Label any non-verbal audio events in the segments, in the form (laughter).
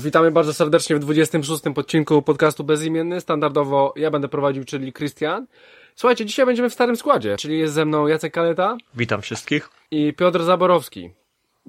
Witamy bardzo serdecznie w 26. odcinku podcastu Bezimienny. Standardowo ja będę prowadził, czyli Christian. Słuchajcie, dzisiaj będziemy w starym składzie, czyli jest ze mną Jacek Kaleta Witam wszystkich. i Piotr Zaborowski.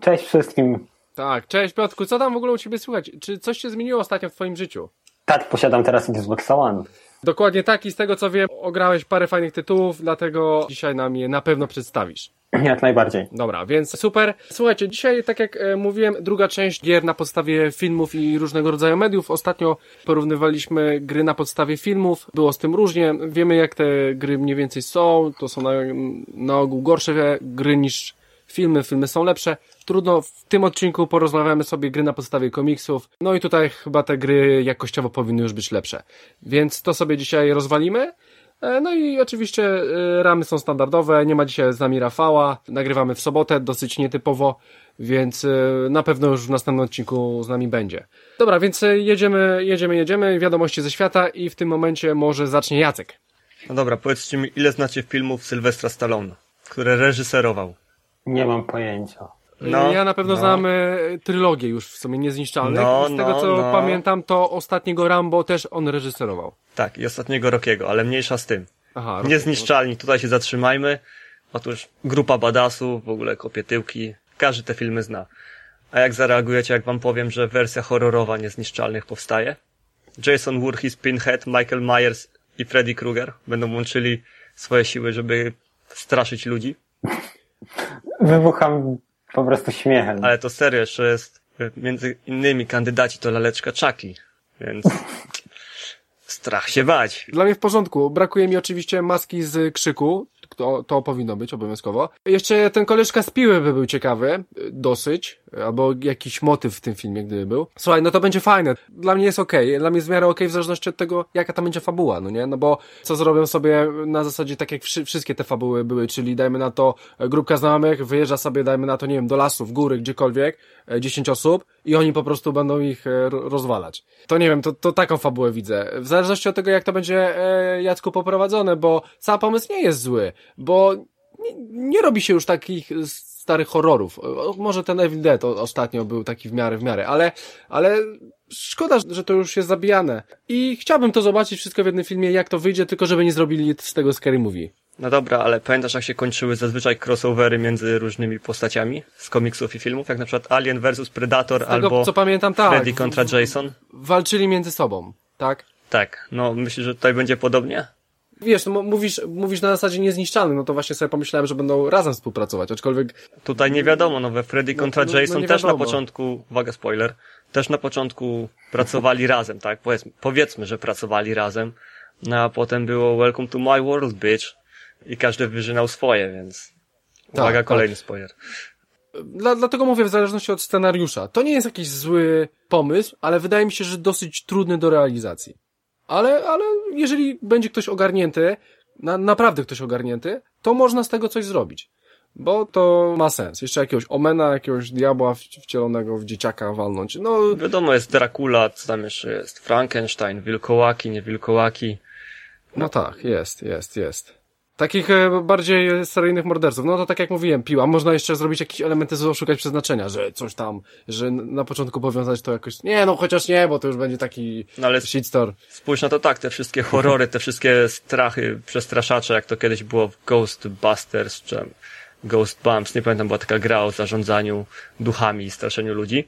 Cześć wszystkim. Tak, cześć Piotrku, co tam w ogóle u Ciebie słychać? Czy coś się zmieniło ostatnio w Twoim życiu? Tak, posiadam teraz Xbox One. Dokładnie tak i z tego co wiem, ograłeś parę fajnych tytułów, dlatego dzisiaj nam je na pewno przedstawisz. (laughs) Jak najbardziej. Dobra, więc super. Słuchajcie, dzisiaj, tak jak e, mówiłem, druga część gier na podstawie filmów i różnego rodzaju mediów. Ostatnio porównywaliśmy gry na podstawie filmów. Było z tym różnie. Wiemy, jak te gry mniej więcej są. To są na, na ogół gorsze gry niż filmy. Filmy są lepsze. Trudno, w tym odcinku porozmawiamy sobie gry na podstawie komiksów. No i tutaj chyba te gry jakościowo powinny już być lepsze. Więc to sobie dzisiaj rozwalimy. E, No i oczywiście e, ramy są standardowe, nie ma dzisiaj z nami Rafała, nagrywamy w sobotę, dosyć nietypowo, więc e, na pewno już w następnym odcinku z nami będzie. Dobra, więc jedziemy, jedziemy, jedziemy, wiadomości ze świata i w tym momencie może zacznie Jacek. No dobra, powiedzcie mi, ile znacie filmów Sylwestra Stallone, które reżyserował? Nie mam pojęcia. No, ja na pewno no. znam e, trylogię już w sumie niezniszczalnych. No, z tego no, co no. pamiętam, to ostatniego Rambo też on reżyserował. Tak, i ostatniego Rokiego, ale mniejsza z tym. Aha, Niezniszczalni, tutaj się zatrzymajmy. Otóż grupa badasów, w ogóle kopie tyłki, każdy te filmy zna. A jak zareagujecie, jak wam powiem, że wersja horrorowa Niezniszczalnych powstaje? Jason Voorhees, Pinhead, Michael Myers i Freddy Krueger będą łączyli swoje siły, żeby straszyć ludzi. Wybucham po prostu śmiechem. Ale to serio, jeszcze jest y, między innymi kandydaci to laleczka Chucky, więc (laughs) strach się bać. Dla mnie w porządku. Brakuje mi oczywiście maski z krzyku. To, to powinno być obowiązkowo. Jeszcze ten koleżka z piły by był ciekawy. y, Dosyć. Albo jakiś motyw w tym filmie, gdyby był. Słuchaj, no to będzie fajne. Dla mnie jest okej. Dla mnie jest w miarę okej w zależności od tego, jaka tam będzie fabuła, no nie? No bo co zrobią sobie na zasadzie tak jak wszy- wszystkie te fabuły były, czyli dajmy na to e, grupka znajomych, wyjeżdża sobie, dajmy na to, nie wiem, do lasu, w góry, gdziekolwiek, e, 10 osób i oni po prostu będą ich e, ro- rozwalać. To nie wiem, to, to taką fabułę widzę. W zależności od tego, jak to będzie e, Jacku poprowadzone, bo sam pomysł nie jest zły, bo nie, nie robi się już takich starych horrorów. Może ten Evil Dead ostatnio był taki w miarę, w miarę, ale, ale szkoda, że to już jest zabijane. I chciałbym to zobaczyć wszystko w jednym filmie, jak to wyjdzie, tylko żeby nie zrobili z tego Scary Movie. No dobra, ale pamiętasz jak się kończyły zazwyczaj crossovery między różnymi postaciami z komiksów i filmów? Jak na przykład Alien vs Predator tego, albo co pamiętam, tak. Freddy kontra Jason? Walczyli między sobą, tak? Tak, no myślisz, że tutaj będzie podobnie? Wiesz, no, mówisz, mówisz na zasadzie niezniszczalnym, no to właśnie sobie pomyślałem, że będą razem współpracować, aczkolwiek Tutaj nie wiadomo, no we Freddy kontra no, no Jason nie też na początku, uwaga spoiler, też na początku pracowali (laughs) razem, tak? Powiedzmy, powiedzmy, że pracowali razem, no a potem było Welcome to my world, bitch i każdy wyżynał swoje, więc uwaga, tak. kolejny spoiler. Dla, dlatego mówię w zależności od scenariusza. To nie jest jakiś zły pomysł, ale wydaje mi się, że dosyć trudny do realizacji. Ale, ale jeżeli będzie ktoś ogarnięty, na, naprawdę ktoś ogarnięty, to można z tego coś zrobić. Bo to ma sens. Jeszcze jakiegoś omena, jakiegoś diabła wcielonego w dzieciaka walnąć. No, Wiadomo, jest Dracula, co tam jeszcze jest, Frankenstein, wilkołaki, nie wilkołaki. no tak, jest, jest, jest. Takich e, bardziej seryjnych morderców. No to tak jak mówiłem, piła. Można jeszcze zrobić jakieś elementy, z- oszukać przeznaczenia, że coś tam, że na początku powiązać to jakoś... Nie, no chociaż nie, bo to już będzie taki No ale shitstorm. spójrz na to tak, te wszystkie horrory, te wszystkie strachy, przestraszacze, jak to kiedyś było w Ghostbusters, czy Ghost Bumps, nie pamiętam, była taka gra o zarządzaniu duchami i straszeniu ludzi.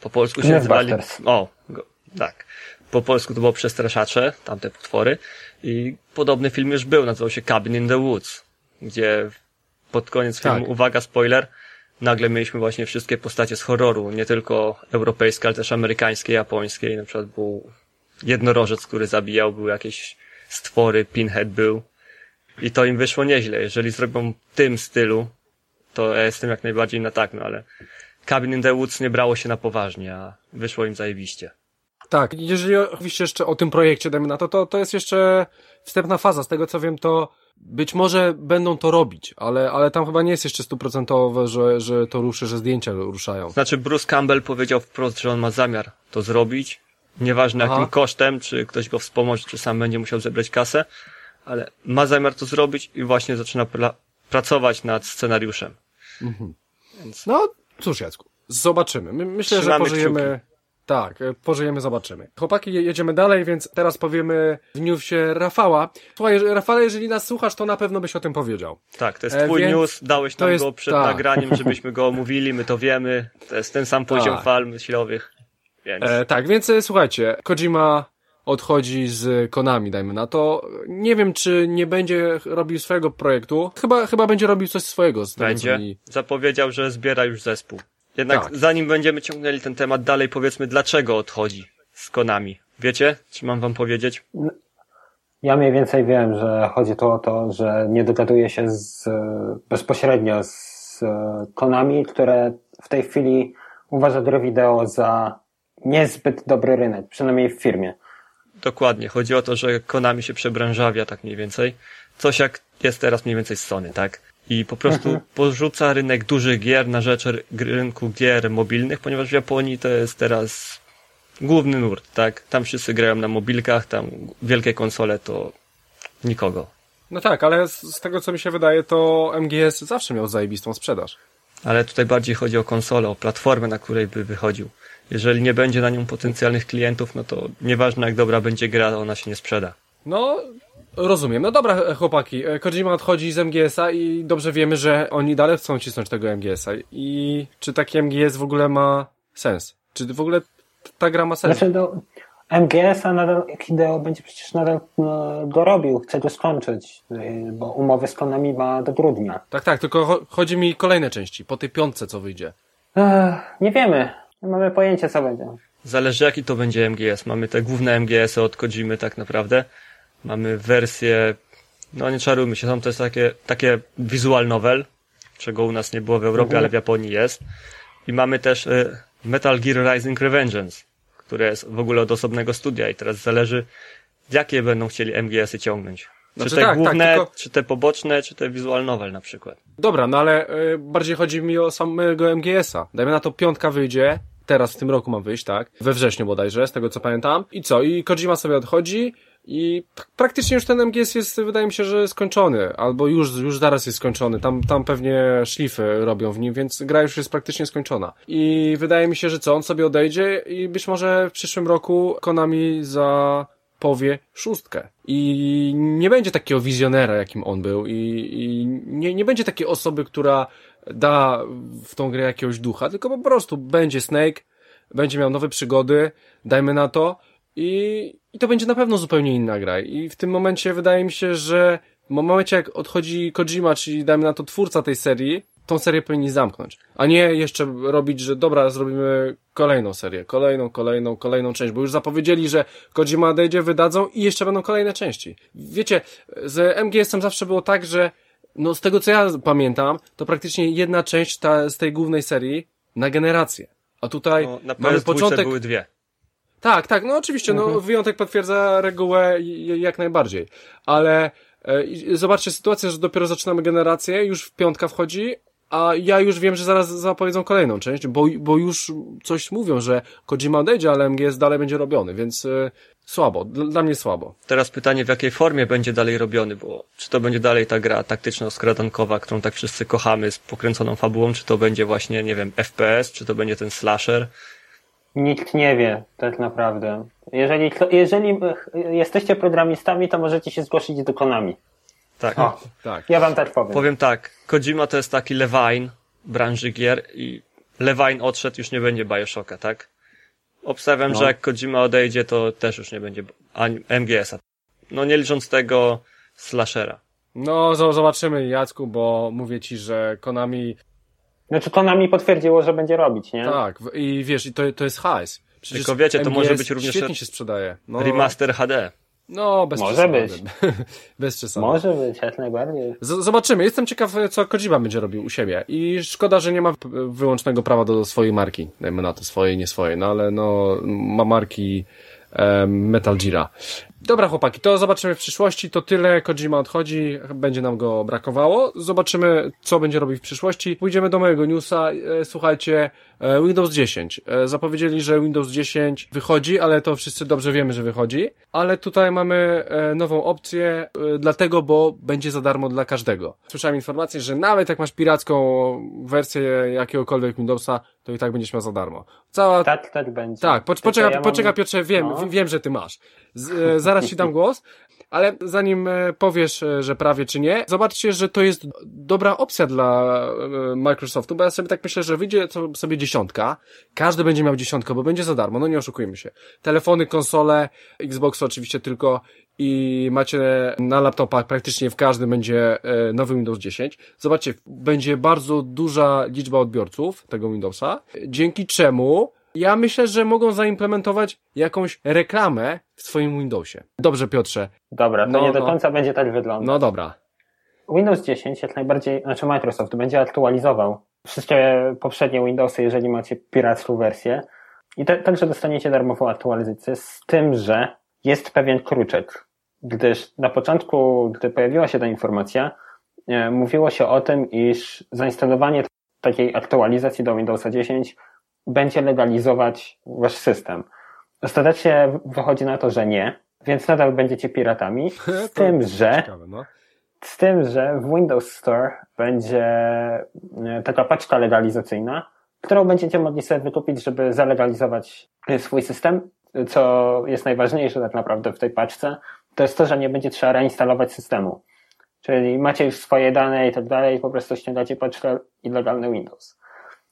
Po polsku się nazywali... O, go, tak. Po polsku to było przestraszacze, tamte potwory. I podobny film już był, nazywał się Cabin in the Woods, gdzie pod koniec filmu, Tak. uwaga, spoiler, nagle mieliśmy właśnie wszystkie postacie z horroru, nie tylko europejskie, ale też amerykańskie, japońskie i na przykład był jednorożec, który zabijał, były jakieś stwory, Pinhead był i to im wyszło nieźle. Jeżeli zrobią w tym stylu, to ja jestem jak najbardziej na tak, no ale Cabin in the Woods nie brało się na poważnie, a wyszło im zajebiście. Tak, jeżeli oczywiście jeszcze o tym projekcie dajmy na to, to, to jest jeszcze wstępna faza. Z tego co wiem, to być może będą to robić, ale, ale tam chyba nie jest jeszcze stuprocentowe, że, że to ruszy, że zdjęcia ruszają. Znaczy Bruce Campbell powiedział wprost, że on ma zamiar to zrobić. Nieważne Aha. jakim kosztem, czy ktoś go wspomoże, czy sam będzie musiał zebrać kasę, ale ma zamiar to zrobić i właśnie zaczyna pra- pracować nad scenariuszem. No, cóż Jacku, zobaczymy. My, myślę, Trzymamy że pożyjemy, Tak, e, pożyjemy, zobaczymy. Chłopaki, je- jedziemy dalej, więc teraz powiemy w newsie Rafała. Słuchaj, Rafale, jeżeli nas słuchasz, to na pewno byś o tym powiedział. Tak, to jest E, twój więc news, dałeś nam jest- go przed tak. nagraniem, (laughs) żebyśmy go omówili, my to wiemy. To jest ten sam poziom Tak. fal myślowych. Więc E, tak, więc e, słuchajcie, Kojima odchodzi z Konami, dajmy na to. Nie wiem, czy nie będzie robił swojego projektu. Chyba, chyba będzie robił coś swojego. Z będzie. Zapowiedział, że zbiera już zespół. Jednak Tak. zanim będziemy ciągnęli ten temat dalej, powiedzmy, dlaczego odchodzi z Konami. Wiecie? Czy mam wam powiedzieć? Ja mniej więcej wiem, że chodzi tu o to, że nie dogaduje się z, bezpośrednio z e, Konami, które w tej chwili uważa gry wideo za niezbyt dobry rynek, przynajmniej w firmie. Dokładnie. Chodzi o to, że Konami się przebranżawia tak mniej więcej. Coś jak jest teraz mniej więcej z Sony, tak? I po prostu porzuca rynek dużych gier na rzecz ry- rynku gier mobilnych, ponieważ w Japonii to jest teraz główny nurt, tak? Tam wszyscy grają na mobilkach, tam wielkie konsole to nikogo. No tak, ale z, z tego, co mi się wydaje, to MGS zawsze miał zajebistą sprzedaż. Ale tutaj bardziej chodzi o konsolę, o platformę, na której by wychodził. Jeżeli nie będzie na nią potencjalnych klientów, no to nieważne jak dobra będzie gra, ona się nie sprzeda. No, rozumiem. No dobra, e, chłopaki, e, Kojima odchodzi z MGS-a i dobrze wiemy, że oni dalej chcą cisnąć tego MGS-a. I czy taki MGS w ogóle ma sens? Czy w ogóle ta gra ma sens? Znaczy, do MGS-a nadal, Hideo będzie przecież nadal no, go robił, chce go skończyć, y, bo umowy z Konami ma do grudnia. Tak, tak, tylko cho- chodzi mi kolejne części, po tej piątce, co wyjdzie. Ech, nie wiemy, nie mamy pojęcia co będzie. Zależy jaki to będzie MGS. Mamy te główne MGS-y od Kojimy tak naprawdę. Mamy wersję, no nie czarujmy się, są to jest takie, takie visual novel, czego u nas nie było w Europie, Mhm. ale w Japonii jest. I mamy też y, Metal Gear Rising Revengeance, które jest w ogóle od osobnego studia i teraz zależy, jakie będą chcieli MGS-y ciągnąć. Znaczy czy te tak, tak, główne, tylko- czy te poboczne, czy te visual novel na przykład. Dobra, no ale y, bardziej chodzi mi o samego MGS-a. Dajmy na to piątka wyjdzie, teraz w tym roku ma wyjść, tak? We wrześniu bodajże, z tego co pamiętam. I co? I Kojima sobie odchodzi i praktycznie już ten MGS jest, wydaje mi się, że skończony. Albo już, już zaraz jest skończony. Tam, tam pewnie szlify robią w nim, więc gra już jest praktycznie skończona. I wydaje mi się, że co? On sobie odejdzie i być może w przyszłym roku Konami za powie szóstkę. I nie będzie takiego wizjonera, jakim on był, i, i nie, nie będzie takiej osoby, która da w tą grę jakiegoś ducha, tylko po prostu będzie Snake, będzie miał nowe przygody, dajmy na to, i, i to będzie na pewno zupełnie inna gra. I w tym momencie wydaje mi się, że w momencie jak odchodzi Kojima, czyli dajmy na to twórca tej serii, tą serię powinni zamknąć. A nie jeszcze robić, że dobra, zrobimy kolejną serię, kolejną, kolejną, kolejną część, bo już zapowiedzieli, że Kojima odejdzie, wydadzą i jeszcze będą kolejne części. Wiecie, z MGS-em zawsze było tak, że no z tego co ja pamiętam, to praktycznie jedna część ta, z tej głównej serii na generację. A tutaj No, na mamy PS2 początek... były dwie. Tak, tak, no oczywiście, no wyjątek potwierdza regułę jak najbardziej. Ale e, zobaczcie sytuację, że dopiero zaczynamy generację, już w piątka wchodzi, a ja już wiem, że zaraz zapowiedzą kolejną część, bo, bo już coś mówią, że Kojima odejdzie, ale MGS dalej będzie robiony, więc e, słabo, dla, dla mnie słabo. Teraz pytanie, w jakiej formie będzie dalej robiony, bo czy to będzie dalej ta gra taktyczno-skradankowa, którą tak wszyscy kochamy z pokręconą fabułą, czy to będzie właśnie, nie wiem, FPS, czy to będzie ten slasher. Nikt nie wie, tak naprawdę. Jeżeli, jeżeli e, jesteście programistami, to możecie się zgłosić do Konami. Tak. O, Tak. ja wam tak powiem. Powiem tak, Kojima to jest taki Levine branży gier i Levine odszedł, już nie będzie Bioshocka, tak? Obstawiam, No. że jak Kojima odejdzie, to też już nie będzie ani MGS-a. No nie licząc tego slashera. No, zo- zobaczymy, Jacku, bo mówię ci, że Konami, Znaczy Konami potwierdziło, że będzie robić, nie? tak, i wiesz, i to, to jest hajs. Przecież Tylko wiecie, to MGS może być również świetnie się sprzedaje. No, Remaster HD. No, bez Może przesady. być. (laughs) bez przesady. Może być, jak najbardziej. Z- Zobaczymy. Jestem ciekaw, co Kojima będzie robił u siebie. I szkoda, że nie ma wyłącznego prawa do swojej marki. Dajmy na to swojej, nie swojej. No ale no, ma marki e, Metal Geara. Dobra chłopaki, to zobaczymy w przyszłości, to tyle, Kojima odchodzi, będzie nam go brakowało, zobaczymy co będzie robił w przyszłości. Pójdziemy do mojego newsa, e, słuchajcie, e, Windows 10. E, zapowiedzieli, że Windows 10 wychodzi, ale to wszyscy dobrze wiemy, że wychodzi, ale tutaj mamy nową opcję, dlatego, bo będzie za darmo dla każdego. Słyszałem informację, że nawet jak masz piracką wersję jakiegokolwiek Windowsa, to i tak będziesz miał za darmo. Cała Tak, tak będzie. tak, po, poczekaj, ja mam- Piotrze, wiem, No. wiem, że ty masz. Z, e, zaraz ci dam głos, ale zanim e, powiesz, e, że prawie czy nie, zobaczcie, że to jest dobra opcja dla e, Microsoftu, bo ja sobie tak myślę, że wyjdzie sobie dziesiątka, każdy będzie miał dziesiątkę, bo będzie za darmo, no nie oszukujmy się. Telefony, konsole, Xbox oczywiście tylko i macie na laptopach praktycznie w każdym będzie nowy Windows 10. Zobaczcie, będzie bardzo duża liczba odbiorców tego Windowsa, dzięki czemu ja myślę, że mogą zaimplementować jakąś reklamę w swoim Windowsie. Dobrze, Piotrze. Dobra, to No, nie do no. końca będzie tak wyglądać. No dobra. Windows 10 jak najbardziej, znaczy Microsoft będzie aktualizował wszystkie poprzednie Windowsy, jeżeli macie piracką wersję. I te, także dostaniecie darmową aktualizację, z tym, że jest pewien kruczek. Gdyż na początku, gdy pojawiła się ta informacja, e, mówiło się o tym, iż zainstalowanie takiej aktualizacji do Windowsa 10 będzie legalizować wasz system. Ostatecznie wychodzi na to, że nie, więc nadal będziecie piratami, (laughs) z tym, że Ciekawe, no. z tym, że w Windows Store będzie e, taka paczka legalizacyjna, którą będziecie mogli sobie wykupić, żeby zalegalizować e, swój system. Co jest najważniejsze tak naprawdę w tej paczce, to jest to, że nie będzie trzeba reinstalować systemu. Czyli macie już swoje dane i tak dalej, po prostu ściągacie paczkę i legalny Windows.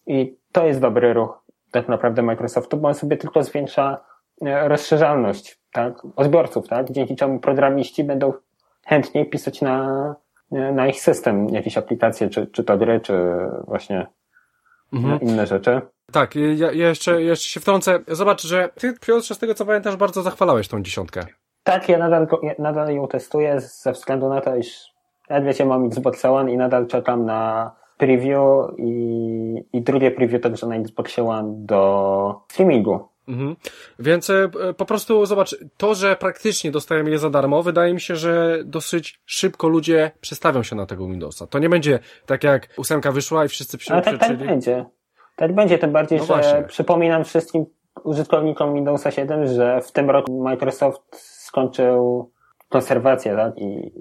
I to jest dobry ruch tak naprawdę Microsoftu, bo on sobie tylko zwiększa e, rozszerzalność tak, odbiorców, tak, dzięki czemu programiści będą chętniej pisać na, na ich system jakieś aplikacje, czy, czy to gry, czy właśnie Mhm. inne rzeczy. Tak, ja, ja jeszcze, jeszcze się wtrącę. Zobacz, że ty, Piotrze, z tego co pamiętasz, bardzo zachwalałeś tą dziesiątkę. Tak, ja nadal, ja nadal ją testuję ze względu na to, iż jak wiecie, mam Xbox One i nadal czekam na preview i, i drugie preview także na Xbox One do streamingu. Mhm. Więc e, po prostu zobacz, to, że praktycznie dostajemy je za darmo, wydaje mi się, że dosyć szybko ludzie przestawią się na tego Windowsa. To nie będzie tak jak ósemka wyszła i wszyscy przy, Ale tak, tak będzie. Tak będzie, tym bardziej, No że właśnie. przypominam wszystkim użytkownikom Windowsa 7, że w tym roku Microsoft skończył konserwację, tak? I,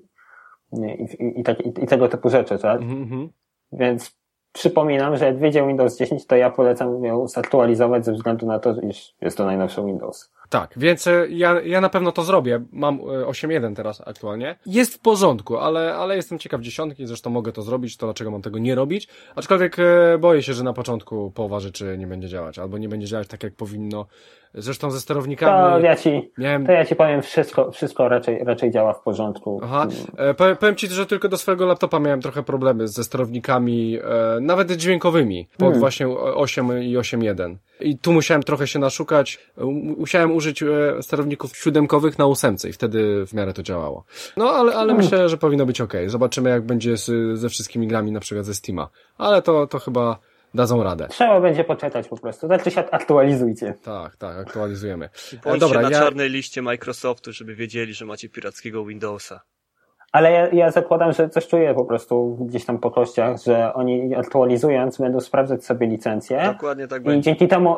i, i, i, tak, i, i tego typu rzeczy, tak? Mhm, mhm. Więc przypominam, że jak Windows 10, to ja polecam ją zaktualizować ze względu na to, iż jest to najnowszy Windows. Tak, więc e, ja, ja na pewno to zrobię. Mam e, 8.1 teraz aktualnie. Jest w porządku, ale, ale jestem ciekaw dziesiątki, zresztą mogę to zrobić, to dlaczego mam tego nie robić. Aczkolwiek e, boję się, że na początku połowa rzeczy nie będzie działać, albo nie będzie działać tak jak powinno. Zresztą ze To sterownikami ja ci, miałem... to ja ci powiem, wszystko, wszystko raczej, raczej działa w porządku. Aha, e, powiem, powiem ci, że tylko do swojego laptopa miałem trochę problemy ze sterownikami, e, nawet dźwiękowymi, pod Hmm. właśnie 8 i 8.1. I tu musiałem trochę się naszukać, e, mu- musiałem użyć e, sterowników siódemkowych na ósemce i wtedy w miarę to działało. No, ale, ale myślę, że powinno być ok. Zobaczymy jak będzie z, ze wszystkimi grami, na przykład ze Steama. Ale to, to chyba dadzą radę. Trzeba będzie poczekać po prostu. Tak czy siak aktualizujcie. Tak, tak, aktualizujemy. E, Bądźcie dobra, na ja- czarnej liście Microsoftu, żeby wiedzieli, że macie pirackiego Windowsa. Ale ja, ja zakładam, że coś czuję po prostu gdzieś tam po kościach, że oni aktualizując będą sprawdzać sobie licencje Dokładnie tak i będzie. dzięki temu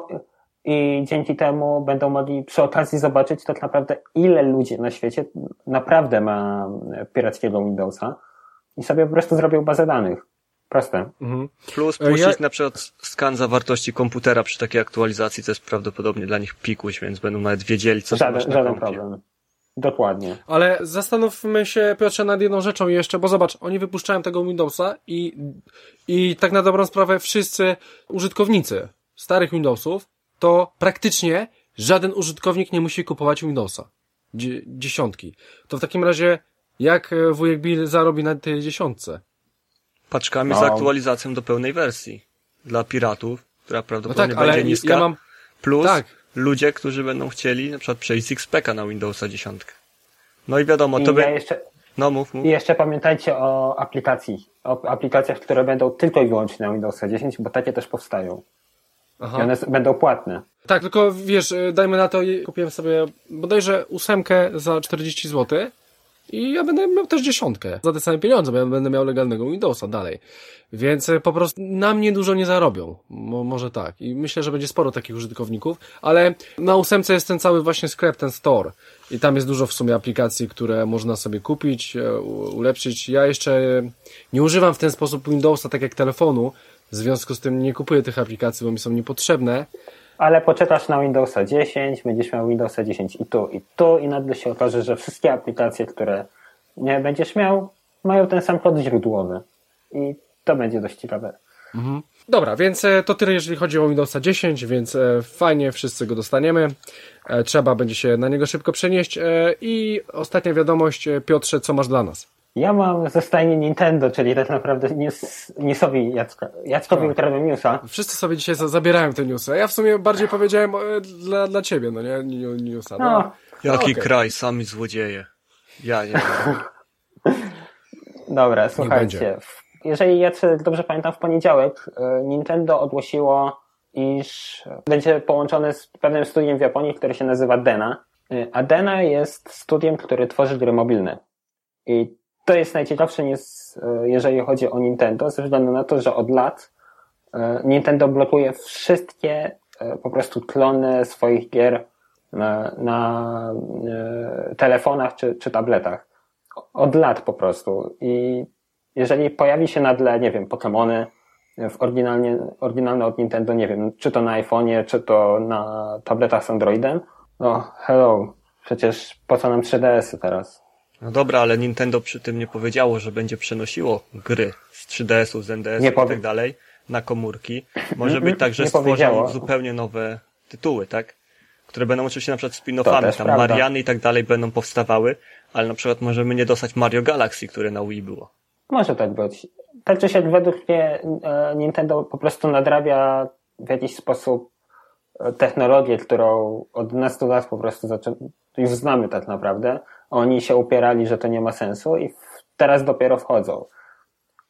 i dzięki temu będą mogli przy okazji zobaczyć tak naprawdę ile ludzi na świecie naprawdę ma pirackiego Windowsa i sobie po prostu zrobią bazę danych. Proste. Mhm. Plus E, ja- puścić na przykład skan zawartości komputera przy takiej aktualizacji, to jest prawdopodobnie dla nich pikuś, więc będą nawet wiedzieli, co Żaden, masz na żaden kompie. problem. Dokładnie. Ale zastanówmy się, Piotrze, nad jedną rzeczą jeszcze, bo zobacz, oni wypuszczają tego Windowsa i, i tak na dobrą sprawę wszyscy użytkownicy starych Windowsów, to praktycznie żaden użytkownik nie musi kupować Windowsa. Dzie- dziesiątki. To w takim razie, jak e, wujek Bill zarobi na tej dziesiątce? Paczkami No. z aktualizacją do pełnej wersji. Dla piratów, która No prawdopodobnie tak, ale będzie niska. ja mam... Plus Tak. ludzie, którzy będą chcieli na przykład przejść z XP na Windowsa 10. No i wiadomo, I to by... ja jeszcze, No mów, mów. I jeszcze pamiętajcie o aplikacji. O aplikacjach, które będą tylko i wyłącznie na Windowsa 10, bo takie też powstają. Aha. I one będą płatne. Tak, tylko wiesz, y, dajmy na to, kupiłem sobie bodajże ósemkę za 40 zł i ja będę miał też dziesiątkę za te same pieniądze, bo ja będę miał legalnego Windowsa dalej. Więc e, po prostu na mnie dużo nie zarobią. Mo, może tak. I myślę, że będzie sporo takich użytkowników, ale na ósemce jest ten cały właśnie sklep, ten store. I tam jest dużo w sumie aplikacji, które można sobie kupić, e, ulepszyć. Ja jeszcze nie używam w ten sposób Windowsa tak jak telefonu, w związku z tym nie kupuję tych aplikacji, bo mi są niepotrzebne. Ale poczekasz na Windowsa 10, będziesz miał Windowsa 10 i tu, i tu, i nagle się okaże, że wszystkie aplikacje, które nie będziesz miał, mają ten sam kod źródłowy. I to będzie dość ciekawe. Mhm. Dobra, więc e, to tyle, jeżeli chodzi o Windowsa 10, więc e, fajnie, wszyscy go dostaniemy. E, trzeba będzie się na niego szybko przenieść. I ostatnia wiadomość, Piotrze, co masz dla nas? Ja mam ze stajni Nintendo, czyli tak naprawdę news, newsowi Jacka, Jackowi tak. ukradłem newsa. Wszyscy sobie dzisiaj zabierają te newsy. Ja w sumie bardziej powiedziałem dla, dla ciebie, no nie? Newsa. No. no. Jaki okay. kraj, sami złodzieje. Ja nie (laughs) Dobra, słuchajcie jeżeli ja dobrze pamiętam, w poniedziałek e, Nintendo ogłosiło, iż będzie połączone z pewnym studiem w Japonii, które się nazywa Dena. E, a Dena jest studiem, który tworzy gry mobilne. I to jest najciekawsze, e, jeżeli chodzi o Nintendo, ze względu na to, że od lat Nintendo blokuje wszystkie po prostu klony swoich gier na, na telefonach czy, czy tabletach. Od lat po prostu. I jeżeli pojawi się na tle, nie wiem, Pokémony w oryginalnie, oryginalne od Nintendo, nie wiem, czy to na iPhone'ie, czy to na tabletach z Androidem, no hello, przecież po co nam 3DS-y teraz? No dobra, ale Nintendo przy tym nie powiedziało, że będzie przenosiło gry z 3DS-u, z NDS-u i tak dalej na komórki. (laughs) Może być tak, że stworzą zupełnie nowe tytuły, tak? Które będą oczywiście na przykład spin-offami, tam prawda. Mariany i tak dalej będą powstawały, ale na przykład możemy nie dostać Mario Galaxy, które na Wii było. Może tak być. Tak czy siak według mnie e, Nintendo po prostu nadrabia w jakiś sposób e, technologię, którą od nastu lat po prostu już znamy tak naprawdę. Oni się upierali, że to nie ma sensu i teraz dopiero wchodzą.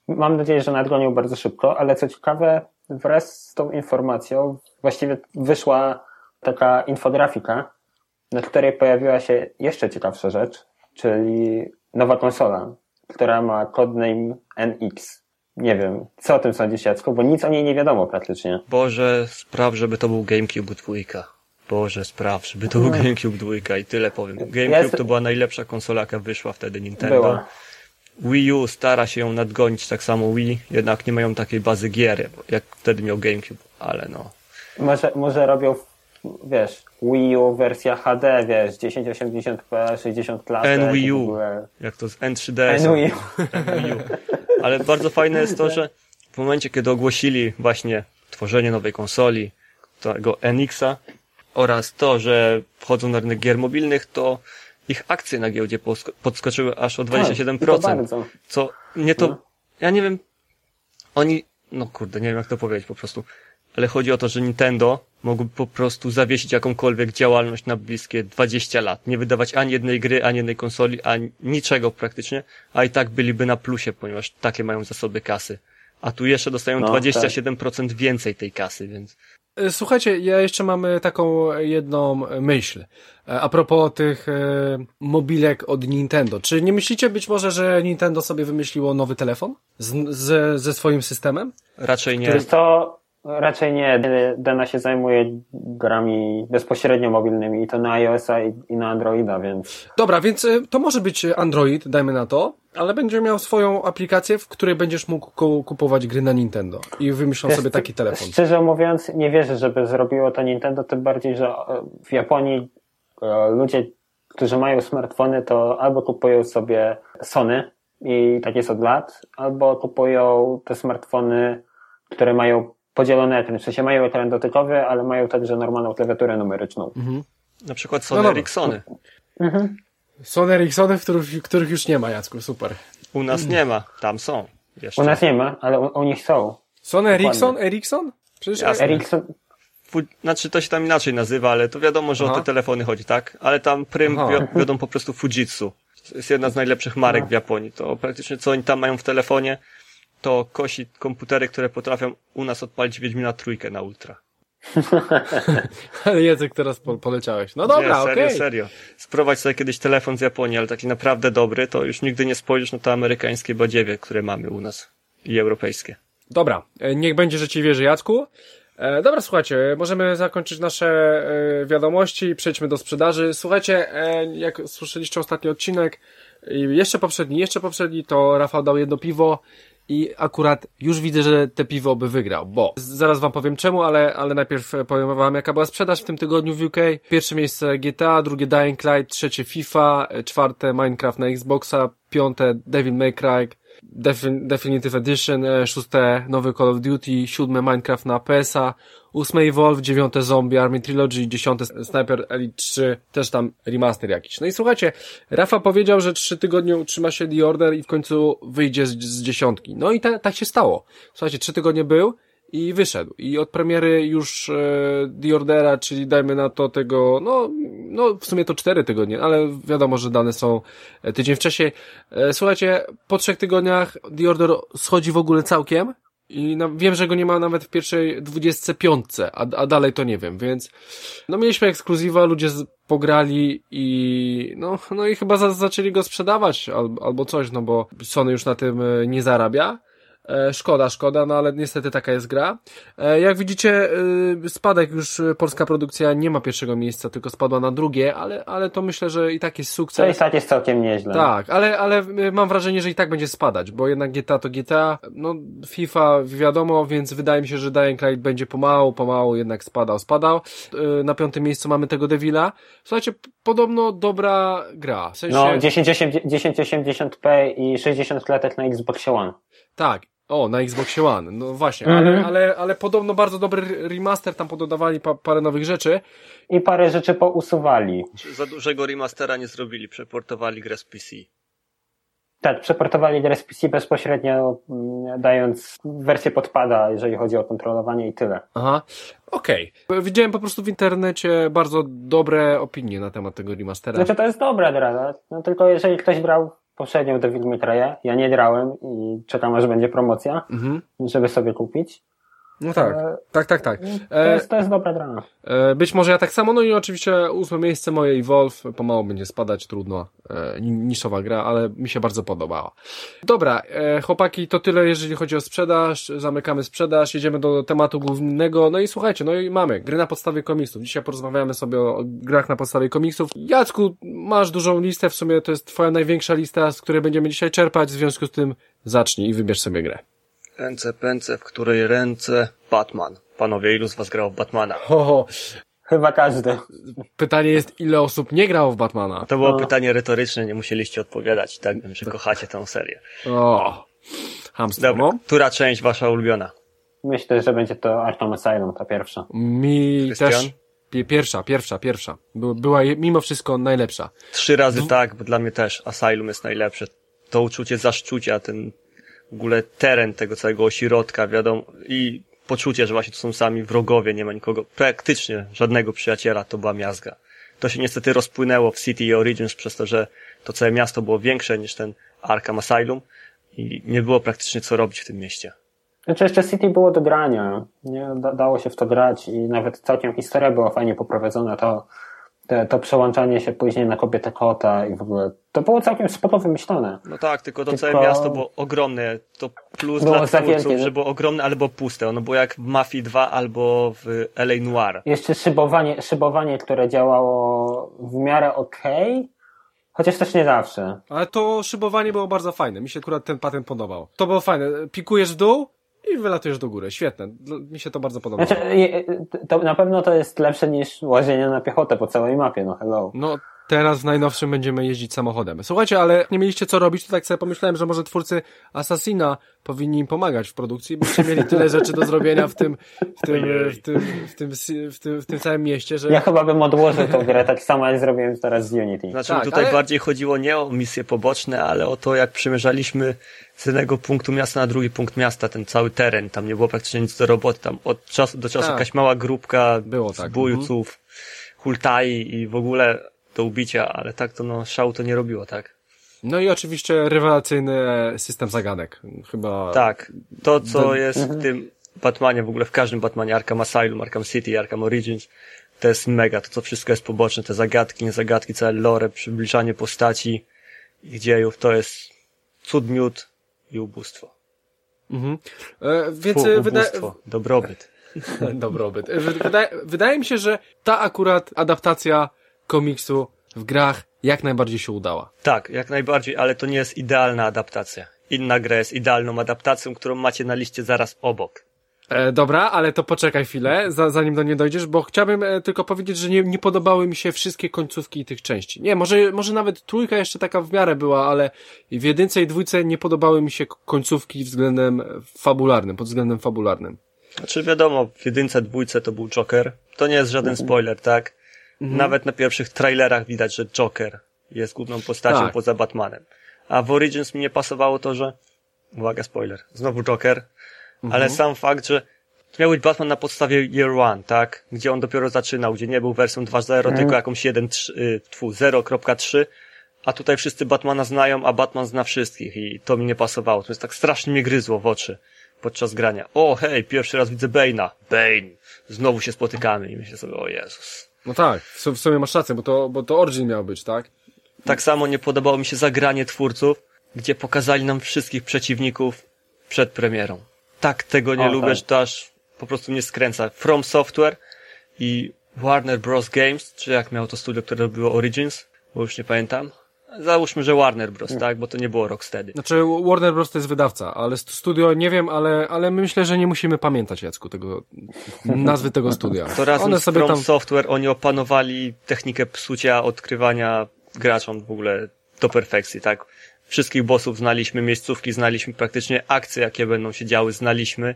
Mam nadzieję, że nadgonią bardzo szybko, ale co ciekawe, wraz z tą informacją właściwie wyszła taka infografika, na której pojawiła się jeszcze ciekawsza rzecz, czyli nowa konsola która ma codename NX. Nie wiem, co o tym sądzisz, Jacku, bo nic o niej nie wiadomo praktycznie. Boże, spraw, żeby to był GameCube dwójka. Boże, spraw, żeby to był no. GameCube dwójka i tyle powiem. GameCube Jest... to była najlepsza konsola, jaka wyszła wtedy Nintendo. Była. Wii U stara się ją nadgonić, tak samo Wii, jednak nie mają takiej bazy gier, jak wtedy miał GameCube, ale no. Może, może robią wiesz, Wii U wersja HD, wiesz, 1080p, 60 klatek. Wii U, jak to z N3DS. Wii U. Ale bardzo fajne jest to, (laughs) że w momencie, kiedy ogłosili właśnie tworzenie nowej konsoli, tego NX-a oraz to, że wchodzą na rynek gier mobilnych, to ich akcje na giełdzie podskoczyły aż o 27%. Tak, co nie to, no. ja nie wiem, oni, no kurde, nie wiem jak to powiedzieć po prostu ale chodzi o to, że Nintendo mogłoby po prostu zawiesić jakąkolwiek działalność na bliskie 20 lat. Nie wydawać ani jednej gry, ani jednej konsoli, ani niczego praktycznie, a i tak byliby na plusie, ponieważ takie mają zasoby kasy. A tu jeszcze dostają no, 27% tak. więcej tej kasy, więc... E, słuchajcie, ja jeszcze mam e, taką jedną myśl. E, a propos tych mobilek od Nintendo. Czy nie myślicie być może, że Nintendo sobie wymyśliło nowy telefon z, z, ze swoim systemem? Raczej nie. To Raczej nie. Dana się zajmuje grami bezpośrednio mobilnymi i to na iOS-a i na Androida, więc... Dobra, więc y, to może być Android, dajmy na to, ale będzie miał swoją aplikację, w której będziesz mógł kupować gry na Nintendo i wymyślą sobie taki telefon. Szczerze mówiąc, nie wierzę, żeby zrobiło to Nintendo, tym bardziej, że e, w Japonii e, ludzie, którzy mają smartfony, to albo kupują sobie Sony i tak jest od lat, albo kupują te smartfony, które mają podzielone ekran. W sensie mają ekran dotykowy, ale mają także normalną klawiaturę numeryczną. Mhm. Na przykład Sony no Ericssony. Mhm. Sony Ericssony, których, których już nie ma, Jacku, super. U nas nie ma, tam są. Jeszcze. U nas nie ma, ale u, u nich są. Sony Ericsson? Ericsson? Przecież Ericsson. Fu, znaczy to się tam inaczej nazywa, ale to wiadomo, że Aha. o te telefony chodzi, tak? Ale tam prym wiodą po prostu Fujitsu. To jest jedna z najlepszych marek no. w Japonii. To praktycznie co oni tam mają w telefonie, to kosi komputery, które potrafią u nas odpalić Wiedźmina trójkę na ultra. (laughs) ale Jacek teraz po, poleciałeś. No dobra, nie, serio, okej. serio. Sprowadź sobie kiedyś telefon z Japonii, ale taki naprawdę dobry, to już nigdy nie spojrzysz na te amerykańskie badziewie, które mamy u nas. I europejskie. Dobra, e, niech będzie, że ci wierzy Jacku. E, dobra, słuchajcie, możemy zakończyć nasze e, wiadomości i przejdźmy do sprzedaży. Słuchajcie, e, jak słyszeliście ostatni odcinek, i jeszcze poprzedni, jeszcze poprzedni, to Rafał dał jedno piwo i akurat już widzę, że te piwo by wygrał, bo zaraz wam powiem czemu, ale, ale najpierw e, powiem wam jaka była sprzedaż w tym tygodniu w UK. Pierwsze miejsce GTA, drugie Dying Light, trzecie FIFA, e, czwarte Minecraft na Xboxa, piąte Devil May Cry, Defin Definitive Edition, e, szóste nowy Call of Duty, siódme Minecraft na PS-a, ósme Evolve, dziewiąte Zombie Army Trilogy, dziesiąte Sniper Elite 3, też tam remaster jakiś. No i słuchajcie, Rafa powiedział, że trzy tygodnie utrzyma się The Order i w końcu wyjdzie z, z dziesiątki. No i ta, tak się stało. Słuchajcie, trzy tygodnie był i wyszedł. I od premiery już e, The Ordera, czyli dajmy na to tego, no, no w sumie to cztery tygodnie, ale wiadomo, że dane są e, tydzień wcześniej. E, słuchajcie, po trzech tygodniach The Order schodzi w ogóle całkiem i na, wiem, że go nie ma nawet w pierwszej 25, a, a dalej to nie wiem, więc no mieliśmy ekskluzywa, ludzie z, pograli i no, no i chyba za, zaczęli go sprzedawać al, albo coś, no bo Sony już na tym e, nie zarabia. E, szkoda, szkoda, no ale niestety taka jest gra. E, jak widzicie, e, spadek już polska produkcja nie ma pierwszego miejsca, tylko spadła na drugie, ale, ale to myślę, że i tak jest sukces. i tak jest całkiem nieźle. Tak, ale, ale mam wrażenie, że i tak będzie spadać, bo jednak GTA to GTA, no FIFA wiadomo, więc wydaje mi się, że Dying Light będzie pomału, pomału jednak spadał, spadał. Na piątym miejscu mamy tego Devila. Słuchajcie, podobno dobra gra, w sensie, No, 1080, 1080p i 60 klatek na Xbox One. tak, o, na Xboxie One, no właśnie, Mhm. ale, ale, ale podobno bardzo dobry remaster, tam pododawali pa, parę nowych rzeczy. I parę rzeczy pousuwali. Za dużego remastera nie zrobili, przeportowali grę z PC. Tak, przeportowali grę z PC bezpośrednio, mm, dając wersję podpada, jeżeli chodzi o kontrolowanie i tyle. Aha, okej. Widziałem po prostu w internecie bardzo dobre opinie na temat tego remastera. Znaczy to jest dobra gra, no, no tylko jeżeli ktoś grał poprzednią Devil May Cry'a, ja nie grałem i czekam aż będzie promocja, Mhm. żeby sobie kupić. No tak, E, tak, tak, tak. To E, jest, to jest dobra gra. E, Być może ja tak samo, no i oczywiście ósme miejsce moje Evolve, pomału będzie spadać, trudno, e, ni- niszowa gra, ale mi się bardzo podobała. Dobra, e, chłopaki, to tyle jeżeli chodzi o sprzedaż, zamykamy sprzedaż, jedziemy do tematu głównego, no i słuchajcie, no i mamy, gry na podstawie komiksów, dzisiaj porozmawiamy sobie o, o grach na podstawie komiksów. Jacku, masz dużą listę, w sumie to jest twoja największa lista, z której będziemy dzisiaj czerpać, w związku z tym zacznij i wybierz sobie grę. Ręce, pęce, w której ręce Batman. Panowie, ilu z was grało w Batmana? Ho, ho. Chyba każdy. Pytanie jest, ile osób nie grało w Batmana? To było No. pytanie retoryczne, nie musieliście odpowiadać. Tak wiem, że kochacie tę serię. O, hamstwo, Dobra, no. która część wasza ulubiona? Myślę, że będzie to Arkham Asylum, ta pierwsza. Mi Krystian? też. pi- Pierwsza, pierwsza, pierwsza. By- Była je- mimo wszystko najlepsza. Trzy razy tak, bo dla mnie też Asylum jest najlepsze. To uczucie zaszczucia, ten w ogóle teren tego całego ośrodka, wiadomo, i poczucie, że właśnie to są sami wrogowie, nie ma nikogo, praktycznie żadnego przyjaciela, to była miazga. To się niestety rozpłynęło w City Origins przez to, że to całe miasto było większe niż ten Arkham Asylum i nie było praktycznie co robić w tym mieście. Znaczy jeszcze City było do grania, nie? Da, dało się w to grać i nawet całkiem historia była fajnie poprowadzona, to, te, to przełączanie się później na kobietę kota i w ogóle, to było całkiem spoko wymyślone. No tak, tylko to Tylko- całe miasto było ogromne. To plus Było dla twórców, że że- było ogromne albo puste. Ono było jak w Mafii 2 albo w LA Noir. Jeszcze szybowanie, szybowanie, które działało w miarę okej, chociaż też nie zawsze. Ale to szybowanie było bardzo fajne. Mi się akurat ten patent podobał. To było fajne. Pikujesz w dół i wylatujesz do góry. Świetne. Mi się to bardzo podobało. Znaczy, to na pewno to jest lepsze niż łazienie na piechotę po całej mapie, no hello. No, teraz w najnowszym będziemy jeździć samochodem. Słuchajcie, ale nie mieliście co robić, to tak sobie pomyślałem, że może twórcy Assassina powinni im pomagać w produkcji, byście mieli tyle rzeczy do zrobienia w tym, w tym, w tym, w tym, w tym, w tym całym mieście, że... Ja chyba bym odłożył tą grę tak samo jak zrobiłem teraz z Unity. Znaczy Tak, tutaj ale- bardziej chodziło nie o misje poboczne, ale o to, jak przemierzaliśmy z jednego punktu miasta na drugi punkt miasta, ten cały teren. Tam nie było praktycznie nic do roboty. Tam od czasu do czasu Tak. jakaś mała grupka Było tak, zbójców, hultai i w ogóle do ubicia, ale tak to no szału to nie robiło, tak? No i oczywiście rewelacyjny system zaganek. Chyba... Tak. To, co Do- jest w tym Batmanie, w ogóle w każdym Batmanie, Arkham Asylum, Arkham City, Arkham Origins, to jest mega, to co wszystko jest poboczne, te zagadki, niezagadki, całe lore, przybliżanie postaci, ich dziejów, to jest cud miód i ubóstwo. Mhm. E, więc Fu, ubóstwo, dobrobyt. (laughs) Dobrobyt. E, wy- Wydaje, wydaje mi się, że ta akurat adaptacja komiksu w grach jak najbardziej się udała. Tak, jak najbardziej, ale to nie jest idealna adaptacja. Inna gra jest idealną adaptacją, którą macie na liście zaraz obok. E, dobra, ale to poczekaj chwilę, za, zanim do niej dojdziesz, bo chciałbym e, tylko powiedzieć, że nie, nie podobały mi się wszystkie końcówki tych części. Nie, może, może nawet trójka jeszcze taka w miarę była, ale w jedynce i dwójce nie podobały mi się końcówki względem fabularnym, pod względem fabularnym. Znaczy wiadomo, w jedynce, dwójce to był Joker. To nie jest żaden spoiler, tak? Nawet na pierwszych trailerach widać, że Joker jest główną postacią Tak. poza Batmanem. A w Origins mi nie pasowało to, że... Uwaga, spoiler. Znowu Joker. Ale sam fakt, że to miał być Batman na podstawie Year One, tak? Gdzie on dopiero zaczynał, gdzie nie był wersją 2.0, tylko jakąś 1.3, y, tfu, 0.3. A tutaj wszyscy Batmana znają, a Batman zna wszystkich i to mi nie pasowało. To jest tak strasznie mnie gryzło w oczy podczas grania. O, hej, pierwszy raz widzę Bane'a. Bane. Znowu się spotykamy i myślę sobie, o Jezus. No tak, w, su- w sumie masz rację, bo to, bo to Origin miał być, tak? Tak samo nie podobało mi się zagranie twórców, gdzie pokazali nam wszystkich przeciwników przed premierą. Tak tego nie O, lubię, tak. że to aż po prostu mnie skręca. From Software i Warner Bros. Games, czy jak miało to studio, które robiło Origins, bo już nie pamiętam. Załóżmy, że Warner Bros., tak? Bo to nie było Rocksteady. Znaczy Warner Bros. to jest wydawca, ale st- studio nie wiem, ale, ale myślę, że nie musimy pamiętać, Jacku, tego, nazwy tego studia. To razem One z sobie From tam... Software oni opanowali technikę psucia, odkrywania graczom w ogóle do perfekcji, tak? Wszystkich bossów znaliśmy, miejscówki znaliśmy, praktycznie akcje, jakie będą się działy, znaliśmy.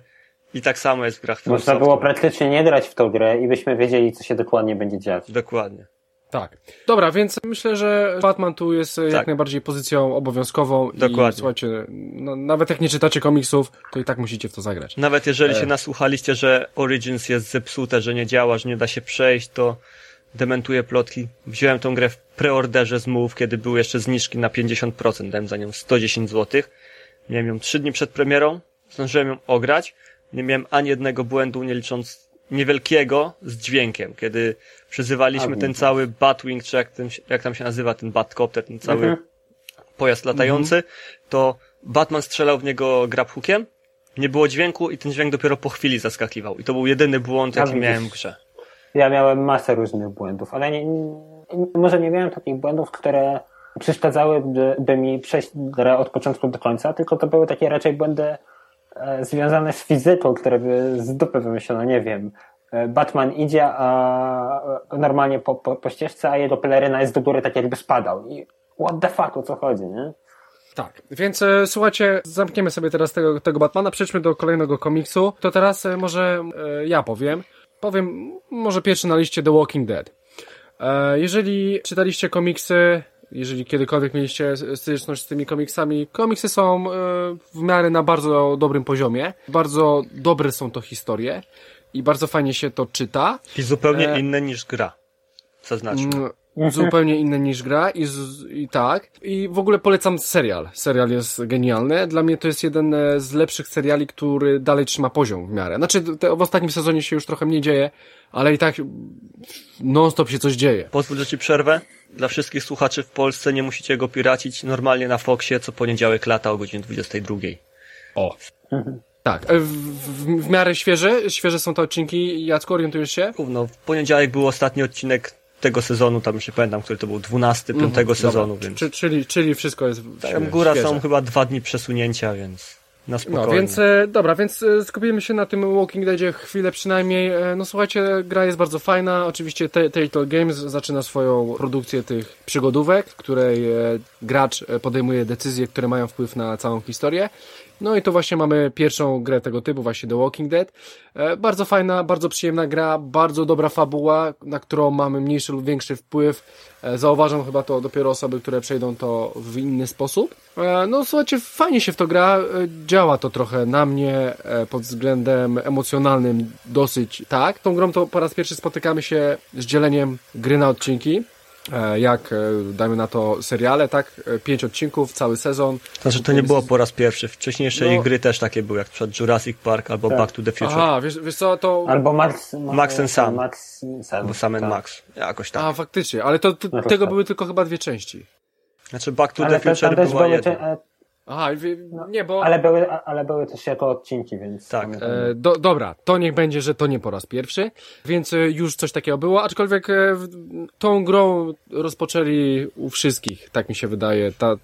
I tak samo jest w grach Można było praktycznie nie grać w tą grę i byśmy wiedzieli, co się dokładnie będzie dziać. Dokładnie. Tak. Dobra, więc myślę, że Batman tu jest jak Tak. najbardziej pozycją obowiązkową Dokładnie. i słuchajcie, no, nawet jak nie czytacie komiksów, to i tak musicie w to zagrać. Nawet jeżeli E. się nasłuchaliście, że Origins jest zepsute, że nie działa, że nie da się przejść, to dementuję plotki. Wziąłem tą grę w preorderze z Move, kiedy były jeszcze zniżki na 50%, dałem za nią 110 zł. Miałem ją 3 dni przed premierą, zdążyłem ją ograć. Nie miałem ani jednego błędu, nie licząc niewielkiego z dźwiękiem, kiedy przyzywaliśmy A, ten cały Batwing, czy jak, ten, jak tam się nazywa, ten Batcopter, ten cały Mhm. pojazd latający, to Batman strzelał w niego grabhookiem, nie było dźwięku i ten dźwięk dopiero po chwili zaskakiwał. I to był jedyny błąd, jaki widzisz. miałem w grze. Ja miałem masę różnych błędów, ale nie, nie, może nie miałem takich błędów, które przeszkadzałyby by mi przejść grę od początku do końca, tylko to były takie raczej błędy związane z fizyką, które by z dupy wymyślono, nie wiem. E, Batman idzie, a e, normalnie po, po, po ścieżce, a jego peleryna jest do góry tak jakby spadał. I what the fuck, o co chodzi, nie? Tak, więc e, słuchajcie, zamkniemy sobie teraz tego, tego Batmana, przejdźmy do kolejnego komiksu. To teraz e, może e, ja powiem. Powiem może pierwszy na liście The Walking Dead. E, jeżeli czytaliście komiksy, jeżeli kiedykolwiek mieliście styczność z tymi komiksami, komiksy są e, w miarę na bardzo dobrym poziomie. Bardzo dobre są to historie i bardzo fajnie się to czyta. I zupełnie E. inne niż gra. Zaznaczmy. Zupełnie inne niż gra i, z, i tak. I w ogóle polecam serial. Serial jest genialny. Dla mnie to jest jeden e, z lepszych seriali, który dalej trzyma poziom w miarę. Znaczy, te, w ostatnim sezonie się już trochę mniej dzieje, ale i tak non-stop się coś dzieje. Pozwól, że ci przerwę. Dla wszystkich słuchaczy w Polsce nie musicie go piracić. Normalnie na Foxie co poniedziałek lata o godzinie 22. O. Tak, e, w, w, w miarę świeże, świeże są te odcinki. Jacku, orientujesz się? Równo, w poniedziałek był ostatni odcinek tego sezonu, tam nie pamiętam, który to był 12, Mhm, piątego dobra. sezonu, więc Czy, czyli, czyli wszystko jest tam góra świeże. są chyba dwa dni przesunięcia, więc na spokojnie. No, więc e, dobra, więc e, skupimy się na tym Walking Deadzie chwilę przynajmniej. E, no słuchajcie, gra jest bardzo fajna. Oczywiście Te- Telltale Games zaczyna swoją produkcję tych przygodówek, w której gracz podejmuje decyzje, które mają wpływ na całą historię. No i to właśnie mamy pierwszą grę tego typu, właśnie The Walking Dead. E, bardzo fajna, bardzo przyjemna gra, bardzo dobra fabuła, na którą mamy mniejszy lub większy wpływ. E, zauważam chyba to dopiero osoby, które przejdą to w inny sposób. E, no słuchajcie, fajnie się w to gra, działa to trochę na mnie pod względem emocjonalnym dosyć tak. Tą grą to po raz pierwszy spotykamy się z dzieleniem gry na odcinki. E, jak, e, dajmy na to, seriale, tak? E, Pięć odcinków, cały sezon. Znaczy to nie było po raz pierwszy. Wcześniejsze No. ich gry też takie były, jak przykład Jurassic Park albo Tak. Back to the Future. Aha, wiesz, wiesz co, to... Albo Max... Max and Sam. Max Sam. Albo Sam and tak. Max. Jakoś tak. A, faktycznie, ale to, to tego tak. były tylko chyba dwie części. Znaczy Back to Ale the Future była były, jedna. cze- Aha, wie- nie, bo... ale, były, ale były też jako odcinki, więc... Tak. E, do, dobra, to niech będzie, że to nie po raz pierwszy, więc e, już coś takiego było, aczkolwiek e, w- tą grą rozpoczęli u wszystkich, tak mi się wydaje, ta,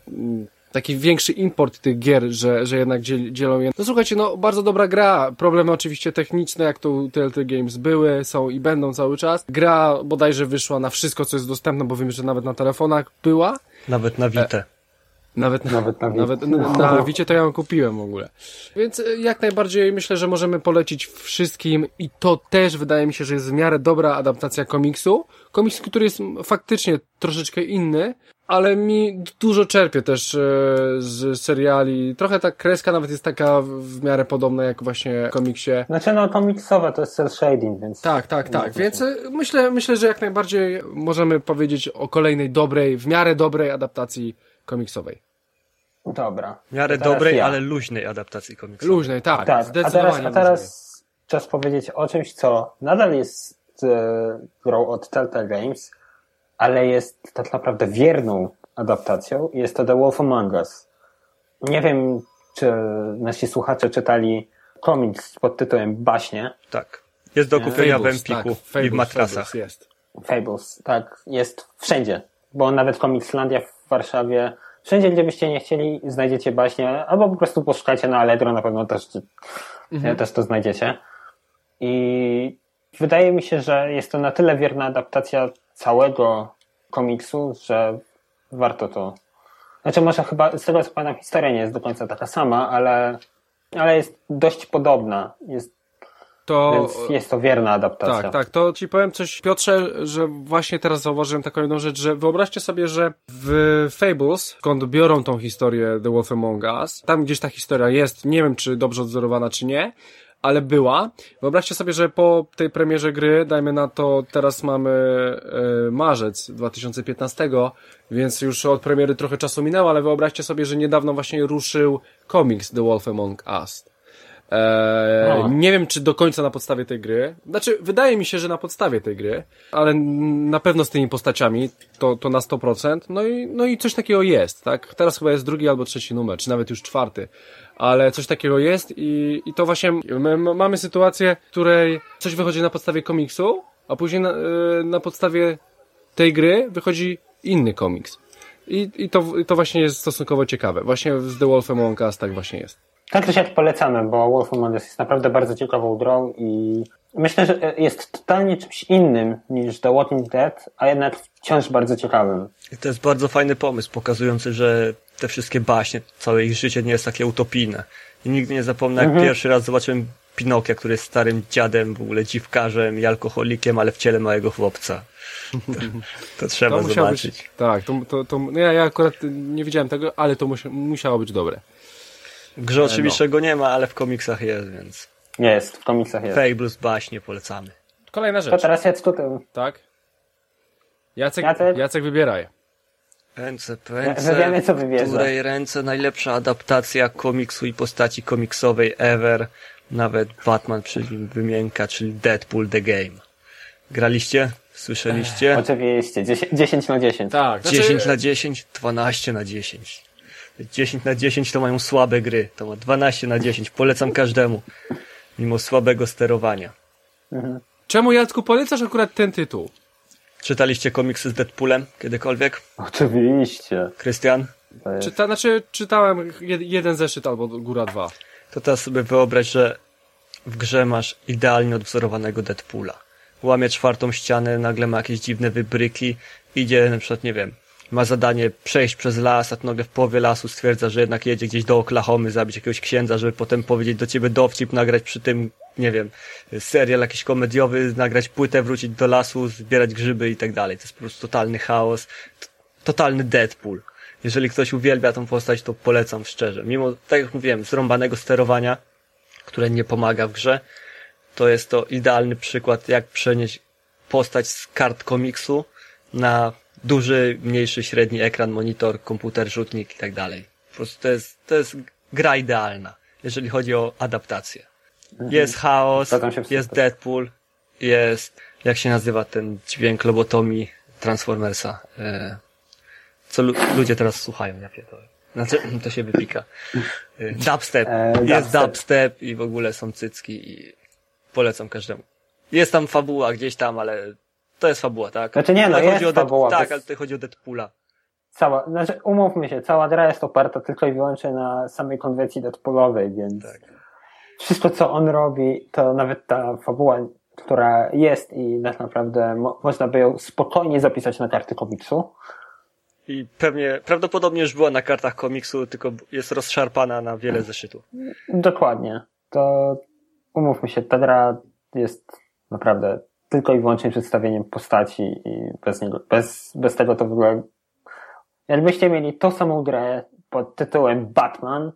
taki większy import tych gier, że, że jednak dziel, dzielą je. No słuchajcie, no bardzo dobra gra, problemy oczywiście techniczne, jak to u Telltale Games były, są i będą cały czas. Gra bodajże wyszła na wszystko, co jest dostępne, bo wiem, że nawet na telefonach była, Nawet na Vita. Nawet, Nawet na nawet na, na Wicie to ja ją kupiłem w ogóle. Więc e, jak najbardziej myślę, że możemy polecić wszystkim i to też wydaje mi się, że jest w miarę dobra adaptacja komiksu. Komiks, który jest faktycznie troszeczkę inny, ale mi dużo czerpie też e, z seriali. Trochę ta kreska nawet jest taka w- miarę podobna jak właśnie w komiksie. Znaczy no komiksowe to jest cel shading, więc... Tak, tak, tak. Więc e, myślę, myślę, że jak najbardziej możemy powiedzieć o kolejnej dobrej, w miarę dobrej adaptacji komiksowej. Dobra. W miarę dobrej, ja. ale luźnej adaptacji komiksowej. Luźnej, tak. Tak, a zdecydowanie teraz, a teraz czas powiedzieć o czymś, co nadal jest e, grą od Telltale Games, ale jest tak naprawdę wierną adaptacją. Jest to The Wolf Among Us. Nie wiem, czy nasi słuchacze czytali komiks pod tytułem Baśnie. Tak. Jest do kupienia w Fables, Empiku tak, i w Fables, matrasach. Fables jest. Fables, tak, jest wszędzie. Bo nawet Komikslandia w Warszawie, wszędzie gdzie byście nie chcieli, znajdziecie baśnie, albo po prostu poszukajcie na Allegro, na pewno też, też to znajdziecie. I wydaje mi się, że jest to na tyle wierna adaptacja całego komiksu, że warto to. Znaczy, może chyba z tego co pamiętam, historia nie jest do końca taka sama, ale, ale jest dość podobna. Jest, To, więc jest to wierna adaptacja. tak, tak, to ci powiem coś, Piotrze, że właśnie teraz zauważyłem taką jedną rzecz, że wyobraźcie sobie, że w Fables, skąd biorą tą historię The Wolf Among Us, tam gdzieś ta historia jest, nie wiem czy dobrze odzorowana, czy nie, ale była. Wyobraźcie sobie, że po tej premierze gry, dajmy na to, teraz mamy e, marzec 2015, więc już od premiery trochę czasu minęło, ale wyobraźcie sobie, że niedawno właśnie ruszył komiks The Wolf Among Us. Eee, nie wiem, czy do końca na podstawie tej gry. Znaczy, wydaje mi się, że na podstawie tej gry, ale na pewno z tymi postaciami to, to na 100%. No i, no i coś takiego jest, tak? Teraz chyba jest drugi albo trzeci numer, czy nawet już czwarty. Ale coś takiego jest i, i to właśnie mamy sytuację, w której coś wychodzi na podstawie komiksu, a później na, y, na podstawie tej gry wychodzi inny komiks. I, i, to, I to właśnie jest stosunkowo ciekawe. Właśnie z The Wolf Among Us tak właśnie jest. Tak czy siak polecamy, bo Wolf Among Us jest naprawdę bardzo ciekawą grą i myślę, że jest totalnie czymś innym niż The Walking Dead, a jednak wciąż bardzo ciekawym. I to jest bardzo fajny pomysł, pokazujący, że te wszystkie baśnie, całe ich życie nie jest takie utopijne. I nigdy nie zapomnę, jak Mhm. pierwszy raz zobaczyłem Pinokia, który jest starym dziadem, w ogóle dziwkarzem i alkoholikiem, ale w ciele małego chłopca. To, to trzeba To zobaczyć. Być, tak, to, to, to, no ja, ja akurat nie widziałem tego, ale to musia, musiało być dobre. W grze oczywiście go nie ma, ale w komiksach jest, więc Jest, w komiksach jest. Fables baśnie polecamy. Kolejna To rzecz, teraz ja tutaj. tak? Jacek, Jacek? Jacek wybieraj. Ręce, ręce, wiemy, co wybierze. której ręce najlepsza adaptacja komiksu i postaci komiksowej ever. Nawet Batman przy nim wymienka, czyli Deadpool The Game. Graliście? Słyszeliście? Oczywiście, 10, 10 na 10. Tak, 10 na 10, 12 na 10. 10 na 10 to mają słabe gry. To ma 12 na 10. Polecam każdemu. Mimo słabego sterowania. Czemu Jacku polecasz akurat ten tytuł? Czytaliście komiksy z Deadpoolem kiedykolwiek? Oczywiście. Krystian? Czyta, znaczy, czytałem jed, jeden zeszyt albo góra dwa. To teraz sobie wyobraź, że w grze masz idealnie odwzorowanego Deadpoola. Łamie czwartą ścianę, nagle ma jakieś dziwne wybryki, idzie na przykład, nie wiem, ma zadanie przejść przez las, a nagle w połowie lasu stwierdza, że jednak jedzie gdzieś do Oklahomy, zabić jakiegoś księdza, żeby potem powiedzieć do ciebie dowcip, nagrać przy tym, nie wiem, serial jakiś komediowy, nagrać płytę, wrócić do lasu, zbierać grzyby i tak dalej. To jest po prostu totalny chaos, totalny Deadpool. Jeżeli ktoś uwielbia tą postać, to polecam szczerze. Mimo, tak jak mówiłem, zrąbanego sterowania, które nie pomaga w grze, to jest to idealny przykład, jak przenieść postać z kart komiksu na duży, mniejszy, średni ekran, monitor, komputer, rzutnik i tak dalej. Po prostu to jest, to jest gra idealna, jeżeli chodzi o adaptację. Jest chaos, jest Deadpool, jest, jak się nazywa ten dźwięk lobotomii Transformersa, e, co lu ludzie teraz słuchają, ja pierdolę. Znaczy, to się wypika. E, Dubstep. E, Jest dubstep. i w ogóle są cycki i polecam każdemu. Jest tam fabuła gdzieś tam, ale to jest fabuła, tak? Znaczy nie, no, Ale jest chodzi o fabuła, Tak, ale tutaj chodzi o Deadpoola. Cała, znaczy umówmy się, cała gra jest oparta tylko i wyłącznie na samej konwencji Deadpoolowej, więc Tak. wszystko co on robi, to nawet ta fabuła, która jest i tak naprawdę mo można by ją spokojnie zapisać na karty komiksu. I pewnie, prawdopodobnie już była na kartach komiksu, tylko jest rozszarpana na wiele zeszytów. Dokładnie. To umówmy się, ta gra jest naprawdę tylko i wyłącznie przedstawieniem postaci i bez niego, bez, bez tego to w ogóle jakbyście mieli tą samą grę pod tytułem Batman,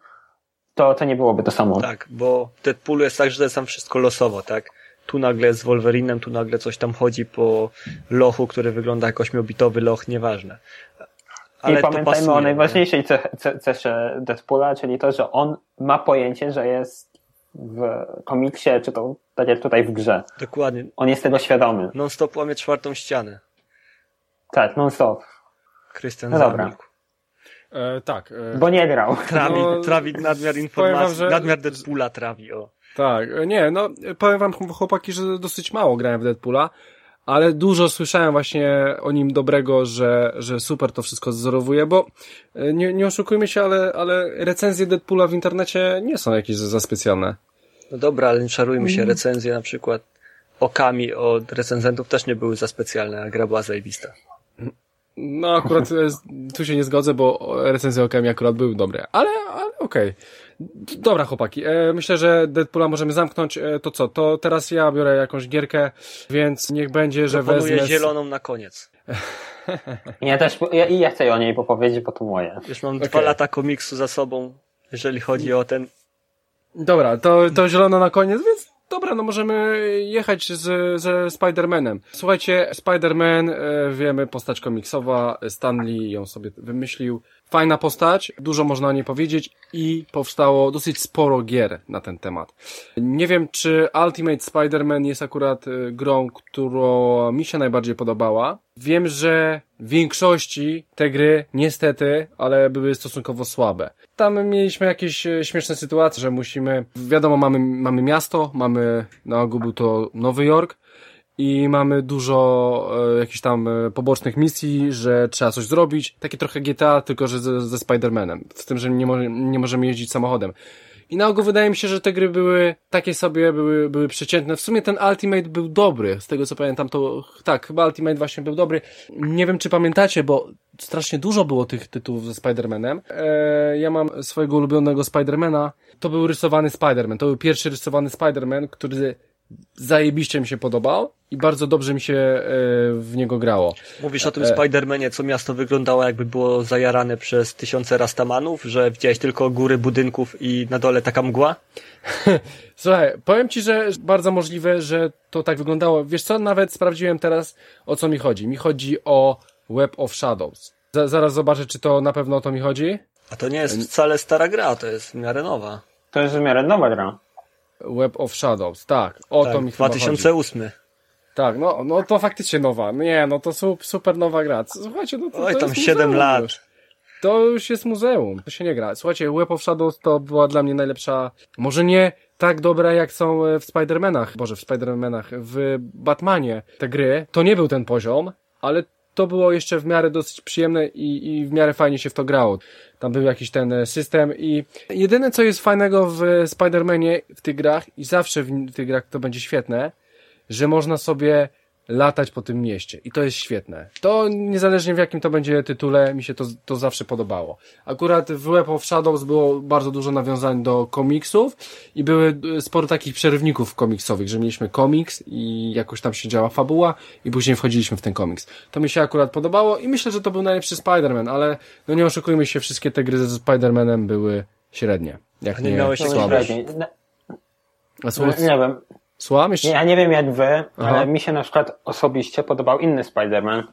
to to nie byłoby to samo. Tak, bo Deadpoolu jest tak, że to jest tam wszystko losowo, tak? Tu nagle z Wolverinem, tu nagle coś tam chodzi po lochu, który wygląda jak ośmiobitowy loch, nieważne. I to pamiętajmy pasuje, o nie? najważniejszej ce- ce- cesze Deadpoola, czyli to, że on ma pojęcie, że jest w komiksie, czy to tak jak tutaj w grze. Dokładnie. On jest tego świadomy. Non-stop łamie czwartą ścianę. Tak, non stop. Krystian No dobra. E, tak. E, Bo nie grał. Trawi, No, trawi nadmiar informacji, wam, że- nadmiar Deadpoola trawi, o. Tak, e, nie, no powiem wam chłopaki, że dosyć mało grałem w Deadpoola, ale dużo słyszałem właśnie o nim dobrego, że, że super to wszystko wzorowuje, bo e, nie, nie oszukujmy się, ale, ale recenzje Deadpoola w internecie nie są jakieś za, specjalne. No dobra, ale nie czarujmy Mhm. się, recenzje na przykład okami od recenzentów też nie były za specjalne, a gra była zajebista. No akurat e, tu się nie zgodzę, bo recenzje okami akurat były dobre, ale, ale okej. Dobra chłopaki, e, myślę, że Deadpoola możemy zamknąć, e, to co, to teraz ja biorę jakąś gierkę, więc niech będzie, że Proponuję wezmę... z- zieloną na koniec. (laughs) Ja też, ja, i ja chcę o niej opowiedzieć, bo to moje. Już mam Okej. dwa lata komiksu za sobą, jeżeli chodzi o ten Dobra, to, to zielono na koniec, więc dobra, no możemy jechać z, ze Spider-Manem. Słuchajcie, Spider-Man, e, wiemy, postać komiksowa, Stanley ją sobie wymyślił. Fajna postać, dużo można o niej powiedzieć i powstało dosyć sporo gier na ten temat. Nie wiem, czy Ultimate Spider-Man jest akurat e, grą, która mi się najbardziej podobała. Wiem, że w większości te gry, niestety, ale były stosunkowo słabe. Tam mieliśmy jakieś e, śmieszne sytuacje, że musimy, wiadomo, mamy, mamy miasto, mamy, na ogół był to Nowy Jork, i mamy dużo e, jakichś tam e, pobocznych misji, że trzeba coś zrobić. Takie trochę GTA, tylko że ze, ze Spider-Manem. Z tym, że nie, mo nie możemy jeździć samochodem. I na ogół wydaje mi się, że te gry były takie sobie, były, były przeciętne. W sumie ten Ultimate był dobry. Z tego co pamiętam, to tak, chyba Ultimate właśnie był dobry. Nie wiem, czy pamiętacie, bo strasznie dużo było tych tytułów ze Spider-Manem. E, ja mam swojego ulubionego Spider-Mana. To był rysowany Spider-Man. To był pierwszy rysowany Spider-Man, który zajebiście mi się podobał i bardzo dobrze mi się e, w niego grało. Mówisz o tym. Spidermanie, co miasto wyglądało jakby było zajarane przez tysiące rastamanów, że widziałeś tylko góry budynków i na dole taka mgła? (laughs) Słuchaj, powiem ci, że bardzo możliwe, że to tak wyglądało. Wiesz co, nawet sprawdziłem teraz, o co mi chodzi. Mi chodzi o Web of Shadows. Z zaraz zobaczę, czy to na pewno o to mi chodzi. A to nie jest wcale stara gra, to jest w miarę nowa. To jest w miarę nowa gra. Web of Shadows, tak. O to Tak, mi chyba chodzi. 2008. Tak, no, no to faktycznie nowa. Nie, no to su- super nowa gra. Słuchajcie, no to, Oj, to tam jest 7 muzeum lat. Już. To już jest muzeum, to się nie gra. Słuchajcie, Web of Shadows to była dla mnie najlepsza, może nie tak dobra jak są e, w Spider-Manach, boże, w Spider-Manach, w Batmanie te gry. To nie był ten poziom, ale to było jeszcze w miarę dosyć przyjemne i, i w miarę fajnie się w to grało. Tam był jakiś ten e, system i jedyne co jest fajnego w Spider-Manie w tych grach i zawsze w, w tych grach to będzie świetne, że można sobie latać po tym mieście. I to jest świetne. To niezależnie w jakim to będzie tytule, mi się to, to zawsze podobało. Akurat w Web of Shadows było bardzo dużo nawiązań do komiksów i były e, sporo takich przerywników komiksowych, że mieliśmy komiks i jakoś tam się działa fabuła i później wchodziliśmy w ten komiks. To mi się akurat podobało i myślę, że to był najlepszy Spider-Man, ale no nie oszukujmy się, wszystkie te gry ze Spider-Manem były średnie. Jak A nie nie, miałeś No Słabe. No, A słucham, nie wiem. Słucham jeszcze? Nie, ja nie wiem jak wy, Aha. ale mi się na przykład osobiście podobał inny Spider-Man.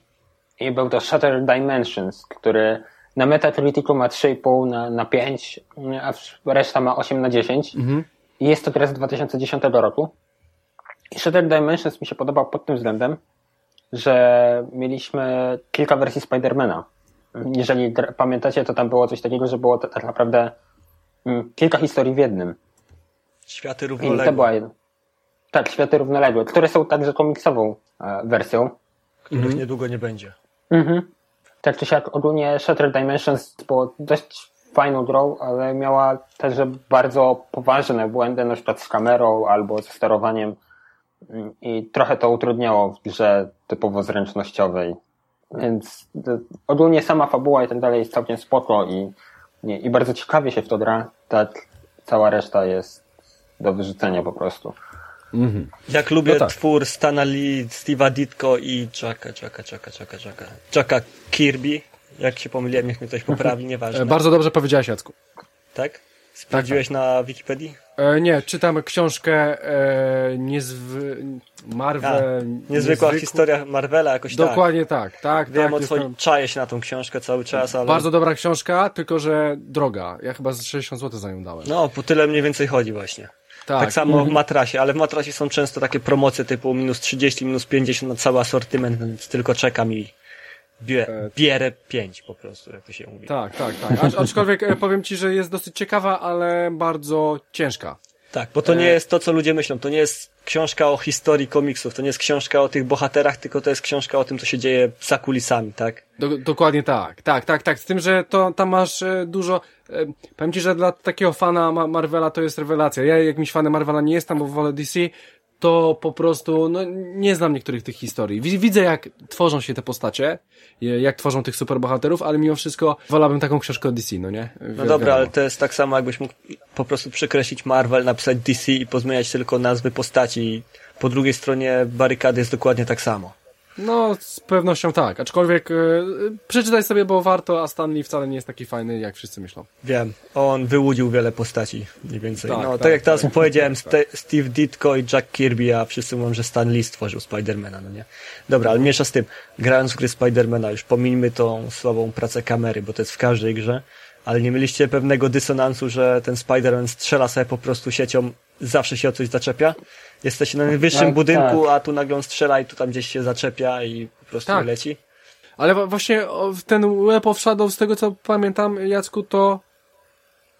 i był to Shattered Dimensions, który na Metacriticu ma 3,5 na, na 5, a reszta ma 8 na 10. Mhm. I jest to teraz z 2010 roku. I Shattered Dimensions mi się podobał pod tym względem, że mieliśmy kilka wersji Spidermana. Jeżeli pamiętacie, to tam było coś takiego, że było to, tak naprawdę mm, kilka historii w jednym. Światy I to równoległe, była jedna. Tak, światy równoległe, które są także komiksową e, wersją. których niedługo nie będzie. Mhm. Tak czy siak, ogólnie Shattered Dimensions było dość fajną grą, ale miała też bardzo poważne błędy, na przykład z kamerą albo ze sterowaniem Mm, i trochę to utrudniało w grze typowo zręcznościowej. Więc to, ogólnie sama fabuła i tak dalej jest całkiem spoko i, nie, i bardzo ciekawie się w to gra. Tak, cała reszta jest do wyrzucenia po prostu. Mhm. Jak lubię No tak. twór Stana Lee, Steve'a Ditko i Jacka, Jacka, Jacka, Jacka, Jacka, Jacka Kirby. Jak się pomyliłem, niech mnie ktoś poprawi, (laughs) nieważne. E, Bardzo dobrze powiedziałeś, Jacku. Tak? Sprawdziłeś na Wikipedii? E, nie, czytam książkę e, niezwy... Marvel... Niezwykła niezwykł- historia Marvela, jakoś tak. Dokładnie tak, tak. Wiem tak, o jest co tam- czaję się na tą książkę cały czas, ale... Bardzo dobra książka, tylko że droga. Ja chyba z 60 zł za nią dałem. No, po tyle mniej więcej chodzi właśnie. Tak. Tak samo w matrasie, ale w matrasie są często takie promocje typu minus 30, minus 50 na cały asortyment, więc tylko czekam i E, bierę 5 po prostu, jak to się mówi. Tak, tak, tak. Acz, aczkolwiek e, powiem ci, że jest dosyć ciekawa, ale bardzo ciężka. Tak, bo to nie E. jest to, co ludzie myślą. To nie jest książka o historii komiksów, to nie jest książka o tych bohaterach, tylko to jest książka o tym, co się dzieje za kulisami, tak? Do, dokładnie tak, tak, tak, tak. Z tym, że to tam masz e, dużo. E, powiem ci, że dla takiego fana Ma Marvela to jest rewelacja. Ja jakimś fanem Marvela nie jestem, bo wolę DC. To po prostu, no, nie znam niektórych tych historii. Wi- Widzę, jak tworzą się te postacie, jak tworzą tych superbohaterów, ale mimo wszystko wolałbym taką książkę o DC, no nie? No dobra, ale to jest tak samo, jakbyś mógł po prostu przekreślić Marvel, napisać DC i pozmieniać tylko nazwy postaci. Po drugiej stronie barykady jest dokładnie tak samo. No, z pewnością tak. Aczkolwiek e, przeczytaj sobie, bo warto, a Stanley wcale nie jest taki fajny, jak wszyscy myślą. Wiem, on wyłudził wiele postaci, mniej więcej. Tak, no, tak, tak, jak teraz tak. powiedziałem, Ste- Steve Ditko i Jack Kirby, a wszyscy mówią, że Stan Lee stworzył Spidermana, no nie? Dobra, ale miesza z tym. Grając w gry Spidermana, już pomińmy tą słabą pracę kamery, bo to jest w każdej grze, ale nie mieliście pewnego dysonansu, że ten Spiderman strzela sobie po prostu siecią, zawsze się o coś zaczepia? Jesteście na najwyższym Tak, budynku, a tu nagle on strzela i tu tam gdzieś się zaczepia i po prostu Tak. leci? Ale właśnie ten Web of Shadow, z tego co pamiętam, Jacku, to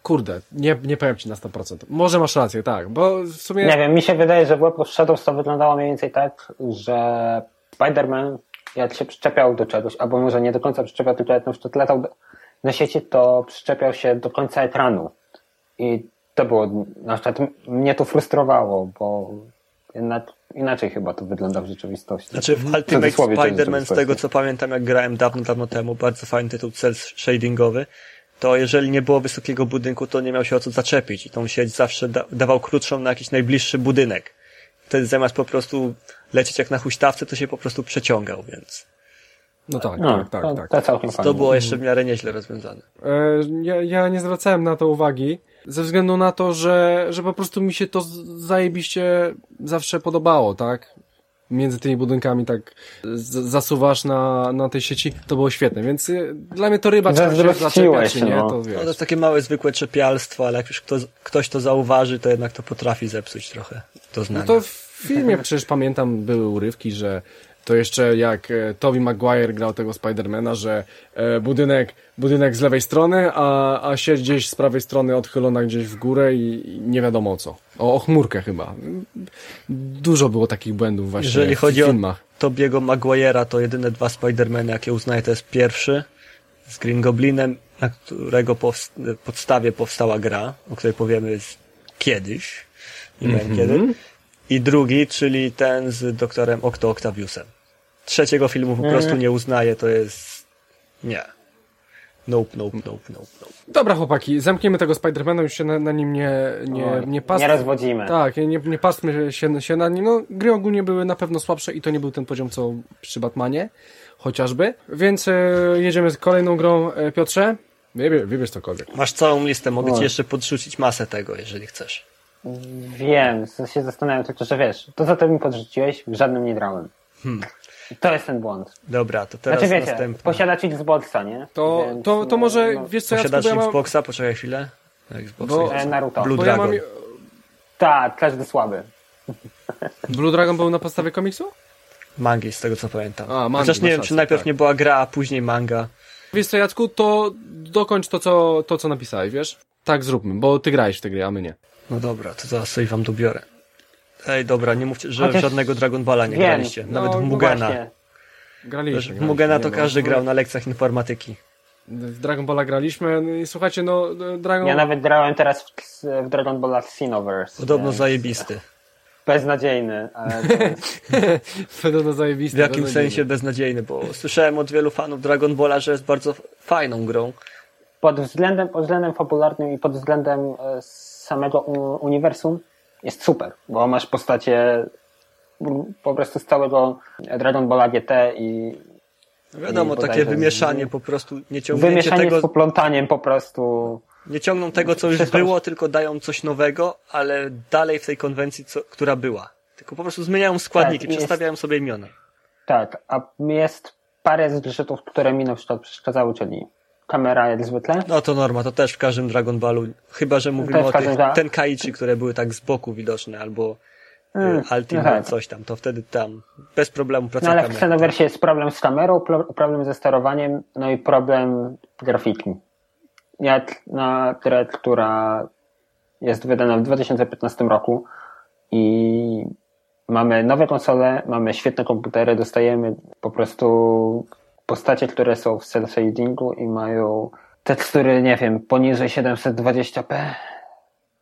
kurde, nie, nie powiem ci na 100%. Może masz rację, tak, bo w sumie... Nie wiem, mi się wydaje, że w Web of Shadows to wyglądało mniej więcej tak, że Spider-Man jak się przyczepiał do czegoś, albo może nie do końca przyczepiał, tylko jak na przykład latał do, na sieci, to przyczepiał się do końca ekranu. I to było, na przykład mnie to frustrowało, bo jednak inaczej chyba to wygląda w rzeczywistości. Znaczy w Ultimate Spider-Man, z tego co pamiętam, jak grałem dawno, dawno temu, bardzo fajny tytuł cel shadingowy, to jeżeli nie było wysokiego budynku, to nie miał się o co zaczepić i tą sieć zawsze da dawał krótszą na jakiś najbliższy budynek. Wtedy zamiast po prostu lecieć jak na huśtawce, to się po prostu przeciągał, więc No tak, No, tak, tak, to, tak. to całkiem fajnie. to było jeszcze w miarę nieźle rozwiązane. E, ja, ja nie zwracałem na to uwagi, ze względu na to, że, że po prostu mi się to zajebiście zawsze podobało, tak? Między tymi budynkami tak zasuwasz na, na tej sieci, to było świetne, więc y, dla mnie to ryba trzeba się zaczepiać, nie? no. To No, wiesz. to jest takie małe, zwykłe czepialstwo, ale jak już kto, ktoś to zauważy, to jednak to potrafi zepsuć trochę to No to w filmie przecież pamiętam były urywki, że to jeszcze jak e, Tobey Maguire grał tego Spidermana, że e, budynek, budynek z lewej strony, a, a sieć gdzieś z prawej strony odchylona gdzieś w górę i, i nie wiadomo o co. O, o chmurkę chyba. Dużo było takich błędów właśnie Jeżeli w chodzi o filmach. Tobiego Maguire'a, to jedyne dwa Spidermany, jakie uznaję, to jest pierwszy z Green Goblinem, na którego powst- podstawie powstała gra, o której powiemy z- kiedyś, nie wiem kiedy. I drugi, czyli ten z doktorem Octo Octaviusem. Trzeciego filmu po prostu nie uznaję, to jest... nie. Nope, nope, nope, nope, nope. Dobra chłopaki, zamkniemy tego Spidermana, już się na, na nim nie, nie, Oj, nie pas... nie rozwodzimy. Tak, nie, nie pastmy się, się na nim. No, gry ogólnie były na pewno słabsze i to nie był ten poziom, co przy Batmanie, chociażby. Więc e, jedziemy z kolejną grą. E, Piotrze, wybierz, wybierz cokolwiek. Masz całą listę, mogę Oj. ci jeszcze podrzucić masę tego, jeżeli chcesz. Wiem, się zastanawiam tylko, że wiesz, to za to mi podrzuciłeś, w żadnym nie grałem. To jest ten błąd. Dobra, to teraz Znaczy wiecie, następny. posiadać Xboxa, nie? To, Więc, to, to no, może, no, wiesz co, ja Posiadasz ja mam... Xboxa? Poczekaj chwilę. Xbox, Bo- e, Naruto. Blue Bo ja mam... Dragon. Tak, każdy słaby. Blue Dragon był na podstawie komiksu? Mangi, z tego co pamiętam. A, mangi, Chociaż nie wiem, czy najpierw tak. nie była gra, a później manga. Wiesz co, Jacku, to dokończ to, co, to, co napisałeś, wiesz? Tak zróbmy, bo ty grałeś w tę grę, a my nie. No dobra, to zaraz sobie wam dobiorę. Ej, dobra, nie mówcie, że Chociaż- żadnego Dragon Balla nie Wiem. graliście. Nawet No, w no Mugena. Graliśmy. Mugena to no. każdy grał na lekcjach informatyki. W Dragon Balla graliśmy no i słuchajcie, no Dragon... Ja nawet grałem teraz w, w Dragon Ball Xenoverse. Podobno więc zajebisty. Beznadziejny, ale to (laughs) jest... Podobno zajebisty. W jakim beznadziejny. sensie beznadziejny, bo słyszałem od wielu fanów Dragon Balla, że jest bardzo fajną grą. pod względem, pod względem fabularnym i pod względem e, samego uniwersum jest super, bo masz postacie po prostu z całego Dragon Balla GT i Wiadomo, takie wymieszanie z- po prostu, nie ciągnięcie wymieszanie z tego, poplątaniem po prostu nie ciągną tego, co już było, tylko dają coś nowego, ale dalej w tej konwencji, co, która była. Tylko po prostu zmieniają składniki, Tak, jest- przestawiają sobie imiona. tak, a jest parę zgrzytów, które mi na przykład przeszkadzały, czyli kamera jak zwykle. No to norma, to też w każdym Dragon Ballu. Chyba, że mówimy o tych Dra- Tenkaichi, które były tak z boku widoczne, albo Mm, mm, Ultimate, no tak. coś tam, to wtedy tam bez problemu No praca ale w. Xenoverse jest problem z kamerą, pro- problem ze sterowaniem, no i problem grafiki. Jak na grę, która jest wydana w 2015 roku i mamy nowe konsole, mamy świetne komputery, dostajemy po prostu postacie, które są w cel shadingu i mają tekstury, nie wiem, poniżej 720p.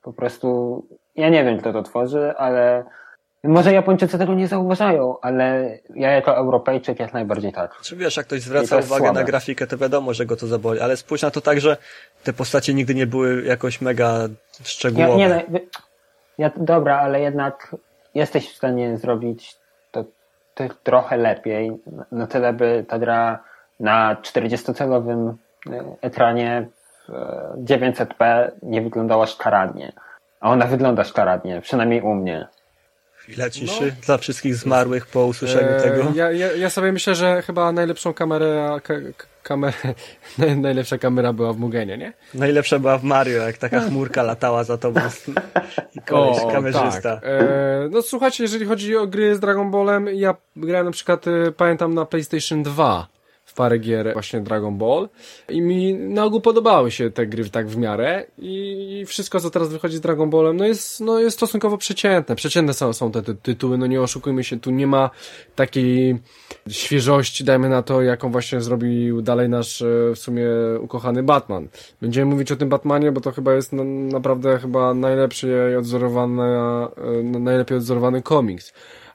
Po prostu ja nie wiem, kto to tworzy, ale może Japończycy tego nie zauważają, ale ja jako Europejczyk jak najbardziej tak. Czy wiesz, jak ktoś zwraca uwagę słabe. na grafikę, to wiadomo, że go to zaboli, ale spójrz na to tak, że te postacie nigdy nie były jakoś mega Ja, szczegółowe. nie, no, ja, dobra, ale jednak jesteś w stanie zrobić trochę lepiej, na tyle by ta gra na 40-calowym e, ekranie w e, 900p nie wyglądała szkaradnie. A ona wygląda szkaradnie, przynajmniej u mnie. Chwila ciszy dla wszystkich zmarłych po usłyszeniu Eee, tego. Ja, ja, ja sobie myślę, że chyba najlepszą kamerę, ka, ka- kamerę, (laughs) naj, najlepsza kamera była w Mugenie, nie? Najlepsza była w Mario, jak taka (laughs) chmurka latała za tobą i koleś, kamerzysta. Tak. E, no słuchajcie, jeżeli chodzi o gry z Dragon Ballem, ja grałem na przykład, e, pamiętam na PlayStation 2 w parę gier właśnie Dragon Ball i mi na ogół podobały się te gry tak w miarę i wszystko co teraz wychodzi z Dragon Ballem no jest, no jest stosunkowo przeciętne. Przeciętne są, są te ty tytuły, no nie oszukujmy się, tu nie ma takiej świeżości, dajmy na to, jaką właśnie zrobił dalej nasz e, w sumie ukochany Batman. Będziemy mówić o tym Batmanie, bo to chyba jest na, naprawdę chyba najlepszy odzorowany, e, najlepiej odzorowany komiks.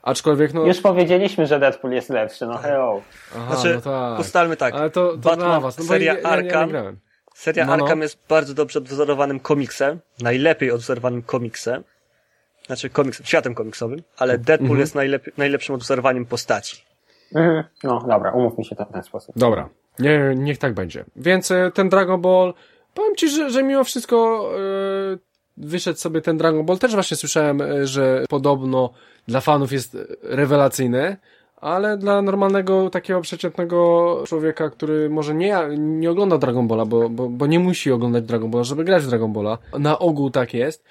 Aczkolwiek no... Już powiedzieliśmy, że Deadpool jest lepszy, no hello. Aha, Znaczy, no tak. ustalmy tak. Ale to, to Batman, was, no seria ja, ja, ja Arkham, grałem. Seria No, no. Arkham jest bardzo dobrze odwzorowanym komiksem, najlepiej odwzorowanym komiksem, znaczy komiksem, światem komiksowym, ale Deadpool Mhm. jest najlep- najlepszym odwzorowaniem postaci. Mhm. No dobra, umówmy się to w ten sposób. Dobra, nie, niech tak będzie. Więc e, ten Dragon Ball, powiem ci, że, że mimo wszystko e, wyszedł sobie ten Dragon Ball. Też właśnie słyszałem, e, że podobno dla fanów jest rewelacyjny, ale dla normalnego, takiego przeciętnego człowieka, który może nie, nie ogląda Dragon Balla, bo, bo, bo nie musi oglądać Dragon Balla, żeby grać w Dragon Balla, na ogół tak jest,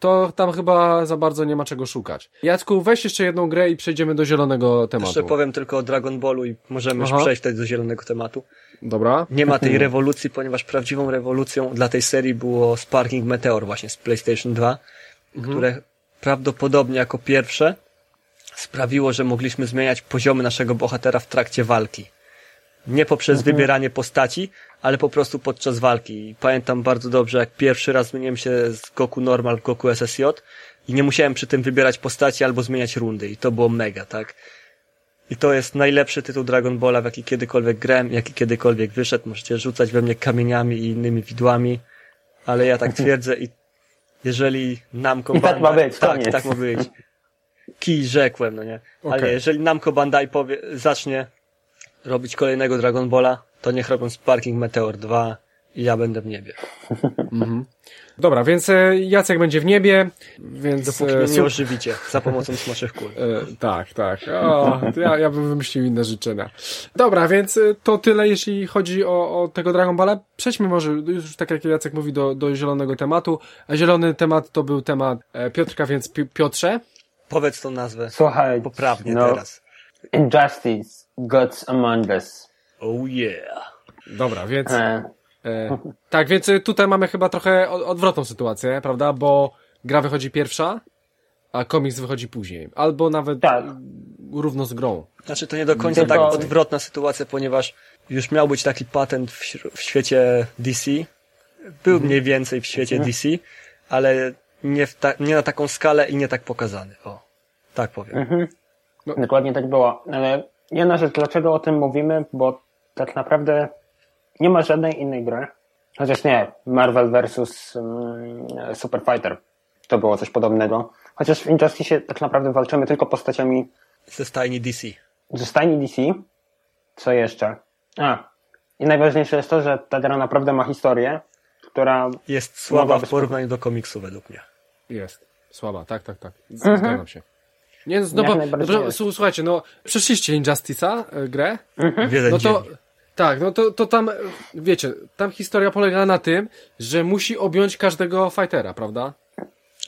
to tam chyba za bardzo nie ma czego szukać. Jacku, weź jeszcze jedną grę i przejdziemy do zielonego tematu. Jeszcze powiem tylko o Dragon Ballu i możemy już Aha. przejść wtedy do zielonego tematu. Dobra. Nie ma tej rewolucji, ponieważ prawdziwą rewolucją dla tej serii było Sparking Meteor właśnie z PlayStation 2, Mhm. które prawdopodobnie jako pierwsze sprawiło, że mogliśmy zmieniać poziomy naszego bohatera w trakcie walki. Nie poprzez Mhm. wybieranie postaci, ale po prostu podczas walki. I pamiętam bardzo dobrze, jak pierwszy raz zmieniłem się z Goku Normal w Goku SSJ i nie musiałem przy tym wybierać postaci albo zmieniać rundy. I to było mega, tak? I to jest najlepszy tytuł Dragon Balla, w jaki kiedykolwiek grałem, jaki kiedykolwiek wyszedł. Możecie rzucać we mnie kamieniami i innymi widłami, ale ja tak (laughs) twierdzę i jeżeli Namco I tak ma być, tak, koniec. tak ma być. Kij rzekłem, no nie. Ale Okej. jeżeli Namco Bandai powie, zacznie robić kolejnego Dragon Balla, to niech robią Sparking Meteor 2 i ja będę w niebie. Mhm. Dobra, więc e, Jacek będzie w niebie, więc... Dopóki e, mnie nie ożywicie za pomocą (laughs) smaczych kul. E, tak, tak. O, ja, ja bym wymyślił inne życzenia. Dobra, więc to tyle, jeśli chodzi o, o tego Dragon Balla. Przejdźmy może, już tak jak Jacek mówi, do, do zielonego tematu. A zielony temat to był temat Piotrka, więc Pi- Piotrze. Powiedz tą nazwę Słuchaj, poprawnie no, teraz. Injustice, Gods Among Us. Oh yeah. Dobra, więc... E, tak, więc e, tutaj mamy chyba trochę od, odwrotną sytuację, prawda? Bo gra wychodzi pierwsza, a komiks wychodzi później. Albo nawet Tak. e, równo z grą. Znaczy to nie do końca tak odwrotna sytuacja, ponieważ już miał być taki patent w, w świecie DC. Był Mhm. mniej więcej w świecie DC, ale nie, nie na taką skalę i nie tak pokazany. O, tak powiem. mhm. Dokładnie tak było. Ale jedna rzecz, dlaczego o tym mówimy, bo tak naprawdę nie ma żadnej innej gry. Chociaż nie, Marvel vs. Um, Super Fighter. To było coś podobnego. Chociaż w Injustice tak naprawdę walczymy tylko postaciami Ze stajni DC. ze stajni DC. Co jeszcze? A. I najważniejsze jest to, że ta gra naprawdę ma historię, która Jest słaba w porównaniu do komiksu według mnie. Jest. Słaba, tak, tak, tak. Z- Zgadzam się. Nie, no, bo, no, słuchajcie, no, przeszliście Injustice'a, e, grę, W jeden no to, dzień. Tak, no to, to tam, wiecie, tam historia polega na tym, że musi objąć każdego fightera, prawda?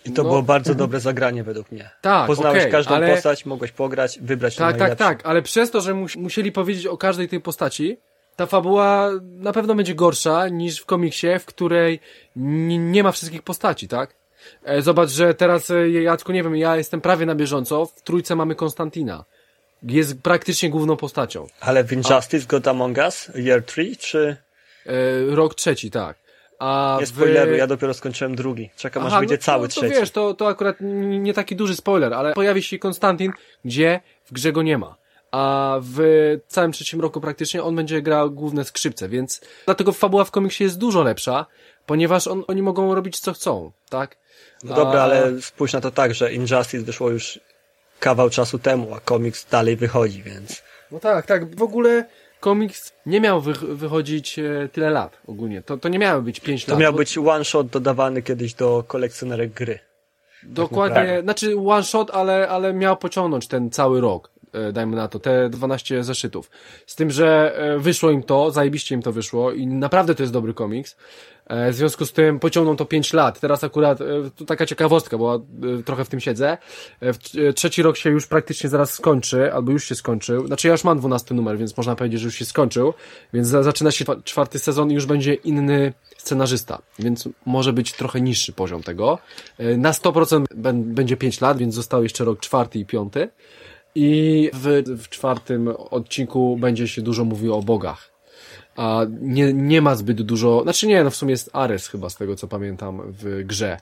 I to no. było bardzo dobre zagranie według mnie. Tak, Poznałeś okej, każdą ale- postać, mogłeś pograć, wybrać Tak, tak, tak, ale przez to, że mus musieli powiedzieć o każdej tej postaci, ta fabuła na pewno będzie gorsza niż w komiksie, w której nie ma wszystkich postaci, tak? E, Zobacz, że teraz, e, Jacku, nie wiem, ja jestem prawie na bieżąco, w trójce mamy Konstantina. Jest praktycznie główną postacią. Ale w Injustice God Among Us, Year 3, czy... E, rok trzeci, tak. A Nie spoileruj, ja dopiero skończyłem drugi. Czekam aż Aha, wyjdzie no to- cały to, trzeci. wiesz, to, to akurat nie taki duży spoiler, ale pojawi się Konstantin, gdzie w grze go nie ma. A w całym trzecim roku praktycznie on będzie grał główne skrzypce, więc dlatego fabuła w komiksie jest dużo lepsza, ponieważ on, oni mogą robić co chcą, tak? No dobra, A- ale spójrz na to tak, że Injustice wyszło już kawał czasu temu, a komiks dalej wychodzi, więc... No tak, tak. W ogóle komiks nie miał wy, wychodzić e, tyle lat ogólnie. To, to nie miało być 5 To lat. miał bo- być one shot dodawany kiedyś do kolekcjonerek gry. Dokładnie, naprawdę. znaczy one shot, ale, ale miał pociągnąć ten cały rok, e, dajmy na to, te 12 zeszytów. Z tym, że e, wyszło im to, zajebiście im to wyszło i naprawdę to jest dobry komiks. E, W związku z tym pociągną to 5 lat. Teraz akurat, e, to taka ciekawostka, bo e, trochę w tym siedzę. Trzeci rok się już praktycznie zaraz skończy, albo już się skończył. Znaczy ja już mam 12 numer, więc można powiedzieć, że już się skończył. Więc za- zaczyna się czwa- czwarty sezon i już będzie inny scenarzysta, więc może być trochę niższy poziom tego. Na 100% bę- będzie 5 lat, więc został jeszcze rok czwarty i piąty. I w, w czwartym odcinku będzie się dużo mówiło o bogach. A nie, nie ma zbyt dużo, znaczy nie, no w sumie jest Ares chyba z tego co pamiętam w grze.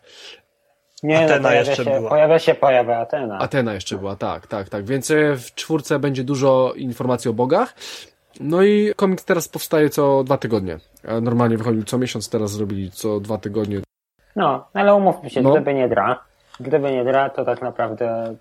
nie Atena no, pojawia jeszcze się, była. pojawia się, pojawia Atena. Atena jeszcze była, tak, tak, tak. Więc e, w czwórce będzie dużo informacji o bogach. No i komiks teraz powstaje co dwa tygodnie. A Normalnie wychodził co miesiąc, teraz zrobili co dwa tygodnie. No, ale umówmy się, No. gdyby nie gra, gdyby nie gra, to tak naprawdę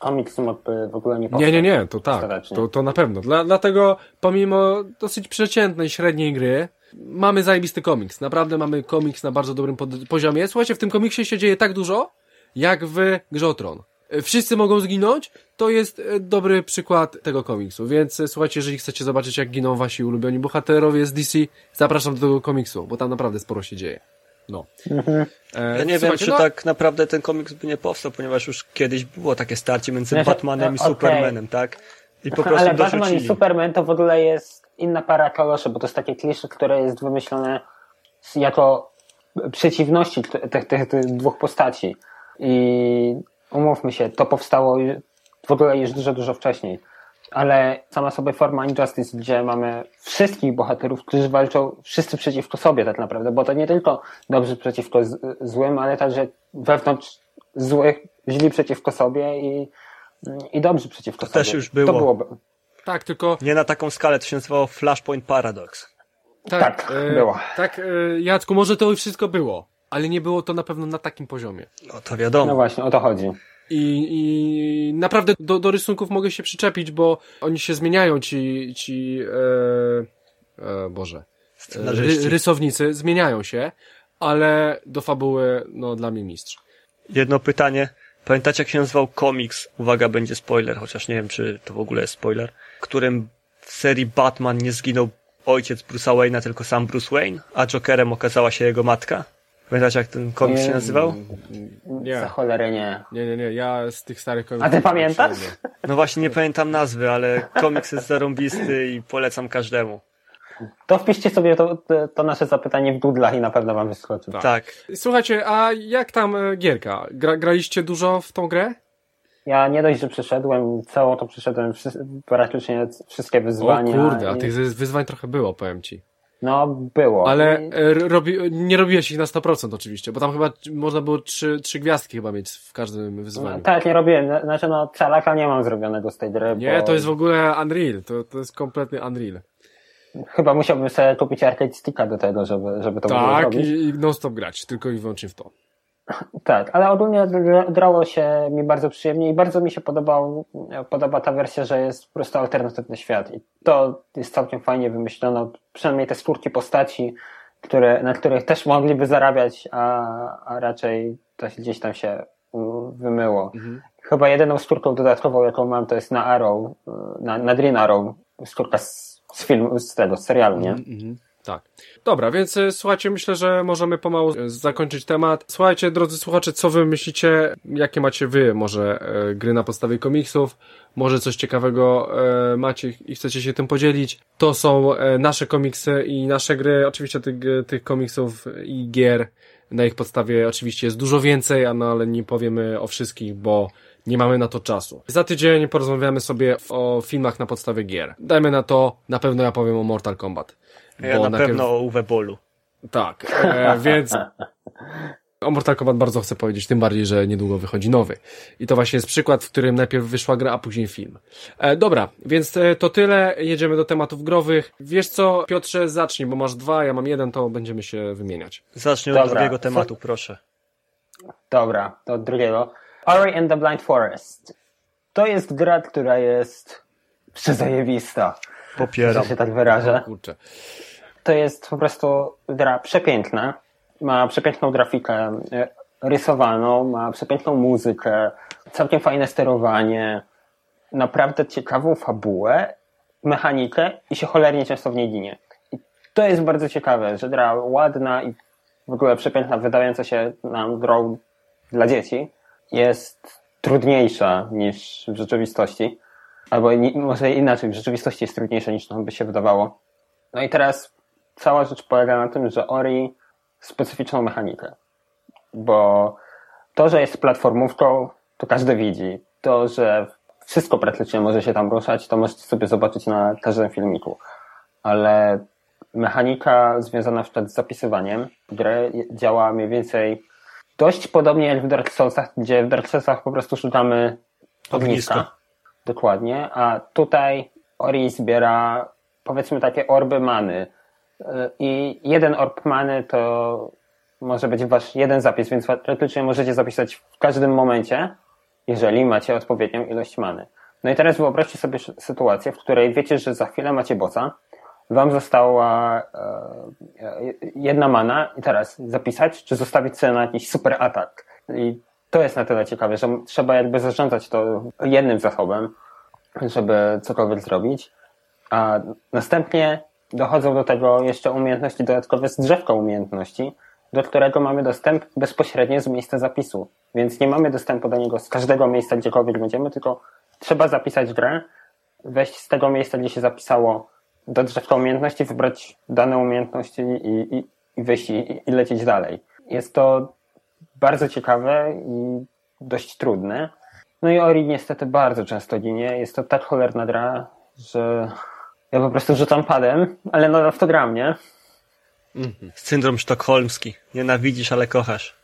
komiks mógłby w ogóle nie powstać. Nie, nie, nie, to tak, to, to na pewno. Dla, dlatego pomimo dosyć przeciętnej, średniej gry, mamy zajebisty komiks. Naprawdę mamy komiks na bardzo dobrym poziomie. Słuchajcie, w tym komiksie się dzieje tak dużo, jak w Grze o Tron. E, Wszyscy mogą zginąć, to jest e, dobry przykład tego komiksu. Więc e, słuchajcie, jeżeli chcecie zobaczyć, jak giną wasi ulubieni bohaterowie z DC, zapraszam do tego komiksu, bo tam naprawdę sporo się dzieje. No. E, Ja nie wiem, czy no, tak naprawdę ten komiks by nie powstał, ponieważ już kiedyś było takie starcie między Znaczy, Batmanem i no, okej. Supermanem, tak? I po prostu Ale Batman dorzucili. i Superman to w ogóle jest inna para kaloszy, bo to jest takie klisze, które jest wymyślone jako przeciwności tych, tych, tych dwóch postaci. I umówmy się, to powstało w ogóle już dużo, dużo wcześniej. Ale sama sobie forma Injustice, gdzie mamy wszystkich bohaterów, którzy walczą wszyscy przeciwko sobie tak naprawdę, bo to nie tylko dobrzy przeciwko z, złym, ale także wewnątrz złych, źli przeciwko sobie i, i dobrzy przeciwko To sobie. też już było. To byłoby. tak, tylko Nie na taką skalę, to się nazywało Flashpoint Paradox. Tak, e, było. Tak, e, Jacku, może to już wszystko było, ale nie było to na pewno na takim poziomie. No to wiadomo. No właśnie, o to chodzi. I, i naprawdę do, do rysunków mogę się przyczepić, bo oni się zmieniają, ci, ci e, e, Boże, ry, rysownicy zmieniają się, ale do fabuły, no dla mnie mistrz. Jedno pytanie. Pamiętacie jak się nazywał komiks? Uwaga, będzie spoiler, chociaż nie wiem, czy to w ogóle jest spoiler. W którym w serii Batman nie zginął ojciec Bruce'a Wayne'a, tylko sam Bruce Wayne, a Jokerem okazała się jego matka? Pamiętacie jak ten komiks się nazywał? Nie. Za cholerę nie. Nie, nie, nie, ja z tych starych komiksów... A ty pamiętasz? No właśnie nie pamiętam nazwy, ale komiks jest zarąbisty i polecam każdemu. To wpiszcie sobie to, to nasze zapytanie w Google'ach i na pewno wam wyskoczy. Tak. tak. Słuchajcie, a jak tam e, gierka? Gra, graliście dużo w tą grę? Ja nie dość, że przyszedłem, całą to przyszedłem, praktycznie wszystkie wyzwania. O kurde, a tych wyzwań trochę było, powiem ci. No, było. Ale e, robi, nie robiłeś ich na 100% oczywiście, bo tam chyba można było trzy, trzy gwiazdki chyba mieć w każdym wyzwaniu. No, tak, nie robiłem. Znaczy, no, calaka nie mam zrobionego z tej gry. Nie, bo... to jest w ogóle Unreal. To, to jest kompletny Unreal. Chyba musiałbym sobie kupić arcade sticka do tego, żeby, żeby to tak, zrobić. Tak, i non-stop grać, tylko i wyłącznie w to. Tak, ale ogólnie grało się mi bardzo przyjemnie i bardzo mi się podobał, podoba ta wersja, że jest po prostu alternatywny świat. I to jest całkiem fajnie wymyślono. Przynajmniej te skórki postaci, które, na których też mogliby zarabiać, a, a raczej to gdzieś tam się wymyło. Mhm. Chyba jedyną skórką dodatkową, jaką mam, to jest na Arrow, na, na Green Arrow, skórka z, z filmu, z tego, z serialu, nie? Mhm. Tak. Dobra, więc e, słuchajcie, myślę, że możemy pomału e, zakończyć temat. Słuchajcie, drodzy słuchacze, co wy myślicie? Jakie macie wy może e, gry na podstawie komiksów? Może coś ciekawego macie i chcecie się tym podzielić? To są nasze komiksy i nasze gry. Oczywiście tych, tych komiksów i gier na ich podstawie oczywiście jest dużo więcej, no ale nie powiemy o wszystkich, bo nie mamy na to czasu. Za tydzień porozmawiamy sobie o filmach na podstawie gier. Dajmy na to, na pewno ja powiem o Mortal Kombat. Ja na najpierw... pewno o Uwe Bolu. Tak, e, (laughs) więc o Mortal Kombat bardzo chcę powiedzieć, tym bardziej, że niedługo wychodzi nowy. I to właśnie jest przykład, w którym najpierw wyszła gra, a później film. E, dobra, więc e, to tyle, jedziemy do tematów growych. Wiesz co, Piotrze, zacznij, bo masz dwa, ja mam jeden, to będziemy się wymieniać. Zacznij od drugiego tematu, proszę. Dobra, to od drugiego. Ori and the Blind Forest. To jest gra, która jest przezajewista. Popieram. Że się tak wyrażę. Kurczę to jest po prostu gra przepiękna. Ma przepiękną grafikę e, rysowaną, ma przepiękną muzykę, całkiem fajne sterowanie, naprawdę ciekawą fabułę, mechanikę i się cholernie często w niej ginie. I to jest bardzo ciekawe, że gra ładna i w ogóle przepiękna, wydająca się nam grą dla dzieci, jest trudniejsza niż w rzeczywistości. Albo może inaczej, w rzeczywistości jest trudniejsza niż nam by się wydawało. No i teraz cała rzecz polega na tym, że Ori specyficzną mechanikę. Bo to, że jest platformówką, to każdy widzi. To, że wszystko praktycznie może się tam ruszać, to możecie sobie zobaczyć na każdym filmiku. Ale mechanika związana przykład z zapisywaniem gry działa mniej więcej dość podobnie jak w Dark Soulsach, gdzie w Dark Soulsach po prostu szukamy ogniska. Dokładnie. A tutaj Ori zbiera powiedzmy takie orby many, i jeden orb many to może być wasz jeden zapis, więc praktycznie możecie zapisać w każdym momencie, jeżeli macie odpowiednią ilość many. No i teraz wyobraźcie sobie sytuację, w której wiecie, że za chwilę macie bossa, wam została e, jedna mana i teraz zapisać, czy zostawić sobie na jakiś super atak. I to jest na tyle ciekawe, że trzeba jakby zarządzać to jednym zasobem, żeby cokolwiek zrobić. A następnie dochodzą do tego jeszcze umiejętności dodatkowe z drzewka umiejętności, do którego mamy dostęp bezpośrednio z miejsca zapisu. Więc nie mamy dostępu do niego z każdego miejsca, gdziekolwiek będziemy, tylko trzeba zapisać grę, wejść z tego miejsca, gdzie się zapisało do drzewka umiejętności, wybrać dane umiejętności i, i, i wyjść i, i lecieć dalej. Jest to bardzo ciekawe i dość trudne. No i Ori niestety bardzo często ginie. Jest to tak cholerna gra, że ja po prostu rzucam padem, ale no w to gram, nie? Mhm. Syndrom sztokholmski. Nienawidzisz, ale kochasz.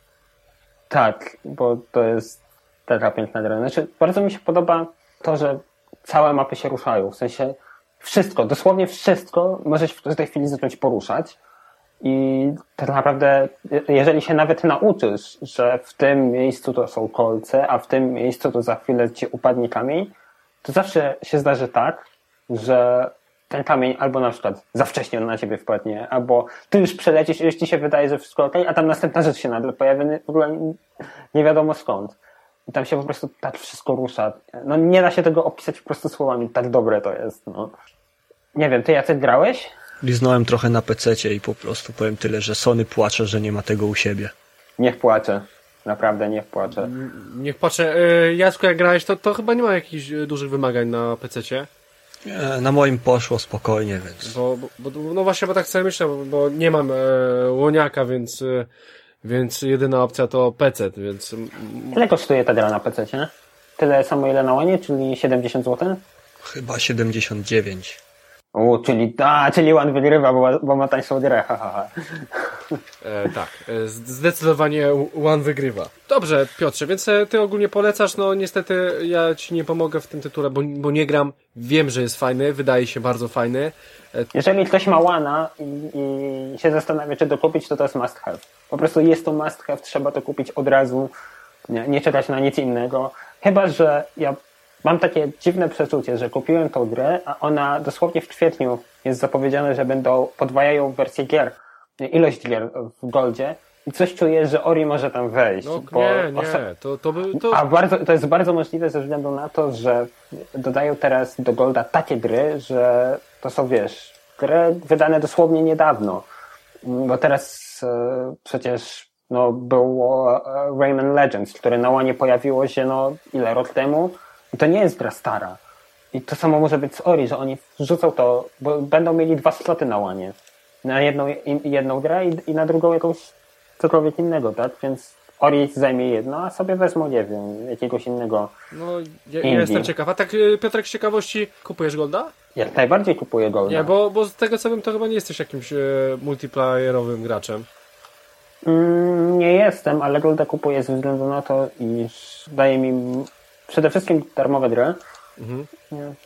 Tak, bo to jest taka piękna gra. Znaczy, bardzo mi się podoba to, że całe mapy się ruszają. W sensie wszystko, dosłownie wszystko możesz w tej chwili zacząć poruszać. I tak naprawdę, jeżeli się nawet nauczysz, że w tym miejscu to są kolce, a w tym miejscu to za chwilę ci upadnie kamień, to zawsze się zdarzy tak, że ten kamień albo na przykład za wcześnie on na ciebie wpadnie, albo ty już przelecisz i już ci się wydaje, że wszystko ok, a tam następna rzecz się nagle pojawia, w ogóle nie wiadomo skąd. I tam się po prostu tak wszystko rusza. No nie da się tego opisać po prostu słowami, tak dobre to jest, no. Nie wiem, ty Jacek grałeś? Liznąłem trochę na pececie i po prostu powiem tyle, że Sony płacze, że nie ma tego u siebie. Niech płacze. Naprawdę niech płacze. Niech patrzę. E, Jacku, jak grałeś, to, to chyba nie ma jakichś e, dużych wymagań na PC-cie. Nie, na moim poszło spokojnie, więc. Bo, bo, bo, no właśnie, bo tak sobie myślę, bo, bo nie mam e, łoniaka, więc, e, więc jedyna opcja to PC, więc. Ile kosztuje ta gra na PC, nie? Tyle samo ile na łonie, czyli 70 zł? Chyba 79. U, czyli, a, czyli One wygrywa, bo, bo ma tańszą grę, ha, ha, ha. E, tak, e, zdecydowanie One wygrywa. Dobrze, Piotrze, więc e, ty ogólnie polecasz, no niestety ja ci nie pomogę w tym tytule, bo, bo nie gram, wiem, że jest fajny, wydaje się bardzo fajny. E, Jeżeli ktoś ma łana i, i się zastanawia, czy to kupić, to to jest must have. Po prostu jest to must have, trzeba to kupić od razu, nie, nie czekać na nic innego. Chyba, że ja mam takie dziwne przeczucie, że kupiłem tą grę, a ona dosłownie w kwietniu jest zapowiedziane, że będą podwajają wersję gier, ilość gier w Goldzie i coś czuję, że Ori może tam wejść. No bo nie, nie, to, to by, to... A bardzo, to jest bardzo możliwe ze względu na to, że dodają teraz do Golda takie gry, że to są, wiesz, gry wydane dosłownie niedawno. Bo teraz e, przecież no, było e, Rayman Legends, które na łanie pojawiło się no, ile rok temu. I to nie jest gra stara. I to samo może być z Ori, że oni wrzucą to, bo będą mieli dwa sloty na łanie. Na jedną, jedną grę i, i na drugą jakąś cokolwiek innego, tak? Więc Ori zajmie jedno, a sobie wezmą, nie wiem, jakiegoś innego. No, ja, ja jestem ciekaw. A tak, e, Piotrek, z ciekawości, kupujesz Golda? Jak najbardziej kupuję Golda. Nie, bo, bo z tego co wiem, to chyba nie jesteś jakimś e, multiplayerowym graczem. Mm, nie jestem, ale Golda kupuję ze względu na to, iż daje mi przede wszystkim darmowe gry. Mhm.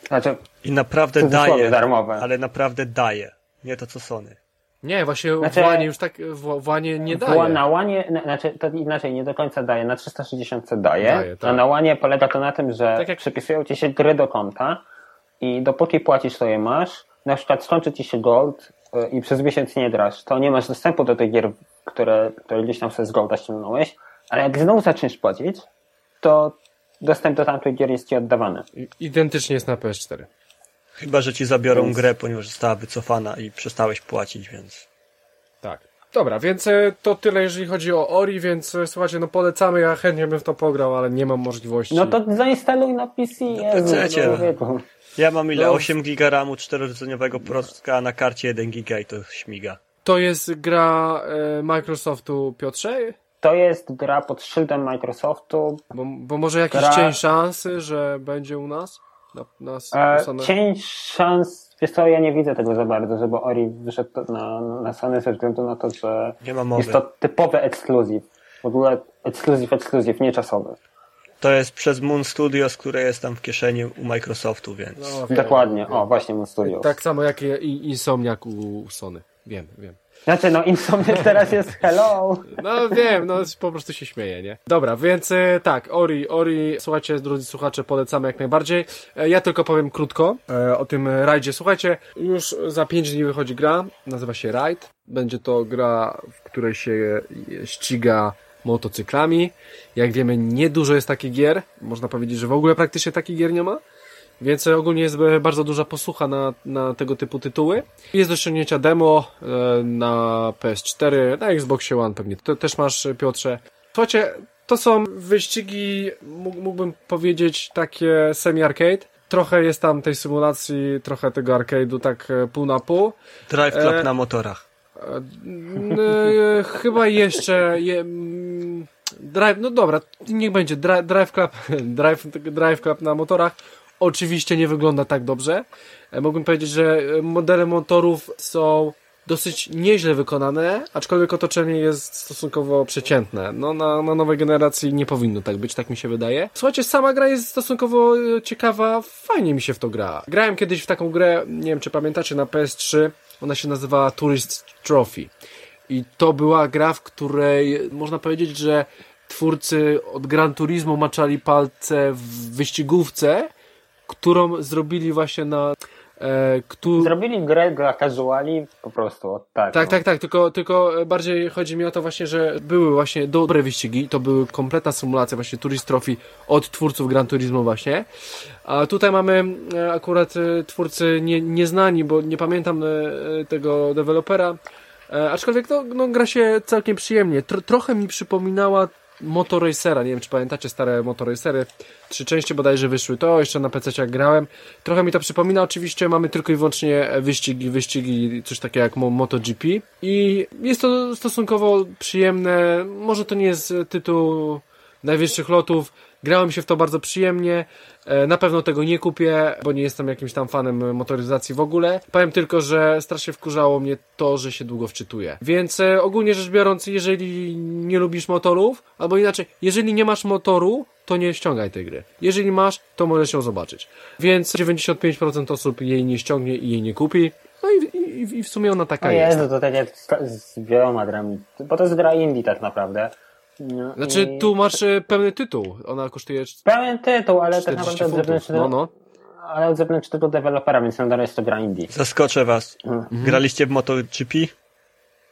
Znaczy, I naprawdę daje. darmowe. Ale naprawdę daje. Nie to co Sony. Nie, właśnie Znaczy- w łanie już tak, w, w łanie nie daje. na łanie, na, znaczy to inaczej, nie do końca daje, na 360 daje, Daje, tak. a na łanie polega to na tym, że Tak jak- przypisują ci się gry do konta i dopóki płacisz, to je masz. Na przykład skończy ci się gold y, i przez miesiąc nie grasz, to nie masz dostępu do tych gier, które, które gdzieś tam sobie z golda ściągnąłeś, ale jak znowu zaczniesz płacić, to dostęp do tamtych gier jest ci oddawany. Identycznie jest na PS4. Chyba, że ci zabiorą Więc- grę, ponieważ została wycofana i przestałeś płacić, więc. Tak. Dobra, więc e, to tyle, jeżeli chodzi o Ori, więc e, słuchajcie, no polecamy, ja chętnie bym w to pograł, ale nie mam możliwości. No to zainstaluj na PC, Jezu, PC-cie. no. Ja mam ile? No. 8 giga RAMu, 4-rdzeniowego procka, a na karcie 1 giga i to śmiga. To jest gra e, Microsoftu, Piotrze? To jest gra pod szyldem Microsoftu. Bo, bo może jakiś Gra- cień szansy, że będzie u nas? Na, na, E, Sony? cień szans, wiesz co, ja nie widzę tego za bardzo, żeby Ori wyszedł na, na Sony ze względu na to, że Nie ma mowy. jest to typowy ekskluzyw. W ogóle ekskluzyw, ekskluzyw, nie czasowy. To jest przez Moon Studios, które jest tam w kieszeni u Microsoftu, więc. No, wiem, Dokładnie, wiem. o właśnie Moon Studios. Tak samo jak i- i Insomniac u Sony. Wiem, wiem. Znaczy no Insomniac teraz jest hello. No wiem, no po prostu się śmieję, nie? Dobra, więc e, tak, Ori, Ori, słuchajcie, drodzy słuchacze, polecamy jak najbardziej. E, Ja tylko powiem krótko e, o tym rajdzie. Słuchajcie, już za 5 dni wychodzi gra, nazywa się Raid. Będzie to gra, w której się ściga motocyklami. Jak wiemy, niedużo jest takich gier. Można powiedzieć, że w ogóle praktycznie takich gier nie ma. Więc e, ogólnie jest e, bardzo duża posłucha na, na tego typu tytuły. Jest do ściągnięcia demo e, na PS4, na Xboxie One pewnie. To też masz, Piotrze. Słuchajcie, to są wyścigi, mógł- mógłbym powiedzieć, takie semi-arcade. Trochę jest tam tej symulacji, trochę tego arcade'u tak pół na pół. Drive Club E, na motorach. E, chyba jeszcze je, drive, no dobra, niech będzie drive, drive, club, (laughs) drive, drive Club na motorach. Oczywiście nie wygląda tak dobrze. E, Mógłbym powiedzieć, że e, modele motorów są dosyć nieźle wykonane, aczkolwiek otoczenie jest stosunkowo przeciętne. No na, na nowej generacji nie powinno tak być, tak mi się wydaje. Słuchajcie, sama gra jest stosunkowo e, ciekawa, fajnie mi się w to gra. Grałem kiedyś w taką grę, nie wiem czy pamiętacie, na PS3, ona się nazywała Tourist Trophy. I to była gra, w której można powiedzieć, że twórcy od Gran Turismo maczali palce w wyścigówce, którą zrobili właśnie na e, który... Zrobili grę dla casuali po prostu, tak. Tak, no. tak, tak, tylko, tylko bardziej chodzi mi o to właśnie, że były właśnie dobre wyścigi, to były kompletna symulacja właśnie Tourist Trophy od twórców Gran Turismo właśnie, a tutaj mamy e, akurat e, twórcy nie, nieznani, bo nie pamiętam e, tego dewelopera, aczkolwiek no, no, gra się całkiem przyjemnie, Tro, trochę mi przypominała Motorracera, nie wiem czy pamiętacie stare Motorracery, trzy części bodajże wyszły, to jeszcze na PC grałem, trochę mi to przypomina, oczywiście mamy tylko i wyłącznie wyścigi, wyścigi, coś takiego jak MotoGP. I jest to stosunkowo przyjemne, może to nie jest tytuł najwyższych lotów, grałem się w to bardzo przyjemnie, e, na pewno tego nie kupię, bo nie jestem jakimś tam fanem motoryzacji w ogóle. Powiem tylko, że strasznie wkurzało mnie to, że się długo wczytuje. Więc e, ogólnie rzecz biorąc, jeżeli nie lubisz motorów, albo inaczej, jeżeli nie masz motoru, to nie ściągaj tej gry. Jeżeli masz, to możesz ją zobaczyć. Więc 95% osób jej nie ściągnie i jej nie kupi. No i, i, i w sumie ona taka O jest. Jezu, to tak jak z, z wieloma grami, bo to jest gra indie tak naprawdę. No Znaczy, i- tu masz e, pełny tytuł. Ona kosztuje Pełen tytuł, ale tak 40 naprawdę od zewnętrznego, No, no. ale od zewnętrznego dewelopera, więc nadal jest to gra indie. Zaskoczę was. Mhm. Graliście w MotoGP?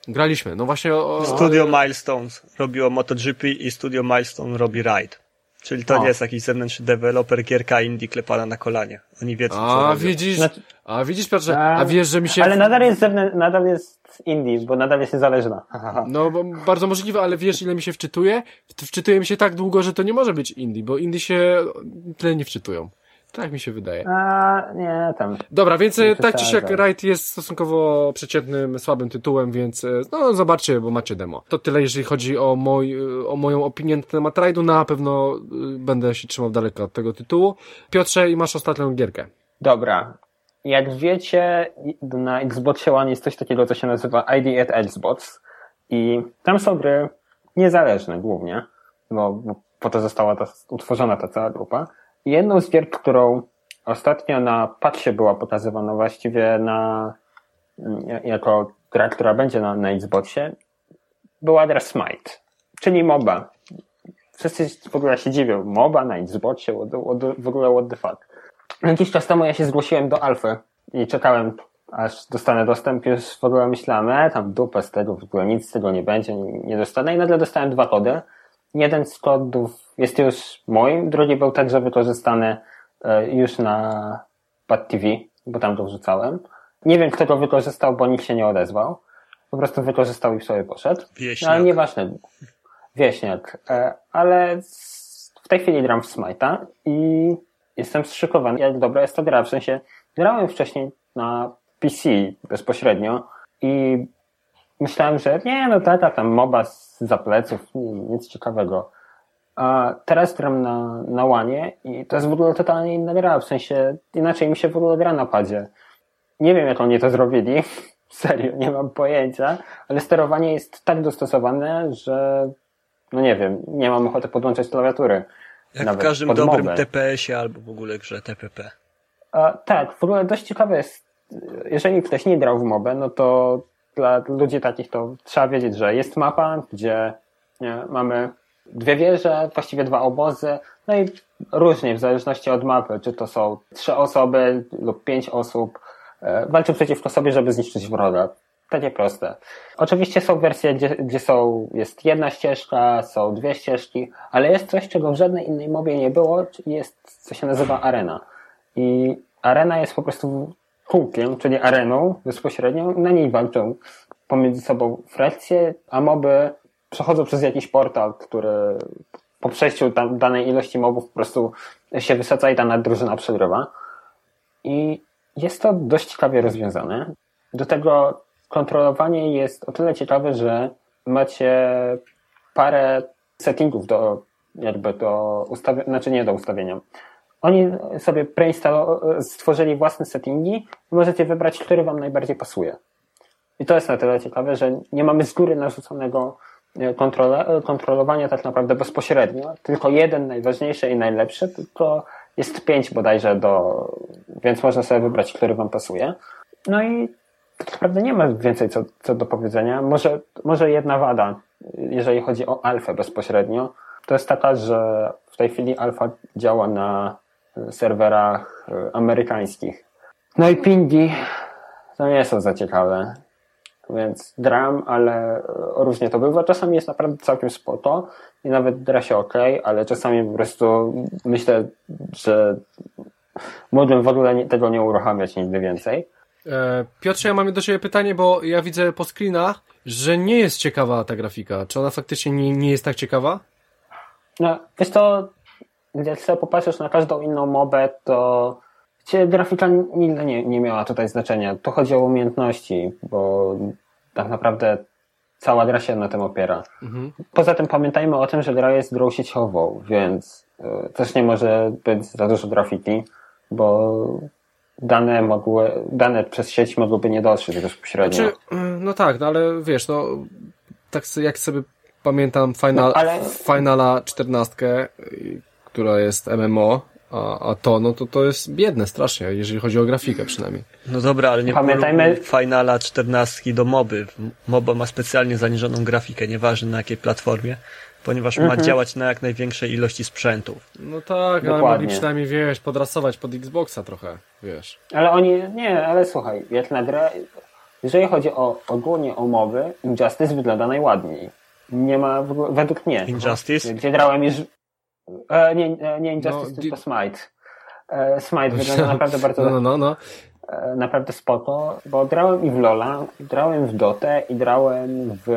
Graliśmy. No właśnie o, o, Studio Milestones robiło MotoGP i Studio Milestone robi Ride. Czyli to O. nie jest jakiś zewnętrzny deweloper gierka indie klepana na kolanie. Oni wiedzą, co A robią. widzisz, Znaczy- a widzisz Piotrze, a wiesz, że mi się... Ale nadal jest, zewnę... nadal jest indie, bo nadal jest niezależna. No, bo bardzo możliwe, ale wiesz, ile mi się wczytuje? Wczytuje mi się tak długo, że to nie może być indie, bo indie się tyle nie wczytują. Tak mi się wydaje. A, nie, tam. Dobra, więc e, tak czy siak. Ride jest stosunkowo przeciętnym, słabym tytułem, więc e, no zobaczcie, bo macie demo. To tyle, jeżeli chodzi o, moj, e, o moją opinię na temat Ride'u. Na pewno będę się trzymał daleko od tego tytułu. Piotrze, i masz ostatnią gierkę. Dobra. Jak wiecie, na Xboxie One jest coś takiego, co się nazywa ID at Xbox i tam są gry niezależne głównie, bo, bo po to została ta, utworzona ta cała grupa. Jedną z gier, którą ostatnio na patsie była pokazywana właściwie na, mm, jako gra, która będzie na, na Xboxie, była gra Smite, czyli MOBA. Wszyscy w ogóle się dziwią. MOBA na Xboxie, what, what, w ogóle what the fuck. Jakiś czas temu ja się zgłosiłem do Alfy i czekałem, aż dostanę dostęp. Już w ogóle myślałem, e, tam dupę z tego, w ogóle nic z tego nie będzie, nie, nie dostanę. I nagle dostałem dwa kody. Jeden z kodów jest już moim, drugi był także wykorzystany e, już na Pad TV, bo tam to wrzucałem. Nie wiem, kto go wykorzystał, bo nikt się nie odezwał. Po prostu wykorzystał i sobie poszedł. Wieśniak. No ale nieważne. Wieśniak. E, Ale w tej chwili gram w Smite'a i jestem zszykowany, jak dobra jest to gra. W sensie grałem wcześniej na PC bezpośrednio i myślałem, że nie, no taka tam moba z za pleców, nic ciekawego. A teraz gram na, na łanie i to jest w ogóle totalnie inna gra, w sensie inaczej mi się w ogóle gra na padzie. Nie wiem, jak oni to zrobili. (laughs) Serio, nie mam pojęcia, ale sterowanie jest tak dostosowane, że no nie wiem, nie mam ochoty podłączać klawiatury. Jak w nawet każdym pod dobrym. TPS-ie albo w ogóle grze TPP. A, tak, w ogóle dość ciekawe jest, jeżeli ktoś nie grał w mobę, no to dla ludzi takich to trzeba wiedzieć, że jest mapa, gdzie mamy dwie wieże, właściwie dwa obozy, no i różnie w zależności od mapy, czy to są trzy osoby lub pięć osób, e, walczy przeciwko sobie, żeby zniszczyć wroga. Takie proste. Oczywiście są wersje, gdzie, gdzie są, jest jedna ścieżka, są dwie ścieżki, ale jest coś, czego w żadnej innej mobie nie było, czyli jest, co się nazywa arena. I arena jest po prostu kółkiem, czyli areną bezpośrednio. Na niej walczą pomiędzy sobą frakcje, a moby przechodzą przez jakiś portal, który po przejściu tam danej ilości mobów po prostu się wysadza i dana drużyna przegrywa. I jest to dość ciekawie rozwiązane. Do tego kontrolowanie jest o tyle ciekawe, że macie parę settingów do jakby do ustawienia, znaczy nie do ustawienia. Oni sobie stworzyli własne settingi i możecie wybrać, który wam najbardziej pasuje. I to jest na tyle ciekawe, że nie mamy z góry narzuconego e, e, kontrolowania tak naprawdę bezpośrednio, tylko jeden najważniejszy i najlepszy, tylko jest pięć bodajże do, więc można sobie wybrać, który wam pasuje. No i tak naprawdę nie ma więcej co, co do powiedzenia. Może, może jedna wada, jeżeli chodzi o alfę bezpośrednio, to jest taka, że w tej chwili alfa działa na serwerach e, amerykańskich. No i Pindi to nie są za ciekawe. Więc dram, ale różnie to bywa. Czasami jest naprawdę całkiem spoko i nawet dra się ok, ale czasami po prostu myślę, że mógłbym w ogóle tego nie uruchamiać nigdy więcej. E, Piotrze, ja mam do Ciebie pytanie, bo ja widzę po screenach, że nie jest ciekawa ta grafika. Czy ona faktycznie nie, nie jest tak ciekawa? No, wiesz to, jak sobie popatrzysz na każdą inną mobę, to grafika nigdy nie, nie miała tutaj znaczenia. Tu chodzi o umiejętności, bo tak naprawdę cała gra się na tym opiera. Mhm. Poza tym pamiętajmy o tym, że gra jest grą sieciową, więc y, też nie może być za dużo grafiki, bo dane mogły, dane przez sieć mogłyby nie dotrzeć bezpośrednio. Znaczy, y, no tak, no ale wiesz, no tak jak sobie pamiętam Final, no, ale... Finala 14, y, która jest MMO, a, a to, no to to jest biedne strasznie, jeżeli chodzi o grafikę przynajmniej. No dobra, ale nie pamiętajmy Finala 14 do moby. Moba ma specjalnie zaniżoną grafikę, nieważne na jakiej platformie, ponieważ mhm. ma działać na jak największej ilości sprzętów. No tak, Dokładnie. ale mogli przynajmniej, wiesz, podrasować pod Xboxa trochę, wiesz. Ale oni, nie, ale słuchaj, jak na grę, jeżeli chodzi o ogólnie o mowy, Injustice wygląda najładniej. Nie ma, według mnie. Injustice? Gdzie grałem już, E, nie, e, nie Injustice, no, tylko Smite. E, Smite wygląda (laughs) naprawdę bardzo... No, no, no. E, naprawdę spoko, bo grałem i w Lola, grałem w Dotę i grałem w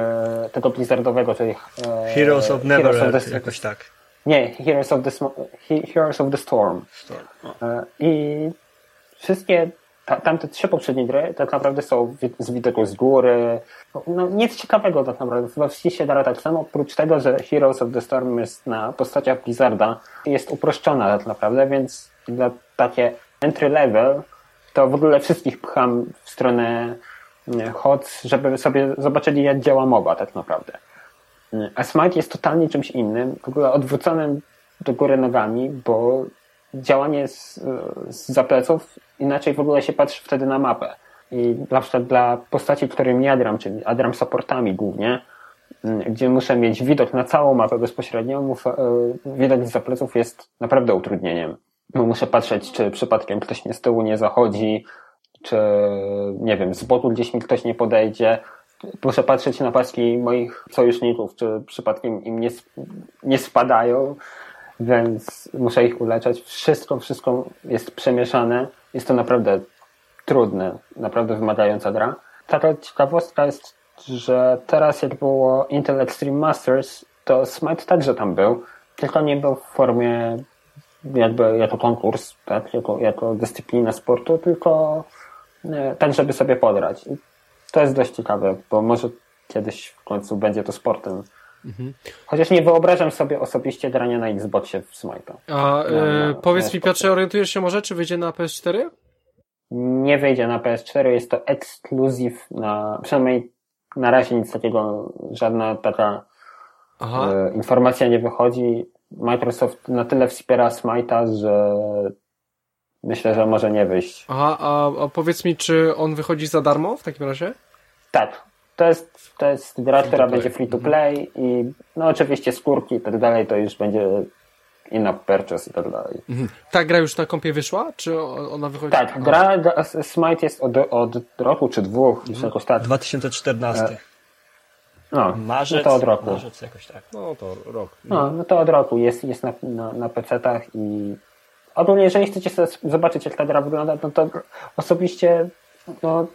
tego Blizzardowego, czyli... E, Heroes of Never Heroes of the, jakoś tak. Nie, Heroes of the, Heroes of the Storm. Storm. E, I wszystkie ta, tamte trzy poprzednie gry tak naprawdę są z widoku z góry. No, nic ciekawego tak naprawdę. Chyba w się da tak samo, oprócz tego, że Heroes of the Storm jest na postaciach Blizzarda jest uproszczona tak naprawdę, więc dla takie entry level to w ogóle wszystkich pcham w stronę HOTS, żeby sobie zobaczyli jak działa mowa tak naprawdę. A Smite jest totalnie czymś innym, w ogóle odwróconym do góry nogami, bo działanie z, z zapleców inaczej w ogóle się patrzy wtedy na mapę. I na przykład dla postaci, którym ja gram, czyli adram supportami głównie, mm, gdzie muszę mieć widok na całą mapę bezpośrednio, e, widok z zapleców jest naprawdę utrudnieniem. Bo muszę patrzeć, czy przypadkiem ktoś mnie z tyłu nie zachodzi, czy nie wiem, z boku gdzieś mi ktoś nie podejdzie. Muszę patrzeć na paski moich sojuszników, czy przypadkiem im nie, nie spadają więc muszę ich uleczać. Wszystko, wszystko jest przemieszane. Jest to naprawdę trudne, naprawdę wymagająca gra. Taka ciekawostka jest, że teraz jak było Intel Extreme Masters, to Smite także tam był, tylko nie był w formie jakby jako konkurs, tak, jako, jako dyscyplina sportu, tylko nie, tak, żeby sobie podrać. I to jest dość ciekawe, bo może kiedyś w końcu będzie to sportem Mhm. Chociaż nie wyobrażam sobie osobiście grania na Xboxie w Smite'a. A e, powiedz mi Piotrze, orientujesz się może, czy wyjdzie na PS4? Nie wyjdzie na PS4, jest to ekskluzyw na, przynajmniej na razie nic takiego, żadna taka e, informacja nie wychodzi. Microsoft na tyle wspiera Smite'a, że myślę, że może nie wyjść. Aha, a, a powiedz mi, czy on wychodzi za darmo w takim razie? Tak, to jest, to jest gra, która będzie free to play i no oczywiście skórki i tak dalej, to już będzie inna purchase i tak dalej. Mhm. Ta gra już na kompie wyszła? Czy ona wychodzi? Tak, gra, gra Smite jest od, od roku czy dwóch, mhm. jakoś tak. 2014. E, no, marzec, no to od roku. Marzec jakoś tak. No to rok. No, no to od roku jest, jest na, na, na PC-tach i ogólnie jeżeli chcecie sobie zobaczyć jak ta gra wygląda, no to osobiście no,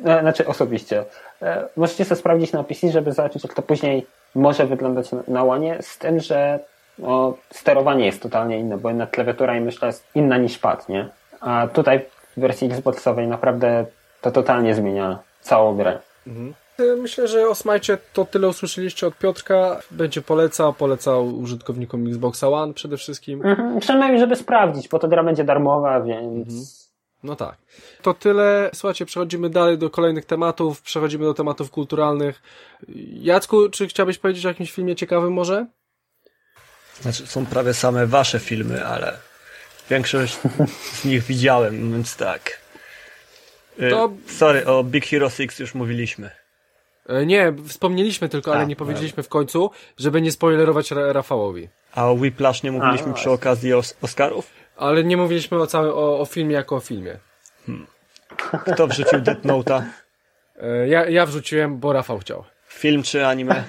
znaczy osobiście E, możecie sobie sprawdzić na PC, żeby zobaczyć, jak to później może wyglądać na, łanie, z tym, że no, sterowanie jest totalnie inne, bo jednak klawiatura i myślę jest inna niż pad, nie? A tutaj w wersji Xboxowej naprawdę to totalnie zmienia całą grę. Mhm. E, myślę, że o Smite to tyle usłyszeliście od Piotrka. Będzie polecał, polecał użytkownikom Xboxa One przede wszystkim. Mhm, przynajmniej, żeby sprawdzić, bo to gra będzie darmowa, więc mhm. No tak. To tyle. Słuchajcie, przechodzimy dalej do kolejnych tematów, przechodzimy do tematów kulturalnych. Jacku, czy chciałbyś powiedzieć o jakimś filmie ciekawym może? Znaczy, są prawie same wasze filmy, ale większość z nich widziałem, więc tak. Y, to... Sorry, o Big Hero 6 już mówiliśmy. E, nie, wspomnieliśmy tylko, ale A, nie powiedzieliśmy w końcu, żeby nie spoilerować Rafałowi. A o Whiplash nie mówiliśmy A, przy okazji Oscarów? Ale nie mówiliśmy o całym, o, o filmie jako o filmie. Hmm. Kto wrzucił Death Note'a? E, Ja, ja wrzuciłem, bo Rafał chciał. Film czy anime?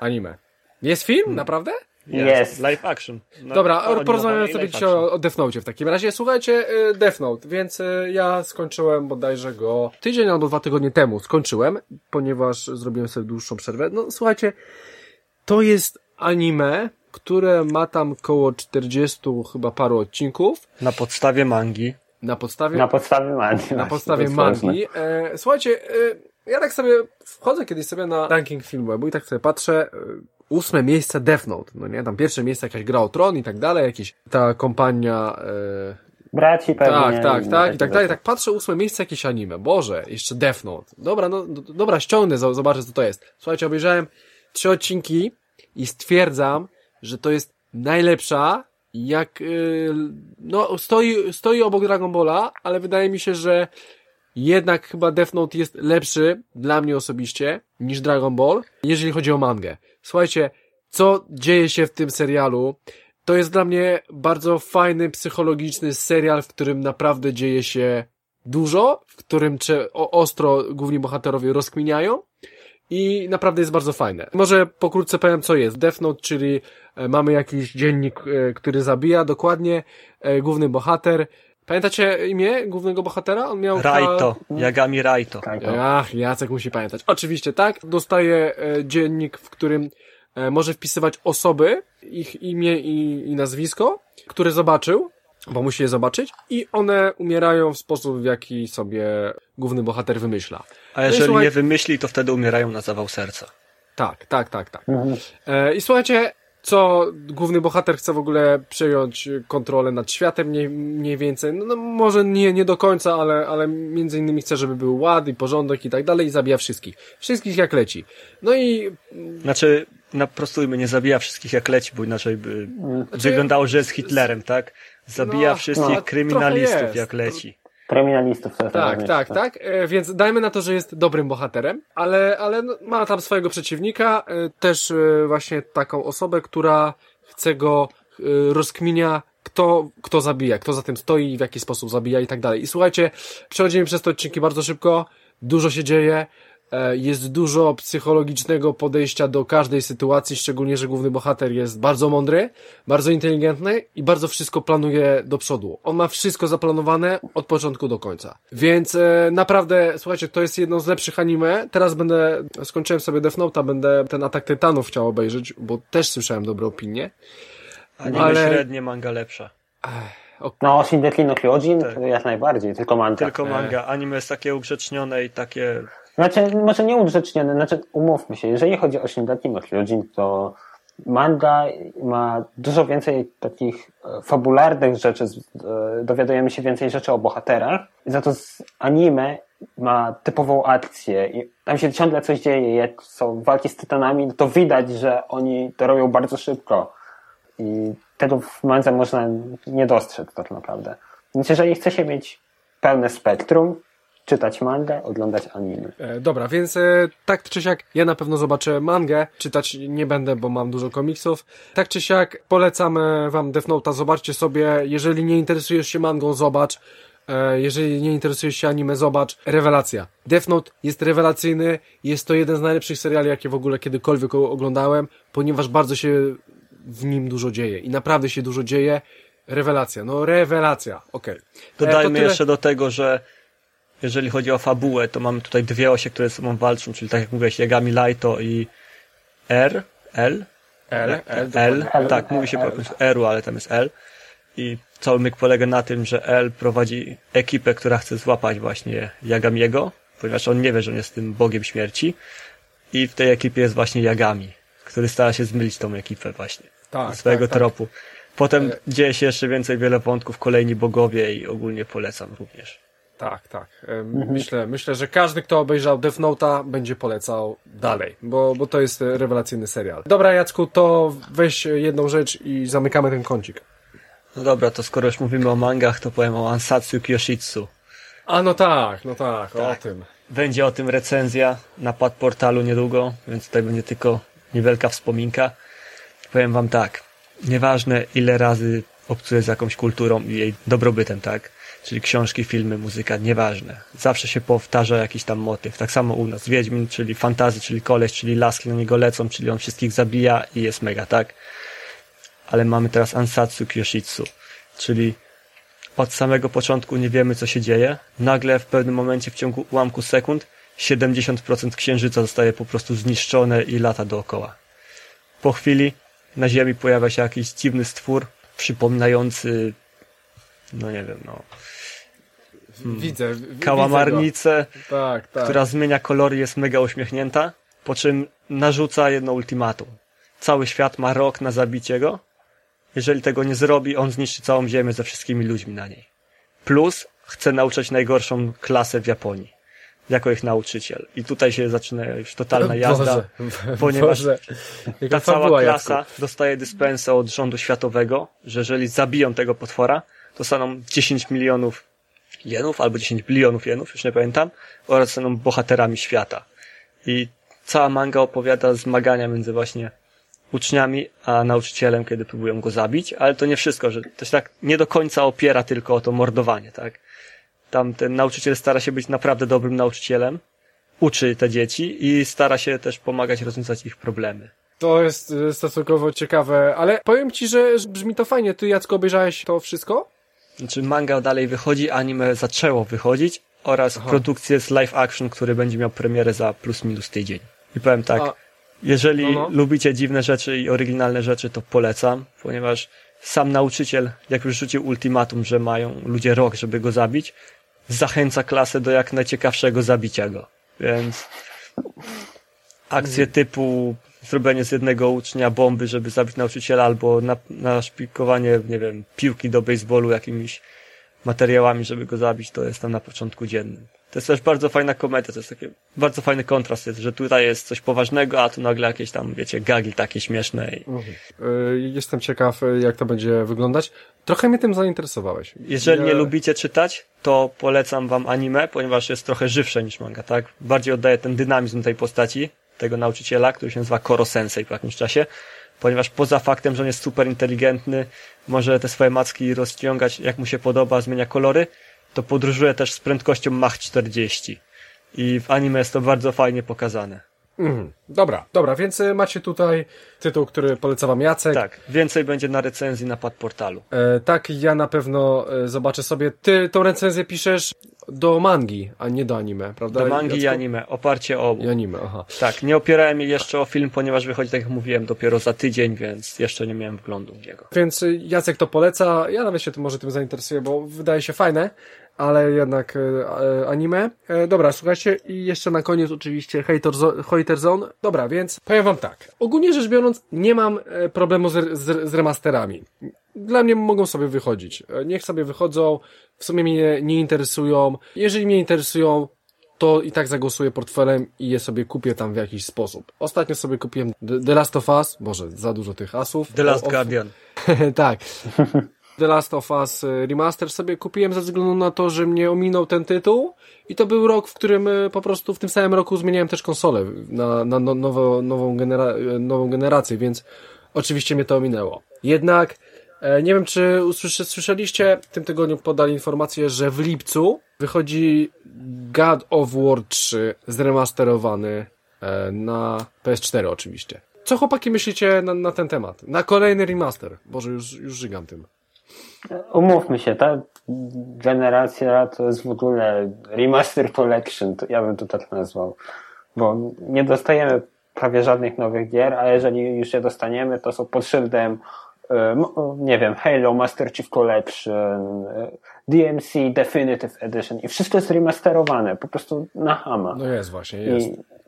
Anime. Jest film? Naprawdę? Jest. Live action. No, Dobra, porozmawiamy sobie dzisiaj action. o, o Death Note w takim razie. Słuchajcie, y, Death Note, więc y, ja skończyłem bodajże go tydzień albo dwa tygodnie temu. Skończyłem, ponieważ zrobiłem sobie dłuższą przerwę. No słuchajcie, to jest anime, które ma tam koło 40 chyba paru odcinków. Na podstawie mangi. Na podstawie Na podstawie mangi. na podstawie mangi. E, słuchajcie, e, ja tak sobie wchodzę kiedyś sobie na ranking Filmwebu i tak sobie patrzę, e, ósme miejsce Death Note, no nie, tam pierwsze miejsce jakaś gra o tron i tak dalej, jakieś ta kompania, e, Braci pewnie. tak, tak, tak, i tak dalej, rzeczy. tak patrzę, ósme miejsce jakieś anime, Boże, jeszcze Death Note, dobra, no, dobra, ściągnę, zo- zobaczę co to jest. Słuchajcie, obejrzałem trzy odcinki i stwierdzam, że to jest najlepsza, jak, yy, no, stoi, stoi obok Dragon Balla, ale wydaje mi się, że jednak chyba Death Note jest lepszy, dla mnie osobiście, niż Dragon Ball, jeżeli chodzi o mangę. Słuchajcie, co dzieje się w tym serialu, to jest dla mnie bardzo fajny, psychologiczny serial, w którym naprawdę dzieje się dużo, w którym cze- o, ostro główni bohaterowie rozkminiają i naprawdę jest bardzo fajne. Może pokrótce powiem, co jest. Death Note, czyli e, mamy jakiś dziennik, e, który zabija dokładnie, e, główny bohater. Pamiętacie imię głównego bohatera? On miał... Raito. Yagami Raito. Tak, Ach, Jacek musi pamiętać. Oczywiście, tak. Dostaje dziennik, w którym może wpisywać osoby, ich imię i, i nazwisko, które zobaczył, bo musi je zobaczyć, i one umierają w sposób, w jaki sobie główny bohater wymyśla. A jeżeli słuchaj- nie wymyśli, to wtedy umierają na zawał serca. Tak, tak, tak, tak. Mhm. E, I słuchajcie, co główny bohater chce w ogóle przejąć kontrolę nad światem mniej, mniej więcej. No, no może nie, nie do końca, ale, ale między innymi chce, żeby był ład i porządek i tak dalej i zabija wszystkich. Wszystkich jak leci. No i Znaczy, naprostujmy, nie zabija wszystkich jak leci, bo inaczej by Znaczy- wyglądało, że jest Hitlerem, tak? Zabija No, wszystkich no, kryminalistów jak leci. Kryminalistów to jest tak, najważniejsze. tak, tak. E, więc dajmy na to, że jest dobrym bohaterem, ale, ale no, ma tam swojego przeciwnika, e, też e, właśnie taką osobę, która chce go e, rozkminia, kto, kto zabija, kto za tym stoi, w jaki sposób zabija i tak dalej. I słuchajcie, przechodzimy przez te odcinki bardzo szybko, dużo się dzieje, jest dużo psychologicznego podejścia do każdej sytuacji, szczególnie, że główny bohater jest bardzo mądry, bardzo inteligentny i bardzo wszystko planuje do przodu. On ma wszystko zaplanowane od początku do końca. Więc e, naprawdę, słuchajcie, to jest jedno z lepszych anime. Teraz będę, skończyłem sobie Death Note'a, będę ten Atak Tytanów chciał obejrzeć, bo też słyszałem dobre opinie. Anime Ale- średnie, manga lepsza. No, Shingeki no Kyojin Tak. to jak najbardziej, tylko manga. Tylko manga. Anime jest takie ugrzecznione i takie... Znaczy, może nie ugrzecznione, znaczy umówmy się, jeżeli chodzi o Shingeki no Kyojin, to manga ma dużo więcej takich e, fabularnych rzeczy, e, dowiadujemy się więcej rzeczy o bohaterach, za to z anime ma typową akcję i tam się ciągle coś dzieje, jak są walki z tytanami, no to widać, że oni to robią bardzo szybko. I tego w mandze można nie dostrzec tak naprawdę. Więc jeżeli chce się mieć pełne spektrum, czytać mangę, oglądać anime. E, dobra, więc e, tak czy siak ja na pewno zobaczę mangę, czytać nie będę, bo mam dużo komiksów. Tak czy siak polecam e, wam Death Note'a, zobaczcie sobie, jeżeli nie interesujesz się mangą, zobacz. E, jeżeli nie interesujesz się anime, zobacz. Rewelacja. Death Note jest rewelacyjny, jest to jeden z najlepszych seriali, jakie w ogóle kiedykolwiek oglądałem, ponieważ bardzo się w nim dużo dzieje i naprawdę się dużo dzieje. Rewelacja, no rewelacja, okej. E, to Dodajmy tyle. jeszcze do tego, że jeżeli chodzi o fabułę, to mamy tutaj dwie osie, które ze sobą walczą, czyli tak jak mówiłeś, Yagami Lighto i R, L, L, L, L, L, tak, L, mówi się po prostu R-u, ale tam jest L. I cały myk polega na tym, że L prowadzi ekipę, która chce złapać właśnie Yagamiego, ponieważ on nie wie, że on jest tym bogiem śmierci. I w tej ekipie jest właśnie Yagami, który stara się zmylić tą ekipę właśnie. Tak, z swojego tak, tak. tropu. Potem E- dzieje się jeszcze więcej wiele wątków, kolejni bogowie i ogólnie polecam również. Tak, tak. E, Myślę, myślę, że każdy, kto obejrzał Death Note'a, będzie polecał dalej, bo, bo to jest e, rewelacyjny serial. Dobra, Jacku, to weź jedną rzecz i zamykamy ten kącik. No dobra, to skoro już mówimy o mangach, to powiem o Ansatsu Kyoshitsu. A no tak, no tak, Tak. o tym. Będzie o tym recenzja na pad portalu niedługo, więc tutaj będzie tylko niewielka wspominka. Powiem wam tak, nieważne ile razy obcuję z jakąś kulturą i jej dobrobytem, tak? Czyli książki, filmy, muzyka, nieważne. Zawsze się powtarza jakiś tam motyw. Tak samo u nas. Wiedźmin, czyli fantazy, czyli koleś, czyli laski na niego lecą, czyli on wszystkich zabija i jest mega, tak? Ale mamy teraz Ansatsu Kyoshitsu, czyli od samego początku nie wiemy, co się dzieje. Nagle w pewnym momencie, w ciągu ułamku sekund, 70% księżyca zostaje po prostu zniszczone i lata dookoła. Po chwili na Ziemi pojawia się jakiś dziwny stwór, przypominający, no nie wiem, no, Hmm. Widzę. kałamarnicę, widzę. Tak, tak. która zmienia kolory, jest mega uśmiechnięta, po czym narzuca jedno ultimatum. Cały świat ma rok na zabicie go. Jeżeli tego nie zrobi, on zniszczy całą ziemię ze wszystkimi ludźmi na niej. Plus chce nauczać najgorszą klasę w Japonii. Jako ich nauczyciel. I tutaj się zaczyna już totalna jazda. Boże, ponieważ Boże. Ta cała klasa Jacku. dostaje dyspensę od rządu światowego, że jeżeli zabiją tego potwora, dostaną 10 milionów jenów albo 10 bilionów jenów, już nie pamiętam, oraz zostaną bohaterami świata. I cała manga opowiada zmagania między właśnie uczniami a nauczycielem, kiedy próbują go zabić, ale to nie wszystko, że to się tak nie do końca opiera tylko o to mordowanie, tak? Tam ten nauczyciel stara się być naprawdę dobrym nauczycielem, uczy te dzieci i stara się też pomagać rozwiązać ich problemy. To jest e, stosunkowo ciekawe, ale powiem ci, że brzmi to fajnie. Ty, Jacko, obejrzałeś to wszystko? Znaczy manga dalej wychodzi, anime zaczęło wychodzić oraz Aha. produkcja z live action, który będzie miał premierę za plus minus tydzień. I powiem tak, A- jeżeli No, no. lubicie dziwne rzeczy i oryginalne rzeczy, to polecam, ponieważ sam nauczyciel, jak już rzucił ultimatum, że mają ludzie rok, żeby go zabić, zachęca klasę do jak najciekawszego zabicia go. Więc akcje typu zrobienie z jednego ucznia bomby, żeby zabić nauczyciela, albo na, naszpikowanie, nie wiem, piłki do baseballu jakimiś materiałami, żeby go zabić, to jest tam na początku dziennym. To jest też bardzo fajna komedia, to jest taki bardzo fajny kontrast, jest, że tutaj jest coś poważnego, a tu nagle jakieś tam, wiecie, gagi takie śmieszne. I E, Jestem ciekaw, e, jak to będzie wyglądać. Trochę mnie tym zainteresowałeś. jeżeli nie Ja- lubicie czytać, to polecam wam anime, ponieważ jest trochę żywsze niż manga, tak? Bardziej oddaje ten dynamizm tej postaci, tego nauczyciela, który się nazywa Koro Sensei po jakimś czasie, ponieważ poza faktem, że on jest super inteligentny, może te swoje macki rozciągać jak mu się podoba, zmienia kolory, to podróżuje też z prędkością Mach 40. I w anime jest to bardzo fajnie pokazane. Mhm. Dobra, dobra, więc e, macie tutaj tytuł, który poleca wam Jacek. Tak, więcej będzie na recenzji na padportalu. E, tak, ja na pewno e, zobaczę sobie. Ty tą recenzję piszesz do mangi, a nie do anime, prawda? Do mangi i Jacku? anime, oparcie o obu. I anime, aha. Tak, nie opierałem jej jeszcze o film, ponieważ wychodzi, tak jak mówiłem, dopiero za tydzień, więc jeszcze nie miałem wglądu w niego. Więc y, Jacek to poleca. Ja nawet się tym może tym zainteresuję, bo wydaje się fajne, ale jednak e, e, anime. E, dobra, słuchajcie, i jeszcze na koniec oczywiście Hater, Zo- Hater Zone. Dobra, więc powiem wam tak. Ogólnie rzecz biorąc, nie mam e, problemu z, z, z remasterami. Dla mnie mogą sobie wychodzić. E, Niech sobie wychodzą, w sumie mnie nie interesują. Jeżeli mnie interesują, to i tak zagłosuję portfelem i je sobie kupię tam w jakiś sposób. Ostatnio sobie kupiłem The Last of Us, boże, za dużo tych asów. The Last Guardian. (laughs) tak. The Last of Us y, Remaster sobie kupiłem ze względu na to, że mnie ominął ten tytuł i to był rok, w którym y, po prostu w tym samym roku zmieniałem też konsolę na, na no, nowo, nową, genera y, nową generację, więc oczywiście mnie to ominęło. Jednak e, nie wiem, czy usłyszy, słyszeliście, w tym tygodniu podali informację, że w lipcu wychodzi God of War 3 zremasterowany e, na PS4 oczywiście. Co chłopaki myślicie na, na ten temat? Na kolejny remaster. Boże, już, już żygam tym. Umówmy się, ta generacja to jest w ogóle remaster collection, to ja bym to tak nazwał. Bo nie dostajemy prawie żadnych nowych gier, a jeżeli już je dostaniemy, to są pod szyldem nie wiem, Halo Master Chief Collection, DMC Definitive Edition i wszystko jest remasterowane, po prostu na hama. No jest właśnie, jest.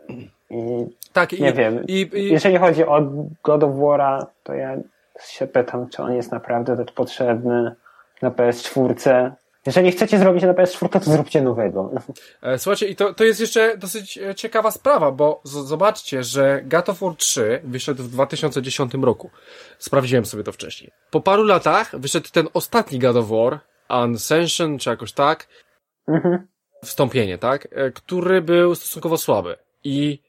I, i tak, i, nie wiem. I, i, jeżeli chodzi o God of War'a, to ja się pytam, czy on jest naprawdę tak potrzebny na PS4. Jeżeli chcecie zrobić na PS4, to zróbcie nowego. E, Słuchajcie, i to, to jest jeszcze dosyć e, ciekawa sprawa, bo zobaczcie, że God of War 3 wyszedł w 2010 roku. Sprawdziłem sobie to wcześniej. Po paru latach wyszedł ten ostatni God of War, Ascension, czy jakoś tak, Mhm. wstąpienie, tak? E, Który był stosunkowo słaby. I,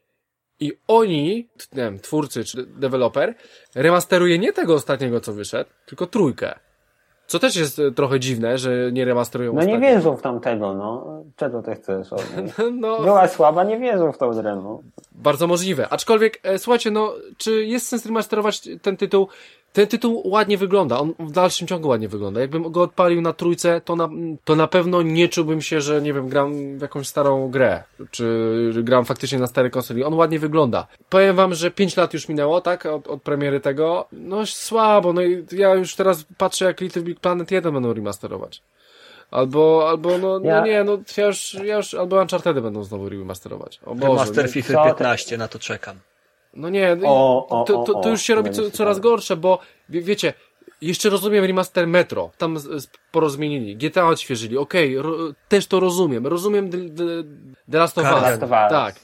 i oni, nie wiem, twórcy czy deweloper, remasteruje nie tego ostatniego, co wyszedł, tylko trójkę. Co też jest e, trochę dziwne, że nie remasterują No nie wierzą w tamtego, no. Czego ty chcesz? od (laughs) nich? No, Była słaba, nie wierzą w tą grę, no. bardzo możliwe. Aczkolwiek, e, słuchajcie, no, czy jest sens remasterować ten tytuł? Ten tytuł ładnie wygląda, on w dalszym ciągu ładnie wygląda. Jakbym go odpalił na trójce, to na, to na pewno nie czułbym się, że nie wiem, gram w jakąś starą grę, czy gram faktycznie na starej konsoli. On ładnie wygląda. Powiem wam, że 5 lat już minęło, tak, od, od premiery tego. No słabo, no i ja już teraz patrzę, jak Little Big Planet 1 będą remasterować. Albo, albo, no, no Ja- nie, no ja już, ja już, albo Uncharted będą znowu remasterować. O Boże, Remaster no, FIFA co ty- 15, na to czekam. No nie, O, o, to, to, to już się robi co, coraz gorsze, bo wie, wiecie, jeszcze rozumiem remaster Metro, tam porozmienili, GTA odświeżyli, okej, ro, też to rozumiem, rozumiem The, The, The Last of Us, The Last of Us. tak,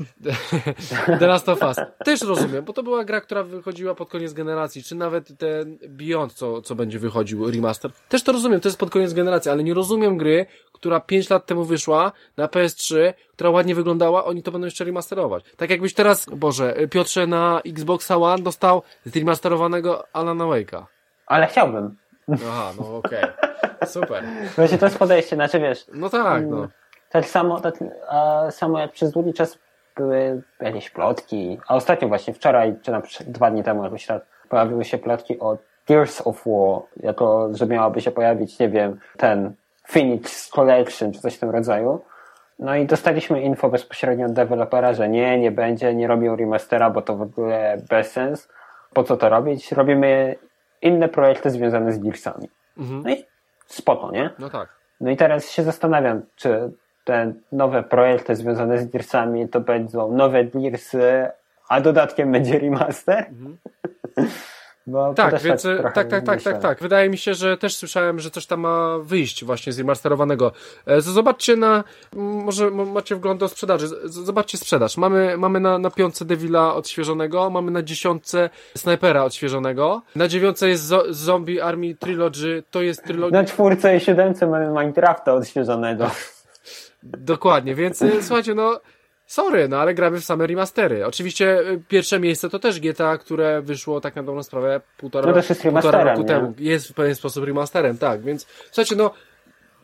(laughs) The Last of Us, też rozumiem, bo to była gra, która wychodziła pod koniec generacji, czy nawet ten Beyond, co, co będzie wychodził, remaster, też to rozumiem, to jest pod koniec generacji, ale nie rozumiem gry, która 5 lat temu wyszła na PS3, która ładnie wyglądała, oni to będą jeszcze remasterować. Tak jakbyś teraz, Boże, Piotrze na Xboxa One dostał zremasterowanego Alana Wake'a. Ale chciałbym. Aha, no okej. Super. (laughs) Właśnie to jest podejście, znaczy wiesz, No tak, no. tak samo, tak a, samo jak przez długi czas były jakieś plotki, a ostatnio właśnie wczoraj, czy na przykład dwa dni temu jakoś tak, pojawiły się plotki o Gears of War, jako, że miałaby się pojawić, nie wiem, ten Phoenix Collection, czy coś w tym rodzaju. No i dostaliśmy info bezpośrednio od dewelopera, że nie, nie będzie, nie robią remastera, bo to w ogóle bez sens. Po co to robić? Robimy inne projekty związane z Gearsami. Mhm. No i spoko, nie? No tak. No i teraz się zastanawiam, czy te nowe projekty związane z Gearsami to będą nowe Gearsy, a dodatkiem będzie remaster? Bo (laughs) to Tak, więc tak, tak, tak, tak, myślę. tak, tak. Wydaje mi się, że też słyszałem, że coś tam ma wyjść właśnie z remasterowanego. E, Zobaczcie na, może macie wgląd do sprzedaży. Zobaczcie sprzedaż. Mamy, mamy na, na piątce Devila odświeżonego, mamy na dziesiątce Snipera odświeżonego, na dziewiątce jest zo Zombie Army Trilogy, to jest trylogia. Na czwórce i siódemce mamy Minecrafta odświeżonego. Dokładnie, więc y, słuchajcie, no sorry, no ale gramy w same remastery. Oczywiście y, pierwsze miejsce to też GTA, które wyszło tak na dobrą sprawę półtora, No półtora roku nie? temu. Jest w pewien sposób remasterem, tak, więc słuchajcie, no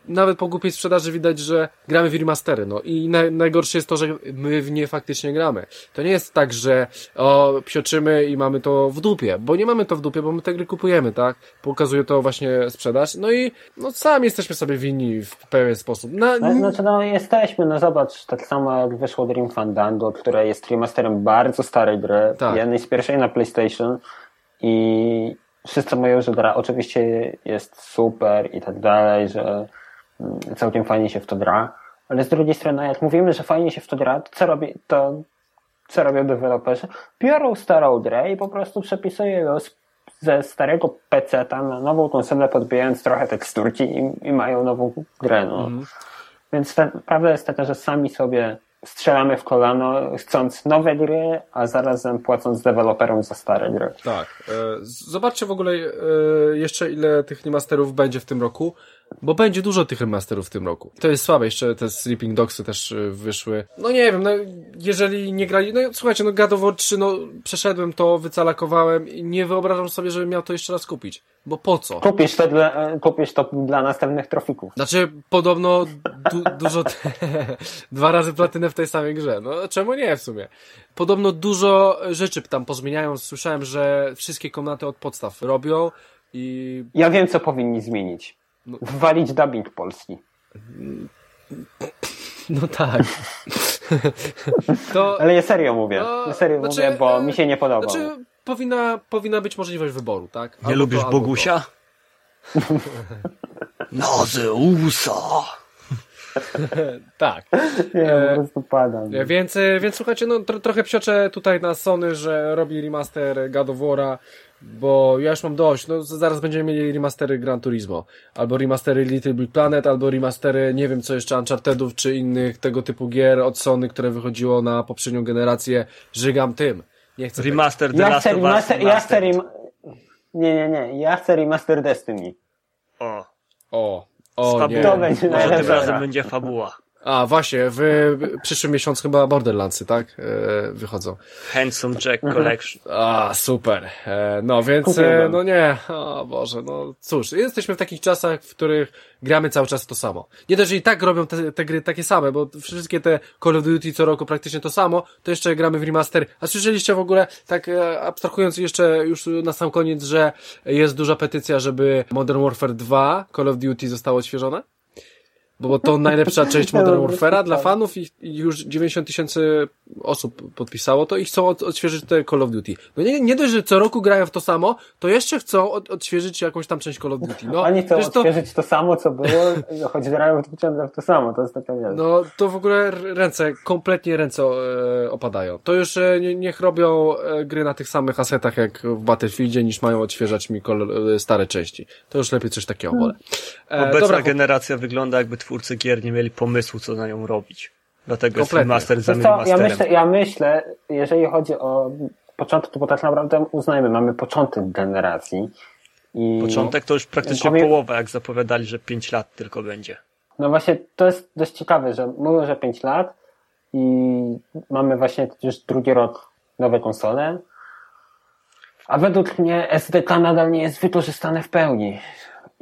nawet po głupiej sprzedaży widać, że gramy w remastery, no i naj, najgorsze jest to, że my w nie faktycznie gramy. To nie jest tak, że o, psioczymy i mamy to w dupie, bo nie mamy to w dupie, bo my te gry kupujemy, tak? Pokazuje to właśnie sprzedaż, no i no sami jesteśmy sobie winni w pewien sposób. Na, No, Znaczy, no jesteśmy, no zobacz, tak samo jak wyszło Dream Fandango, które jest remasterem bardzo starej gry, Tak. jednej z pierwszej na PlayStation i wszyscy mówią, że gra oczywiście jest super i tak dalej, że całkiem fajnie się w to gra, ale z drugiej strony, jak mówimy, że fajnie się w to gra, to co robi, to co robią deweloperzy? Biorą starą grę i po prostu przepisują ją ze starego PC-ta na nową konsolę, podbijając trochę teksturki i, i mają nową grę, no. Więc ta, prawda jest taka, że sami sobie strzelamy w kolano, chcąc nowe gry, a zarazem płacąc deweloperom za stare gry. Tak. E, Zobaczcie w ogóle e, jeszcze ile tych remasterów będzie w tym roku, bo będzie dużo tych remasterów w tym roku. To jest słabe, jeszcze te Sleeping Dogsy też e, wyszły. No nie wiem, no jeżeli nie grali, no słuchajcie, no God of War 3, no przeszedłem to, wycalakowałem i nie wyobrażam sobie, żebym miał to jeszcze raz kupić. Bo po co? Kupisz to dla, e, kupisz to dla następnych trofików. Znaczy, podobno du dużo, (laughs) dwa razy platynę w tej samej grze. No, czemu nie w sumie? Podobno dużo rzeczy tam pozmieniają. Słyszałem, że wszystkie komnaty od podstaw robią i Ja wiem, co powinni zmienić. No. Wwalić dubbing polski. No tak. (laughs) to, Ale ja serio mówię. No, ja serio znaczy, mówię, bo e, mi się nie podobał. znaczy, powinna, powinna być możliwość wyboru, tak? Nie Albo lubisz to, Bogusia? (laughs) Nazeusa! (laughs) Tak. Nie, e, po prostu padam. Więc, e, więc słuchajcie, no tro, trochę psioczę tutaj na Sony, że robi remaster God of War'a, bo ja już mam dość. No z- zaraz będziemy mieli remastery Gran Turismo, albo remastery Little Big Planet, albo remastery nie wiem co jeszcze Unchartedów, czy innych tego typu gier od Sony, które wychodziło na poprzednią generację. Żygam tym. Nie chcę tego. Remaster The Ja Last chcę of Us remaster, ja chcę Remastered. rem... Nie, nie, nie. Ja chcę remaster Destiny. O, O, z o fabułą. nie. To będzie Może tym razem będzie fabuła. A, właśnie, w przyszłym miesiącu chyba Borderlandsy, tak? E, wychodzą. Handsome Jack Collection. A, super. E, no więc, e, Kupiłbym. no nie, o Boże, no cóż, jesteśmy w takich czasach, w których gramy cały czas to samo. Nie dość, że i tak robią te, te gry takie same, bo wszystkie te Call of Duty co roku praktycznie to samo, to jeszcze gramy w remaster. A słyszeliście w ogóle, tak abstrahując jeszcze już na sam koniec, że jest duża petycja, żeby Modern Warfare 2 Call of Duty zostało odświeżone? Bo bo to najlepsza część (laughs) Modern Warfare'a dla fanów i i już 90 tysięcy osób podpisało to i chcą od, odświeżyć te Call of Duty. No nie, nie dość, że co roku grają w to samo, to jeszcze chcą od, odświeżyć jakąś tam część Call of Duty. No, Oni chcą przecież to, odświeżyć to samo, co było, choć grają ciągle w to samo, to jest taka wiesz. no to w ogóle ręce, kompletnie ręce e, opadają. To już e, nie, niech robią e, gry na tych samych asetach jak w Battlefieldzie, niż mają odświeżać mi kol, e, stare części. To już lepiej coś takiego wolę. E, Obecna dobra, generacja wygląda jakby twórcy gier nie mieli pomysłu, co na nią robić. Dlatego jest Kompletnie. remaster za Wiesz co, ja myślę, ja myślę, jeżeli chodzi o początek, bo tak naprawdę uznajmy, mamy początek generacji. I Początek to już praktycznie połowa, jak zapowiadali, że 5 lat tylko będzie. No właśnie, to jest dość ciekawe, że mówią, że 5 lat i mamy właśnie już drugi rok nowe konsole, a według mnie SDK nadal nie jest wykorzystane w pełni.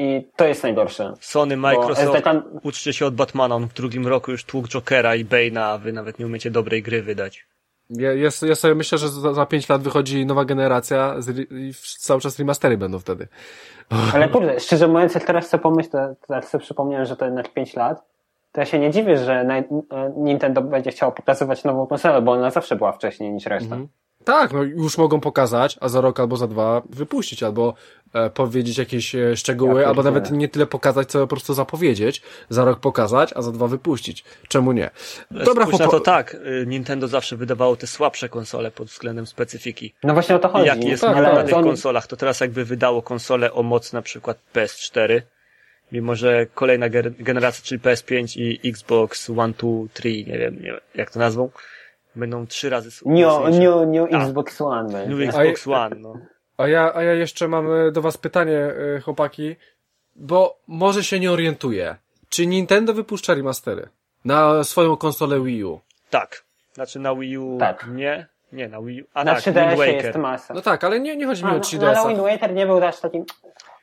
I to jest najgorsze. Sony, Microsoft, SDK uczcie się od Batmana, on w drugim roku już tłuk Jokera i Bane'a, a wy nawet nie umiecie dobrej gry wydać. Ja, ja, ja sobie myślę, że za, za 5 lat wychodzi nowa generacja z, i cały czas remastery będą wtedy. (laughs) Ale kurde, szczerze mówiąc, jak teraz sobie pomyślę, teraz sobie przypomniałem, że to jednak 5 lat, to ja się nie dziwię, że e, Nintendo będzie chciało pokazywać nową konsolę, bo ona zawsze była wcześniej niż reszta. Tak, no już mogą pokazać, a za rok albo za dwa wypuścić, albo e, powiedzieć jakieś e, szczegóły, Ja albo nawet nie tyle pokazać, co po prostu zapowiedzieć. Za rok pokazać, a za dwa wypuścić. Czemu nie? Dobra, Spójrz to tak, y, Nintendo zawsze wydawało te słabsze konsole pod względem specyfiki. No właśnie o to I chodzi. jaki jest tak, na tak. danych oni- konsolach, to teraz jakby wydało konsolę o mocy na przykład PS4, mimo że kolejna generacja, czyli PS5 i Xbox One, Two, Three, nie wiem, nie wiem jak to nazwą, będą trzy razy New, new, new Tak. Xbox One będzie. New Xbox One, no. A ja, a ja jeszcze mam e, do was pytanie, e, chłopaki, bo może się nie orientuję. Czy Nintendo wypuszcza remastery na swoją konsolę Wii U? Tak. Znaczy na Wii U Tak. nie? Nie, na Wii U. A Na tak, Wind 3DS Waker. jest masa. No tak, ale nie, nie chodzi mi A, o no, 3DS. ale Wind Waker nie był aż takim...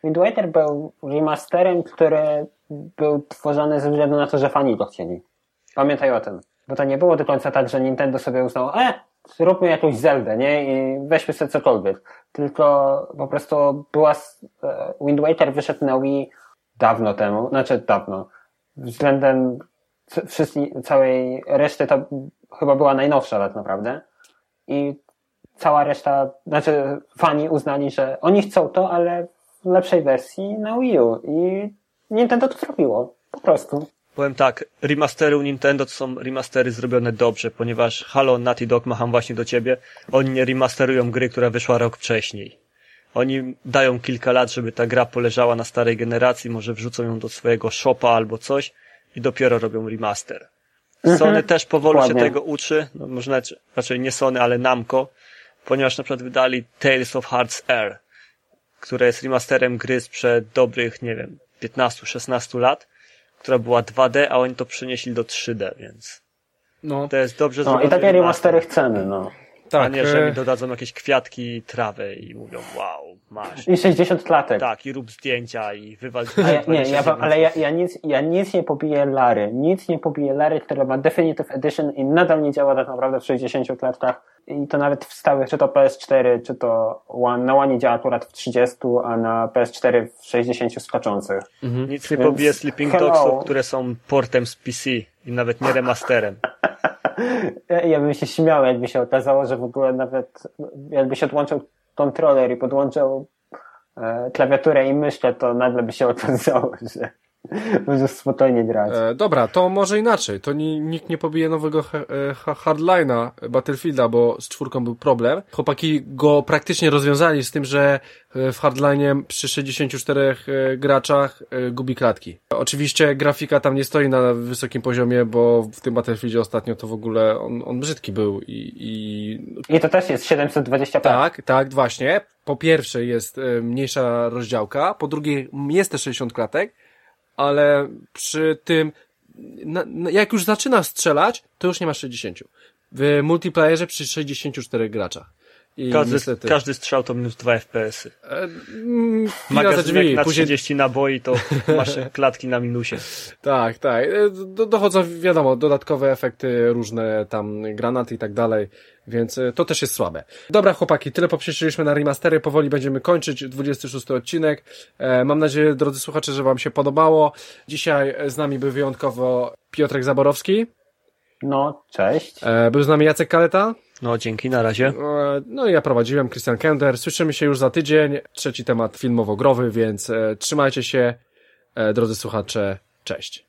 Wind Waker był remasterem, który był tworzony ze względu na to, że fani to chcieli. Pamiętaj o tym. Bo to nie było do końca tak, że Nintendo sobie uznało, e, zróbmy jakąś Zeldę, nie? I weźmy sobie cokolwiek. Tylko po prostu była... e, Wind Waker wyszedł na Wii dawno temu, znaczy dawno. Względem wszystkich, całej reszty to chyba była najnowsza tak naprawdę. I cała reszta, znaczy fani uznali, że oni chcą to, ale w lepszej wersji na Wii U. I Nintendo to zrobiło. Po prostu. Powiem tak, remastery u Nintendo to są remastery zrobione dobrze, ponieważ Halo, Naughty Dog, macham właśnie do ciebie, oni nie remasterują gry, która wyszła rok wcześniej. Oni dają kilka lat, żeby ta gra poleżała na starej generacji, może wrzucą ją do swojego shopa albo coś i dopiero robią remaster. Sony też powoli się tego uczy, no może nawet, raczej nie Sony, ale Namco, ponieważ na przykład wydali Tales of Hearts Air, które jest remasterem gry sprzed dobrych, nie wiem, 15-16 lat, która była 2D, a oni to przenieśli do 3D, więc No, to jest dobrze No i zrobiony takie remaster. remastery chcemy, no. A tak. nie, że e, mi dodadzą jakieś kwiatki i trawę i mówią, wow, masz. I 60 klatek. Tak, i rób zdjęcia i wywal (laughs) A ja, nie, 20 ja, wam- ale ja, ja, nic, ja nic nie pobiję Lary. Nic nie pobiję Lary, która ma Definitive Edition i nadal nie działa tak naprawdę w 60 klatkach. I to nawet w stałych, czy to PS4, czy to One. Na One działa akurat w 30, a na PS4 w 60 skaczących. Nic nie Więc pobije Sleeping. Dogsów, które są portem z PC i nawet nie remasterem. (laughs) Ja, bym się śmiał, jakby się okazało, że w ogóle nawet jakbyś odłączył kontroler i podłączył e, klawiaturę i myszkę, to nagle by się okazało, że (laughs) możesz spokojnie grać. E, dobra, to może inaczej. To ni, nikt nie pobije nowego e, ha- hardline'a Battlefielda, bo z czwórką był problem. Chłopaki go praktycznie rozwiązali z tym, że e, w hardline'ie przy 64 e, graczach gubi klatki. Oczywiście grafika tam nie stoi na wysokim poziomie, bo w tym Battlefieldzie ostatnio to w ogóle on, on brzydki był i, i I to też jest 720p. tak, tak, właśnie. Po pierwsze jest mniejsza rozdziałka, po drugie jest też 60 klatek, ale przy tym na, na, jak już zaczyna strzelać, to już nie ma 60. W multiplayerze przy 64 graczach. I Każdy, niestety, każdy strzał to minus 2 FPS-y. e, mm, Magazynek drzwi, na później 30 naboi to (laughs) masz klatki na minusie. Tak, tak. E, Do, dochodzą, wiadomo, dodatkowe efekty, różne tam granaty i tak dalej, więc e, to też jest słabe. Dobra, chłopaki, tyle poprzeczyliśmy na remastery, powoli będziemy kończyć 26 odcinek. E, mam nadzieję, drodzy słuchacze, że Wam się podobało. Dzisiaj z nami był wyjątkowo Piotrek Zaborowski, No, cześć. e, był z nami Jacek Kaleta, No, dzięki, na razie. e, no ja prowadziłem, Christian Kender. Słyszymy się już za tydzień, trzeci temat filmowo-growy, więc e, trzymajcie się, e, drodzy słuchacze, cześć.